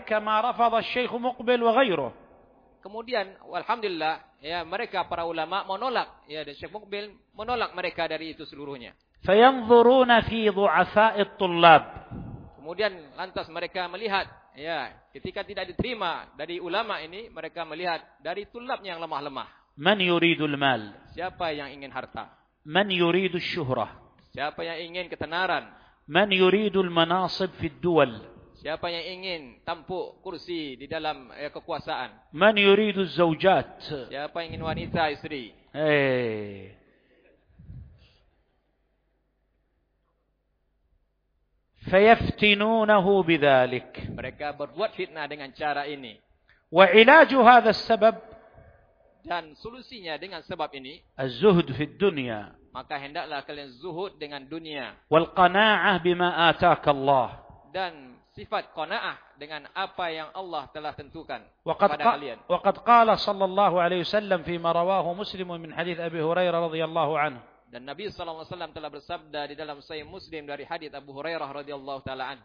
Kama rafadha Syekh Muqbil wa. Kemudian alhamdulillah ya mereka para ulama menolak ya dan Syekh Muqbil menolak mereka dari itu seluruhnya. Fayanzuruna fi tullab. Kemudian lantas mereka melihat ya ketika tidak diterima dari ulama ini mereka melihat dari tulabnya yang lemah-lemah. Man yuridul mal? Siapa yang ingin harta? من يريد الشهرة Siapa yang ingin ketenaran? من يريد المناصب في الدول Siapa yang ingin tampuk kursi di dalam eh, kekuasaan? من يريد الزوجات Siapa yang ingin wanita istri? إيه. فيفتنونه بذلك Mereka berbuat fitnah dengan cara ini. وعلاج هذا السبب dan solusinya dengan sebab ini az-zuhd fi dunya. maka hendaklah kalian zuhud dengan dunia. Wal qanaah bima ataaka dan sifat qanaah dengan apa yang Allah telah tentukan waqad kepada kalian. waqad qala sallallahu alaihi wasallam fi ma rawahu muslim min hadits abi hurairah radhiyallahu anhu. Dan Nabi sallallahu alaihi wasallam telah bersabda di dalam sahih Muslim dari hadis Abu Hurairah radhiyallahu taala an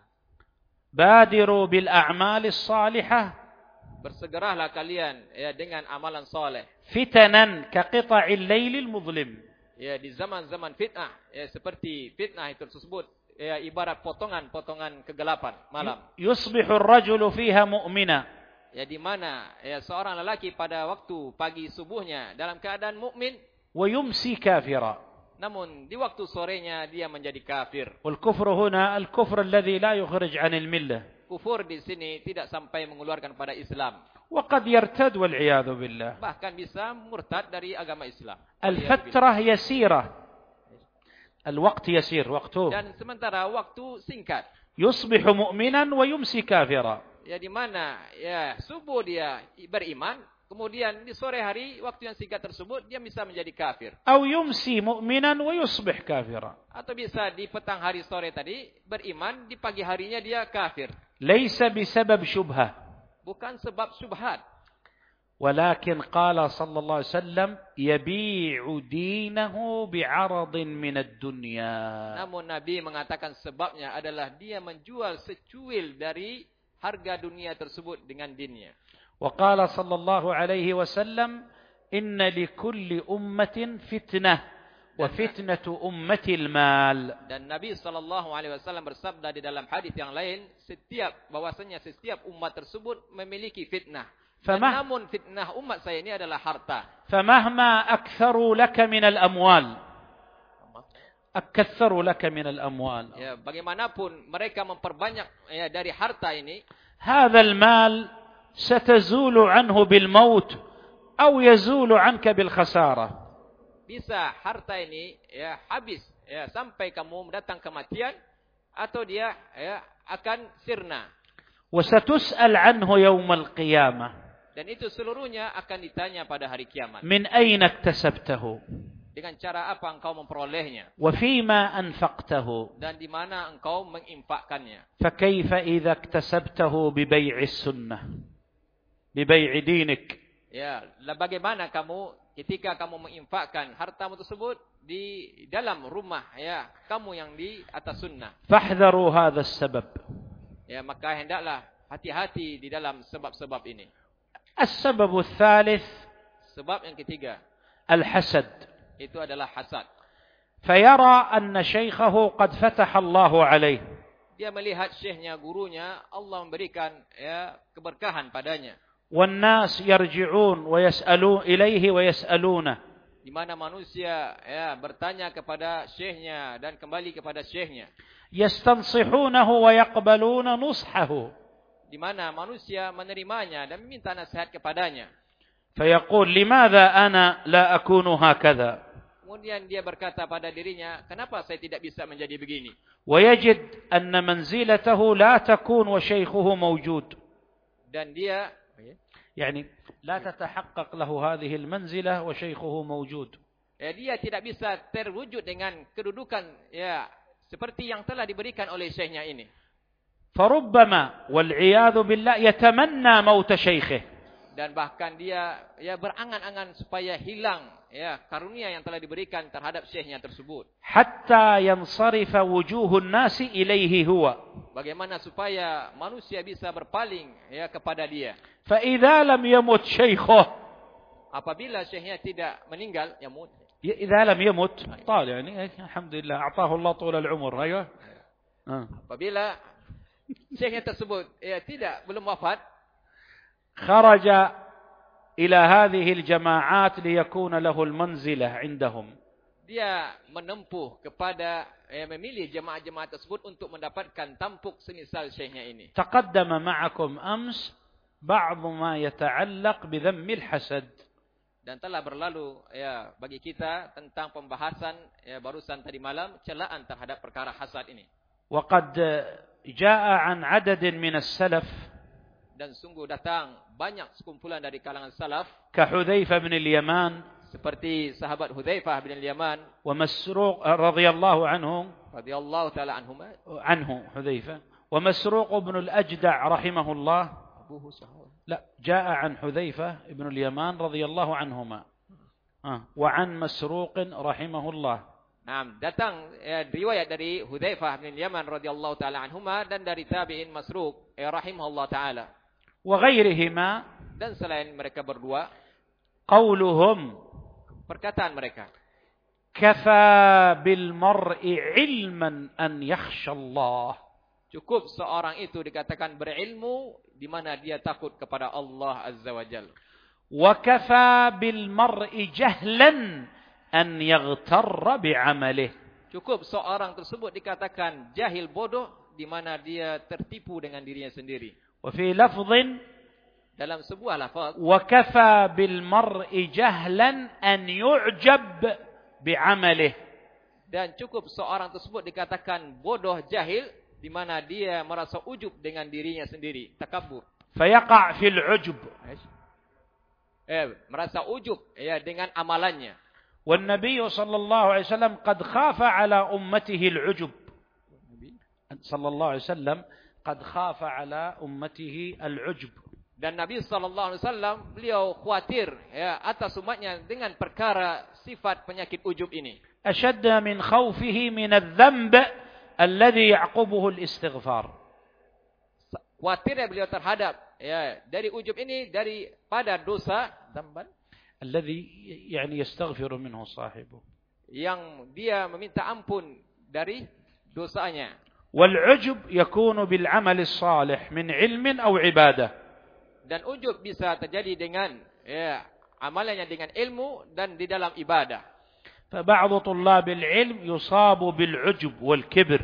Badiru bil a'malis salihah bersegeralah kalian ya dengan amalan soleh. Fitanan kaqita'il lailil muzlim. Ya di zaman-zaman fitnah ya seperti fitnah itu tersebut ya ibarat potongan-potongan kegelapan malam. Yusbihu ar-rajulu fiha mu'mina. Ya di mana ya seorang lelaki pada waktu pagi subuhnya dalam keadaan mukmin wa yumsi kafira. Namun di waktu sorenya dia menjadi kafir. Wal kufru huna al-kufr alladhi la yukhrij 'anil millah. Kufur di sini tidak sampai mengeluarkan pada Islam, وقد يرتد والعياذ بالله bahkan bisa murtad dari agama Islam. الفترة يسيرة الوقت يسير وقته Dan sementara waktu singkat, يصبح مؤمنا ويمسي كافرا ya di mana ya subuh dia beriman, Kemudian di sore hari waktu yang singkat tersebut dia bisa menjadi kafir. Au yumsi mu'minan wa yusbih kafira. Atau bisa di petang hari sore tadi beriman, di pagi harinya dia kafir. Laisa bisabab. Bukan sebab syubhat. Walakin qala sallallahu alaihi wasallam yabi'u dinahu bi'aradin min ad-dunya. Namun Nabi mengatakan sebabnya adalah dia menjual secuil dari harga dunia tersebut dengan dinnya. وقال صلى الله عليه وسلم إن لكل أمة فتنة وفتنة أمة المال Dan Nabi sallallahu alaihi wasallam bersabda di dalam hadis yang lain, setiap bahwasanya setiap umat tersebut memiliki fitnah. Famah- namun fitnah umat saya ini adalah harta. فمهما أكثروا لك من الأموال أكثروا لك من الأموال Ya, bagaimanapun mereka memperbanyak ya, dari harta ini, هذا المال ستزول عنه بالموت أو يزول عنك بالخسارة bisa harta ini ya habis ya sampai kamu mendatang kematian atau dia ya akan sirna وستسأل عنه يوم القيامة dan itu seluruhnya akan ditanya pada hari kiamat من أين اكتسبته dengan cara apa engkau memperolehnya وفيما أنفقته dan di mana engkau menginfakkannya فكيف إذا اكتسبته ببيع السنة ببيع دينك ya lah bagaimana kamu ketika kamu menginfakkan hartamu tersebut di dalam rumah ya kamu yang di atas sunnah فاحذروا هذا السبب ya maka hendaklah hati-hati di dalam sebab-sebab ini السبب الثالث sebab yang ketiga الحسد itu adalah hasad فيرى أن شيخه قد فتح الله عليه dia melihat syekhnya gurunya Allah memberikan ya keberkahan padanya والناس يرجعون ويسألون إليه ويسألونه di mana manusia ya bertanya kepada syekhnya dan kembali kepada syekhnya يستنصحونه ويقبلون نصحه di mana manusia menerimanya dan meminta nasihat kepadanya فيقول لماذا أنا لا أكون هكذا kemudian dia berkata pada dirinya kenapa saya tidak bisa menjadi begini ويجد أن منزلته لا تكون وشيخه موجود dan dia يعني لا تتحقق له هذه المنزلة وشيخه موجود ya, dia tidak bisa terwujud dengan kedudukan ya seperti yang telah diberikan oleh syekhnya ini فربما والعياذ بالله يتمنى موت شيخه dan bahkan dia ya berangan-angan supaya hilang ya karunia yang telah diberikan terhadap syekhnya tersebut. حتى ينصرف وجوه الناس إليه هو Bagaimana supaya manusia bisa berpaling ya kepada dia. فإذا لم يمت شيخه Apabila syekhnya tidak meninggal, ya mut. إذا لم يمت طال يعني الحمد لله أعطاه الله طول العمر أيوة آه. Apabila syekhnya tersebut ya tidak belum wafat, خرج إلى هذه الجماعات ليكون له المنزلة عندهم dia menempuh kepada ya, memilih jemaah-jemaah tersebut untuk mendapatkan tampuk semisal syekhnya ini. تقدم معكم أمس بعض ما يتعلق بذم الحسد Dan telah berlalu ya bagi kita tentang pembahasan ya barusan tadi malam celaan terhadap perkara hasad ini. وقد جاء عن عدد من السلف Dan sungguh datang banyak sekumpulan dari kalangan salaf كحذيفة بن اليمان seperti sahabat Hudzaifah bin Al-Yaman ومسروق رضي الله عنه radhiyallahu taala anhuma عنه حذيفة ومسروق بن الأجدع رحمه الله abuhu sahab لا جاء عن حذيفة بن اليمان رضي الله عنهما آه. وعن مسروق رحمه الله Nah, datang ya, riwayat dari Hudzaifah bin Yaman radhiyallahu taala anhuma dan dari tabi'in Masruq ya, rahimahullah taala. وغيرهما. dan selain mereka berdua qauluhum. perkataan mereka. Kafa bil mar'i ilman an yakhsha Allah. Cukup seorang itu dikatakan berilmu di mana dia takut kepada Allah azza wajalla wa kafa bil mar'i jahlan an yaghtarra bi cukup seorang tersebut dikatakan jahil bodoh di mana dia tertipu dengan dirinya sendiri. وفي لفظ dalam sebuah lafaz wa bil mar'i jahlan an yu'jab dan cukup seorang tersebut dikatakan bodoh jahil di mana dia merasa ujub dengan dirinya sendiri takabur fayaqa fil ujub. Eh merasa ujub ya dengan amalannya. Wan nabi sallallahu alaihi wasallam qad khafa ala ummatihi al ujub sallallahu alaihi wasallam qad khafa ala ummatihi al-ujb. Dan Nabi sallallahu alaihi wasallam beliau khawatir ya atas umatnya dengan perkara sifat penyakit ujub ini. Ashadda min khawfihi min adz-dzamb alladhi ya'qubuhu al-istighfar. Khawatirnya beliau terhadap ya dari ujub ini dari pada dosa dzamban alladhi yani yastaghfiru minhu sahibu. Yang dia meminta ampun dari dosanya. والعجب يكون بالعمل الصالح من علم أو عبادة dan ujub bisa terjadi dengan ya amalannya dengan ilmu dan di dalam ibadah فبعض طلاب العلم يصاب بالعجب والكبر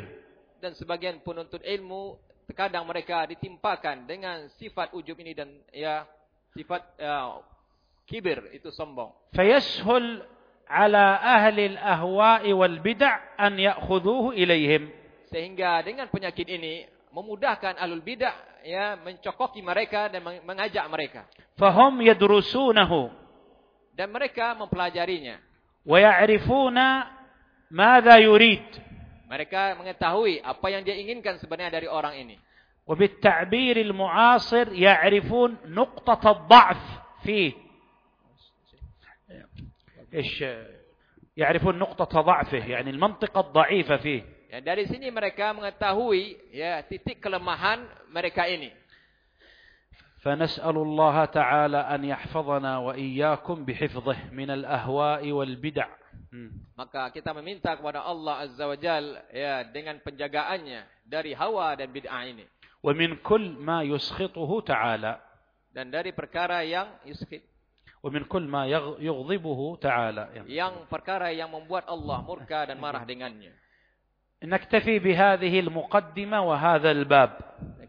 dan sebagian penuntut ilmu terkadang mereka ditimpakan dengan sifat ujub ini dan ya sifat ya, kibir itu sombong فيسهل على أهل الأهواء والبدع أن يأخذوه إليهم sehingga dengan penyakit ini memudahkan alul bidah ya mencokoki mereka dan meng- mengajak mereka فهم يدرسونه dan mereka mempelajarinya ويعرفون ماذا يريد mereka mengetahui apa yang dia inginkan sebenarnya dari orang ini وبالتعبير المعاصر يعرفون نقطة الضعف فيه إيش يعرفون نقطة ضعفه يعني المنطقة الضعيفة فيه ya dari sini mereka mengetahui ya titik kelemahan mereka ini فنسأل الله تعالى أن يحفظنا وإياكم بحفظه من الأهواء والبدع مم. maka kita meminta kepada Allah azza wajal ya dengan penjagaannya dari hawa dan bid'ah ini ومن كل ما يسخطه تعالى dan dari perkara yang yuskit ومن كل ما يغ- يغضبه تعالى يعني. yang perkara yang membuat Allah murka dan marah dengannya نكتفي بهذه المقدمة وهذا الباب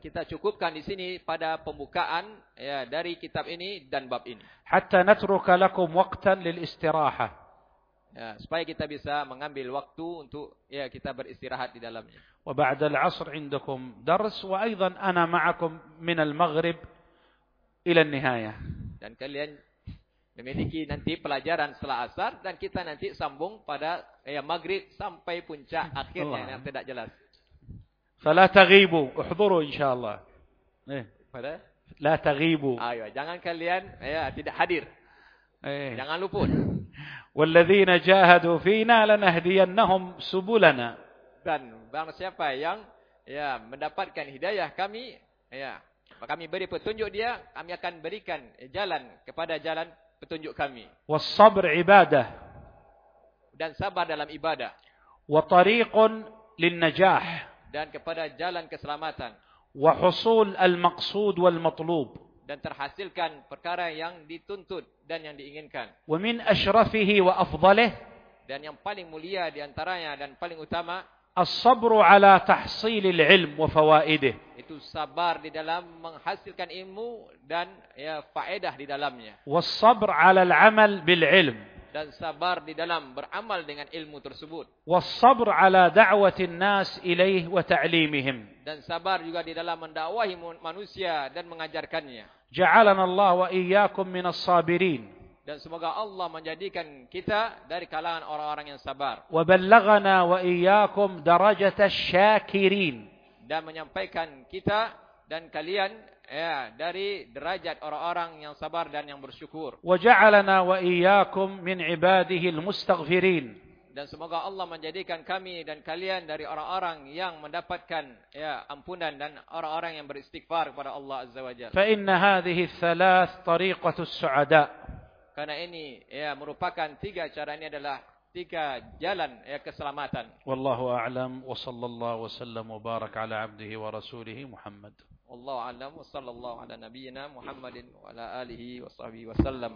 kita cukupkan di sini pada pembukaan ya dari kitab ini dan bab ini حتى نترك لكم وقتا للاستراحة ya supaya kita bisa mengambil waktu untuk ya kita beristirahat di dalamnya وبعد العصر عندكم درس وأيضا أنا معكم من المغرب إلى النهاية dan kalian Memiliki nanti pelajaran setelah asar dan kita nanti sambung pada ya maghrib sampai puncak akhirnya yang tidak jelas. Fala taghibu, uhduru insyaallah. Eh, pada لا تغيبوا. Ayo, jangan kalian ya tidak hadir. Eh. Jangan luput. <laughs> Walladzina jahadu fina lanahdiyannahum سبلنا. Dan barang siapa yang ya mendapatkan hidayah kami ya kami beri petunjuk dia, kami akan berikan jalan kepada jalan petunjuk kami. Wasabr ibadah. Dan sabar dalam ibadah. Wa tariqun lin najah. Dan kepada jalan keselamatan. Wa husul al-maqsud wal-matlub. Dan terhasilkan perkara yang dituntut dan yang diinginkan. Wa min asyrafihi wa afdalih. Dan yang paling mulia di antaranya dan paling utama. الصبر على تحصيل العلم وفوائده itu sabar di dalam menghasilkan ilmu dan ya faedah di dalamnya والصبر على العمل بالعلم dan sabar di dalam beramal dengan ilmu tersebut والصبر على دعوة الناس إليه وتعليمهم dan sabar juga di dalam mendakwahi manusia dan mengajarkannya جعلنا الله وإياكم من الصابرين dan semoga Allah menjadikan kita dari kalangan orang-orang yang sabar. Wa ballaghana wa iyyakum syakirin dan menyampaikan kita dan kalian ya dari derajat orang-orang yang sabar dan yang bersyukur. Wa ja'alana wa iyyakum min ibadihi dan semoga Allah menjadikan kami dan kalian dari orang-orang yang mendapatkan ya ampunan dan orang-orang yang beristighfar kepada Allah Azza wa Jalla. Fa inna hadhihi thalath su'ada. karena ini ya merupakan tiga cara ini adalah tiga jalan ya keselamatan. Wallahu a'lam wa sallallahu wa sallam wa baraka ala abdihi wa rasulih Muhammad. Wallahu a'lam wa sallallahu ala nabiyyina Muhammadin wa ala alihi wa sahbihi wa sallam.